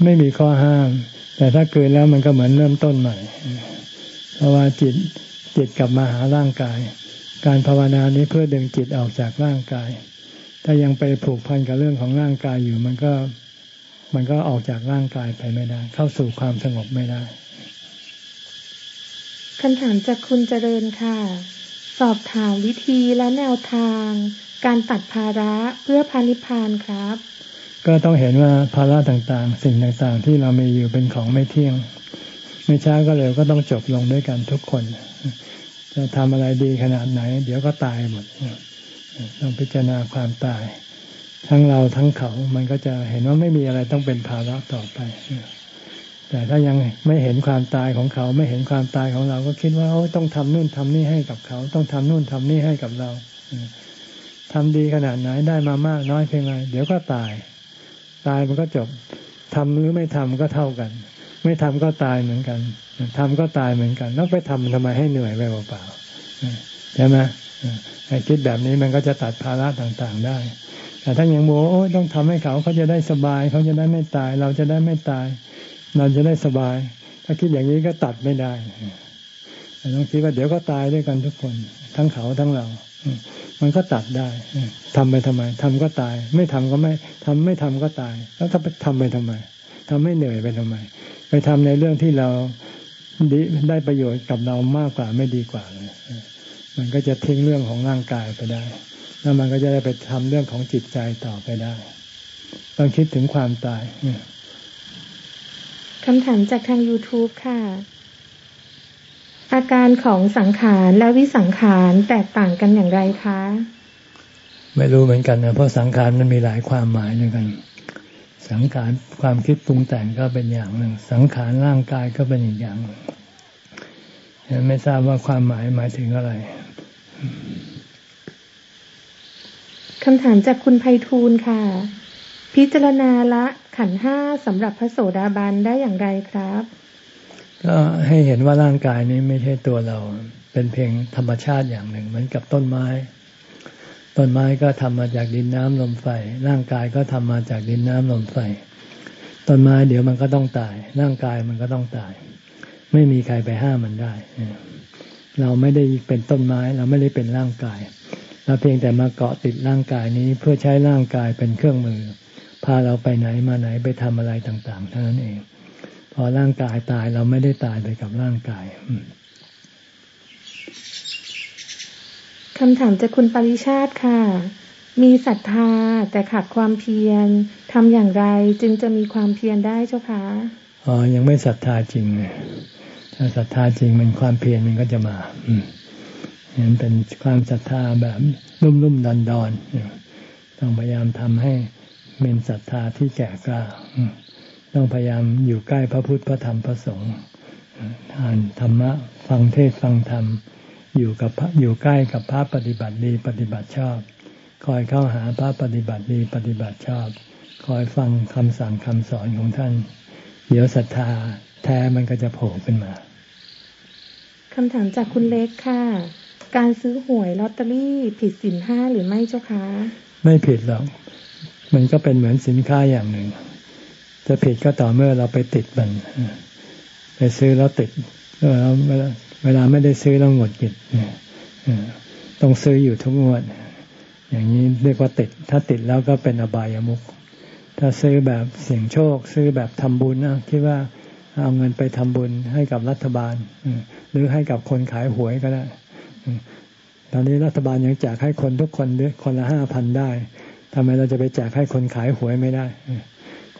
ไม่มีข้อห้าม แต่ถ้าเกิดแล้วมันก็เหมือนเริ่มต้นใหม่ เพราะว่าจิตจิตกลับมาหาร่างกาย การภาวนานี้เพื่อดึงจิตออกจากร่างกาย ถ้ายังไปผูกพันกับเรื่องของร่างกายอยู่ มันก็มันก็ออกจากร่างกายไปไม่ได้ เข้าสู่ความสงบไม่ได้คำถามจากคุณเจริญค่ะ สอบถามวิธีและแนวทาง การตัดภาระเพื่อพานิพานครับ ก็ต้องเห็นว่าภาระต่างๆ สิ่งต่างๆ ที่เรามีอยู่เป็นของไม่เที่ยง ไม่ช้าก็เร็วก็ต้องจบลงด้วยกันทุกคน จะทำอะไรดีขนาดไหน เดี๋ยวก็ตายหมด ต้องพิจารณาความตาย ทั้งเราทั้งเขา มันก็จะเห็นว่าไม่มีอะไรต้องเป็นภาระต่อไป แต่ถ้ายังไม่เห็นความตายของเขา ไม่เห็นความตายของเราก็คิดว่าโอ้ต้องทำนู่นทำนี่ให้กับเขา ต้องทำนู่นทำนี่ให้กับเราทำดีขนาดไหนได้มามากน้อยเพียงไรเดี๋ยวก็ตาย ตายมันก็จบทำหรือไม่ทำก็เท่ากัน ไม่ทำก็ตายเหมือนกันทำก็ตายเหมือนกัน แล้วไปทำทำไมให้เหนื่อยไปเปล่าๆใช่ไหม คิดแบบนี้มันก็จะตัดภาระต่างๆได้ แต่ถ้าอย่างโมโอ้ต้องทำให้เขาเขาจะได้สบาย เขาจะได้ไม่ตาย เราจะได้ไม่ตาย เราจะได้สบาย ถ้าคิดอย่างนี้ก็ตัดไม่ได้ต้องคิดว่าเดี๋ยวก็ตายด้วยกันทุกคน ทั้งเขาทั้งเรา มันก็ตัดได้ทำไปทำไมทำก็ตาย ไม่ทำก็ไม่ทำไม่ทำก็ตาย แล้วถ้าไปทำไปทำไมทำให้เหนื่อยไปทำไม ไปทำในเรื่องที่เราได้ประโยชน์กับเรามากกว่าไม่ดีกว่าเลย มันก็จะทิ้งเรื่องของร่างกายไปได้ แล้วมันก็จะได้ไปทำเรื่องของจิตใจต่อไปได้ ต้องคิดถึงความตายคำถามจากทาง YouTube ค่ะ อาการของสังขารและวิสังขารแตกต่างกันอย่างไรคะ ไม่รู้เหมือนกันนะเพราะสังขารมันมีหลายความหมายด้วยกัน สังขารความคิดปรุงแต่งก็เป็นอย่างหนึ่ง สังขารร่างกายก็เป็นอีกอย่างหนึ่ง ไม่ทราบว่าความหมายหมายถึงอะไรคำถามจากคุณไพฑูรย์ค่ะ พิจารณาละขันห้าสำหรับพระโสดาบันได้อย่างไรครับ ก็ให้เห็นว่าร่างกายนี้ไม่ใช่ตัวเรา เป็นเพียงธรรมชาติอย่างหนึ่ง เหมือนกับต้นไม้ ต้นไม้ก็ทำมาจากดินน้ำลมไฟ ร่างกายก็ทำมาจากดินน้ำลมไฟ ต้นไม้เดี๋ยวมันก็ต้องตาย ร่างกายมันก็ต้องตาย ไม่มีใครไปห้ามมันได้ เราไม่ได้เป็นต้นไม้ เราไม่ได้เป็นร่างกาย เราเพียงแต่มาเกาะติดร่างกายนี้เพื่อใช้ร่างกายเป็นเครื่องมือ พาเราไปไหนมาไหนไปทำอะไรต่างๆเท่านั้นเอง พอร่างกายตายเราไม่ได้ตายไปกับร่างกายคำถามจากคุณปริชาติค่ะ มีศรัทธาแต่ขาดความเพียรทำอย่างไรจึงจะมีความเพียรได้เจ้าคะอ๋อ ยังไม่ศรัทธาจริง ถ้าศรัทธาจริงมันความเพียรมันก็จะมาอืมเห็นเป็นความศรัทธาแบบนุ่มๆดอนๆต้องพยายามทำให้เป็นศรัทธาที่แก่กล้าต้องพยายามอยู่ใกล้พระพุทธพระธรรมพระสงฆ์ทานธรรมะฟังเทศฟังธรรม อยู่กับพระอยู่ใกล้กับพระปฏิบัติดีปฏิบัติชอบ คอยเข้าหาพระปฏิบัติดีปฏิบัติชอบ คอยฟังคำสั่งคำสอนของท่าน เดี๋ยวศรัทธาแท้มันก็จะโผล่ขึ้นมาคำถามจากคุณเล็กค่ะ การซื้อหวยลอตเตอรี่ผิดสินห้าหรือไม่เจ้าคะไม่ผิดหรอก มันก็เป็นเหมือนสินค้าอย่างหนึ่ง จะผิดก็ต่อเมื่อเราไปติดมัน ไปซื้อแล้วติดเวลาเวลาไม่ได้ซื้อแล้วหงดหงิดต้องซื้ออยู่ทุกงวด อย่างนี้เรียกว่าติด ถ้าติดแล้วก็เป็นอบายามุข ถ้าซื้อแบบเสี่ยงโชค ซื้อแบบทำบุญนะคิดว่าเอาเงินไปทำบุญให้กับรัฐบาล หรือให้กับคนขายหวยก็ได้ตอนนี้รัฐบาลยังแจกให้คนทุกคนคนละห้าพันได้ทำไมเราจะไปแจกให้คนขายหวยไม่ได้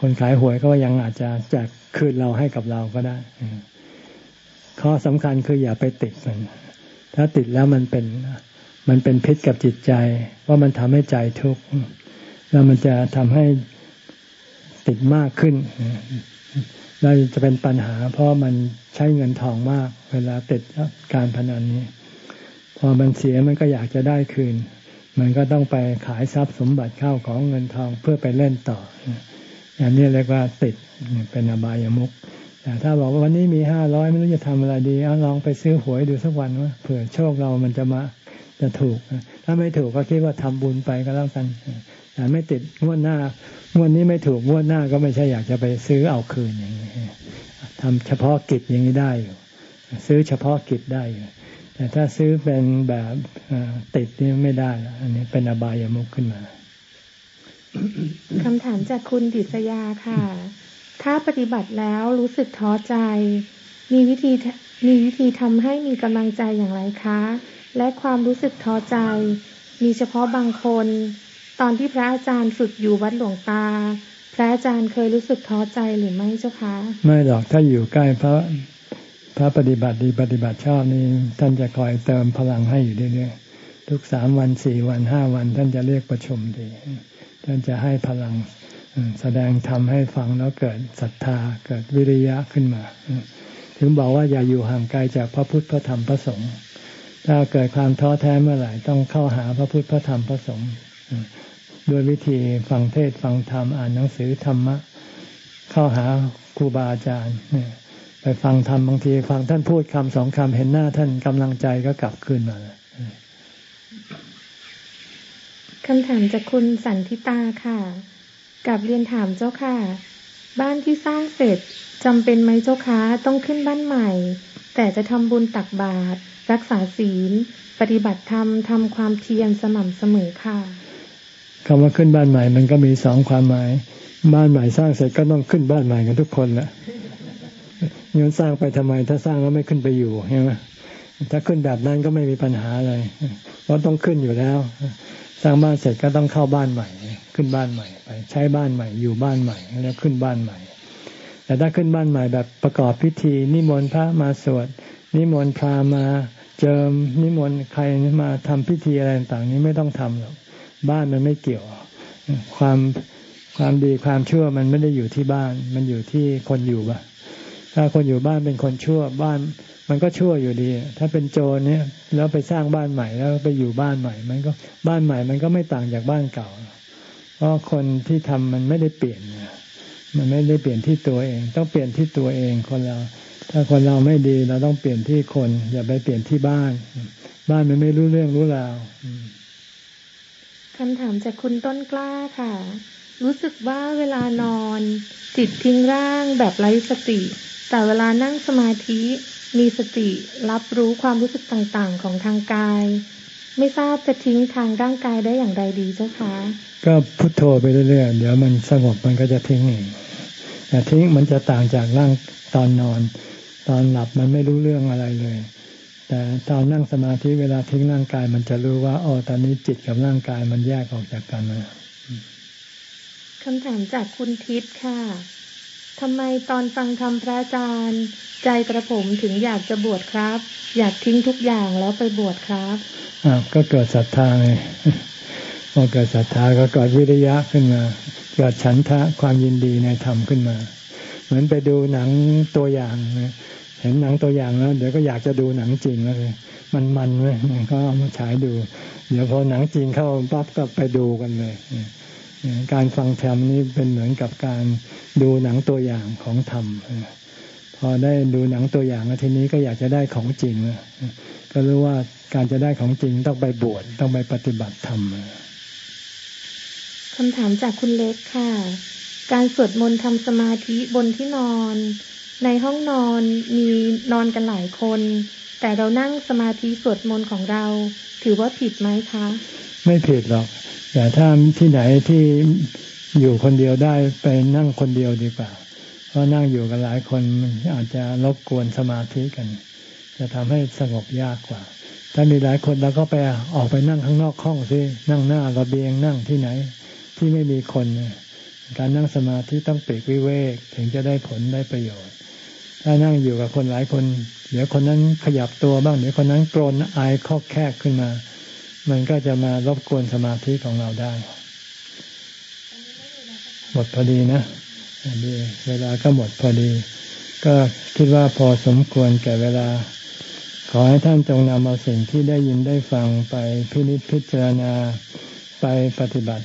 คนขายหวยก็ยังอาจจะแจกคืนเราให้กับเราก็ได้ข้อสำคัญคืออย่าไปติดมันถ้าติดแล้วมันเป็นมันเป็นพิษกับจิตใจ ว่ามันทำให้ใจทุกข์แล้วมันจะทำให้ ติดมากขึ้นแล้จะเป็นปัญหา เพราะมันใช้เงินทองมาก เวลาติดการพนันนี้ พอมันเสียมันก็อยากจะได้คืน มันก็ต้องไปขายทรัพย์สมบัติเข้าของเงินทองเพื่อไปเล่นต่ออย่างนี้เรียกว่าติดเป็นอบายามุกแต่ถ้าบอกว่าวันนี้มีห้าร้อยไม่รู้จะทำอะไรดีเอาลองไปซื้อหวยดูสักวันว่าเผื่อโชคเรามันจะมาจะถูก ถ้าไม่ถูกก็คิดว่าทำบุญไปก็แล้วกันแต่ไม่ติดงวดหน้า งวดนี้ไม่ถูกงวดหน้าก็ไม่ใช่อยากจะไปซื้อเอาคืนอย่างนี้ทำเฉพาะกิจอย่างนี้ได้อยู่ซื้อเฉพาะกิจได้อยู่แต่ถ้าซื้อเป็นแบบติดนี่ไม่ได้อันนี้เป็นอบายามุกขึ้นมาคำถามจากคุณดิษยาค่ะ ถ้าปฏิบัติแล้วรู้สึกท้อใจ มีวิธีมีวิธีทำให้มีกำลังใจอย่างไรคะ และความรู้สึกท้อใจ มีเฉพาะบางคน ตอนที่พระอาจารย์ฝึกอยู่วัดหลวงตา พระอาจารย์เคยรู้สึกท้อใจหรือไม่เจ้าคะไม่หรอกถ้าอยู่ใกล้พระพระปฏิบัติดีปฏิบัติชอบนี่ท่านจะคอยเติมพลังให้อยู่เรื่อยๆทุกสามวันสี่วันห้าวัน ท่านจะเรียกประชุมดีท่านจะให้พลังแสดงทำให้ฟังแล้วเกิดศรัทธาเกิดวิริยะขึ้นมา ถึงบอกว่าอย่าอยู่ห่างไกลจากพระพุทธพระธรรมพระสงฆ์ถ้าเกิดความท้อแท้เมื่อไหร่ต้องเข้าหาพระพุทธพระธรรมพระสงฆ์ ด้วยวิธีฟังเทศฟังธรรม อ่านหนังสือธรรมะ เข้าหาครูบาอาจารย์ไปฟังธรรมบางที ฟังท่านพูดคำสองคำเห็นหน้าท่านกำลังใจก็กลับคืนมาคำถามจากคุณสันทิตาค่ะกับเรียนถามเจ้าค่ะ บ้านที่สร้างเสร็จจำเป็นไหมเจ้าคะต้องขึ้นบ้านใหม่ แต่จะทำบุญตักบาตรรักษาศีล ปฏิบัติธรรมทำความเพียรสม่ำเสมอค่ะ คำว่าขึ้นบ้านใหม่ มันก็มีสองความหมาย บ้านใหม่สร้างเสร็จก็ต้องขึ้นบ้านใหม่กันทุกคนแหละเงินสร้างไปทำไม ถ้าสร้างแล้วไม่ขึ้นไปอยู่ใช่ไหมถ้าขึ้นแบบนั้นก็ไม่มีปัญหาอะไรเพราะต้องขึ้นอยู่แล้ว สร้างบ้านเสร็จก็ต้องเข้าบ้านใหม่ ขึ้นบ้านใหม่ไป ใช้บ้านใหม่ อยู่บ้านใหม่ แล้วขึ้นบ้านใหม่ แต่ถ้าขึ้นบ้านใหม่แบบประกอบพิธี นิมนต์พระมาสวดนิมนต์พระมาเจิมนิมนต์ใครมาทำพิธีอะไรต่างๆนี้ไม่ต้องทำหรอก บ้านมันไม่เกี่ยว ความความดีความชั่วมันไม่ได้อยู่ที่บ้าน มันอยู่ที่คนอยู่บ้าถ้าคนอยู่บ้านเป็นคนชั่วบ้าน มันก็ชั่วอยู่ดี ถ้าเป็นโจรเนี่ยแล้วไปสร้างบ้านใหม่แล้วไปอยู่บ้านใหม่ มันก็บ้านใหม่ มันก็ไม่ต่างจากบ้านเก่า เพราะคนที่ทำมันไม่ได้เปลี่ยนมันไม่ได้เปลี่ยนที่ตัวเอง ต้องเปลี่ยนที่ตัวเองคนเรา ถ้าคนเราไม่ดีเราต้องเปลี่ยนที่คน อย่าไปเปลี่ยนที่บ้าน บ้านมันไม่รู้เรื่องรู้ราว คำถามจากคุณต้นกล้าค่ะ รู้สึกว่าเวลานอน จิตทิ้งร่างแบบไร้สติ แต่เวลานั่งสมาธิ มีสติรับรู้ความรู้สึกต่างๆ ของทางกาย ไม่ทราบจะทิ้งทางร่างกายได้อย่างไรดีเจ้าคะก็พุโทโธไปเรื่อยๆเดี๋ยวมันสงบมันก็จะทิ้งเองแต่ทิ้งมันจะต่างจากร่างตอนนอน ตอนหลับมันไม่รู้เรื่องอะไรเลย แต่ตอนนั่งสมาธิเวลาทิ้งร่างกายมันจะรู้ว่าอ๋อตอนนี้จิตกับร่างกายมันแยกออกจากกันแล้วคำถามจากคุณทิพย์ค่ะทำไมตอนฟังธรรมพระอาจารย์ ใจกระผมถึงอยากจะบวชครับ อยากทิ้งทุกอย่างแล้วไปบวชครับอ่าก็เกิดศรัทธาไงพอเกิดศรัทธาก็เกิดวิริยะขึ้นมาเกิดฉันทะความยินดีในธรรมขึ้นมา เหมือนไปดูหนังตัวอย่าง เห็นหนังตัวอย่างแล้วเดี๋ยวก็อยากจะดูหนังจริงแล้วเลยมันมันเลยก็เอามาฉายดู เดี๋ยวพอหนังจริงเข้าปั๊บก็ไปดูกันเลยการฟังธรรมนี้เป็นเหมือนกับการดูหนังตัวอย่างของธรรมพอได้ดูหนังตัวอย่างแล้วทีนี้ก็อยากจะได้ของจริงก็รู้ว่าการจะได้ของจริงต้องไปบวชต้องไปปฏิบัติธรรมคำถามจากคุณเล็กค่ะ การสวดมนต์ทำสมาธิบนที่นอน ในห้องนอนมีนอนกันหลายคน แต่เรานั่งสมาธิสวดมนต์ของเรา ถือว่าผิดไหมคะ ไม่ผิดหรอกแต่ถ้าที่ไหนที่อยู่คนเดียวได้ไปนั่งคนเดียวดีกว่า เพราะนั่งอยู่กันหลายคนอาจจะรบกวนสมาธิกัน จะทำให้สงบยากกว่า ถ้ามีหลายคนเราก็ไปออกไปนั่งข้างนอกห้องซินั่งหน้าระเบียงนั่งที่ไหนที่ไม่มีคน การนั่งสมาธิต้องปีกวิเวกถึงจะได้ผลได้ประโยชน์ ถ้านั่งอยู่กับคนหลายคน เดี๋ยวคนนั้นขยับตัวบ้างเดี๋ยวคนนั้นกรนอายคอกแคกขึ้นมา มันก็จะมารบกวนสมาธิของเราได้หมดพอดีนะดีเวลาก็หมดพอดี ก็คิดว่าพอสมควรแก่เวลา ขอให้ท่านจงนำเอาสิ่งที่ได้ยินได้ฟังไปพินิจพิจารณาไปปฏิบัติ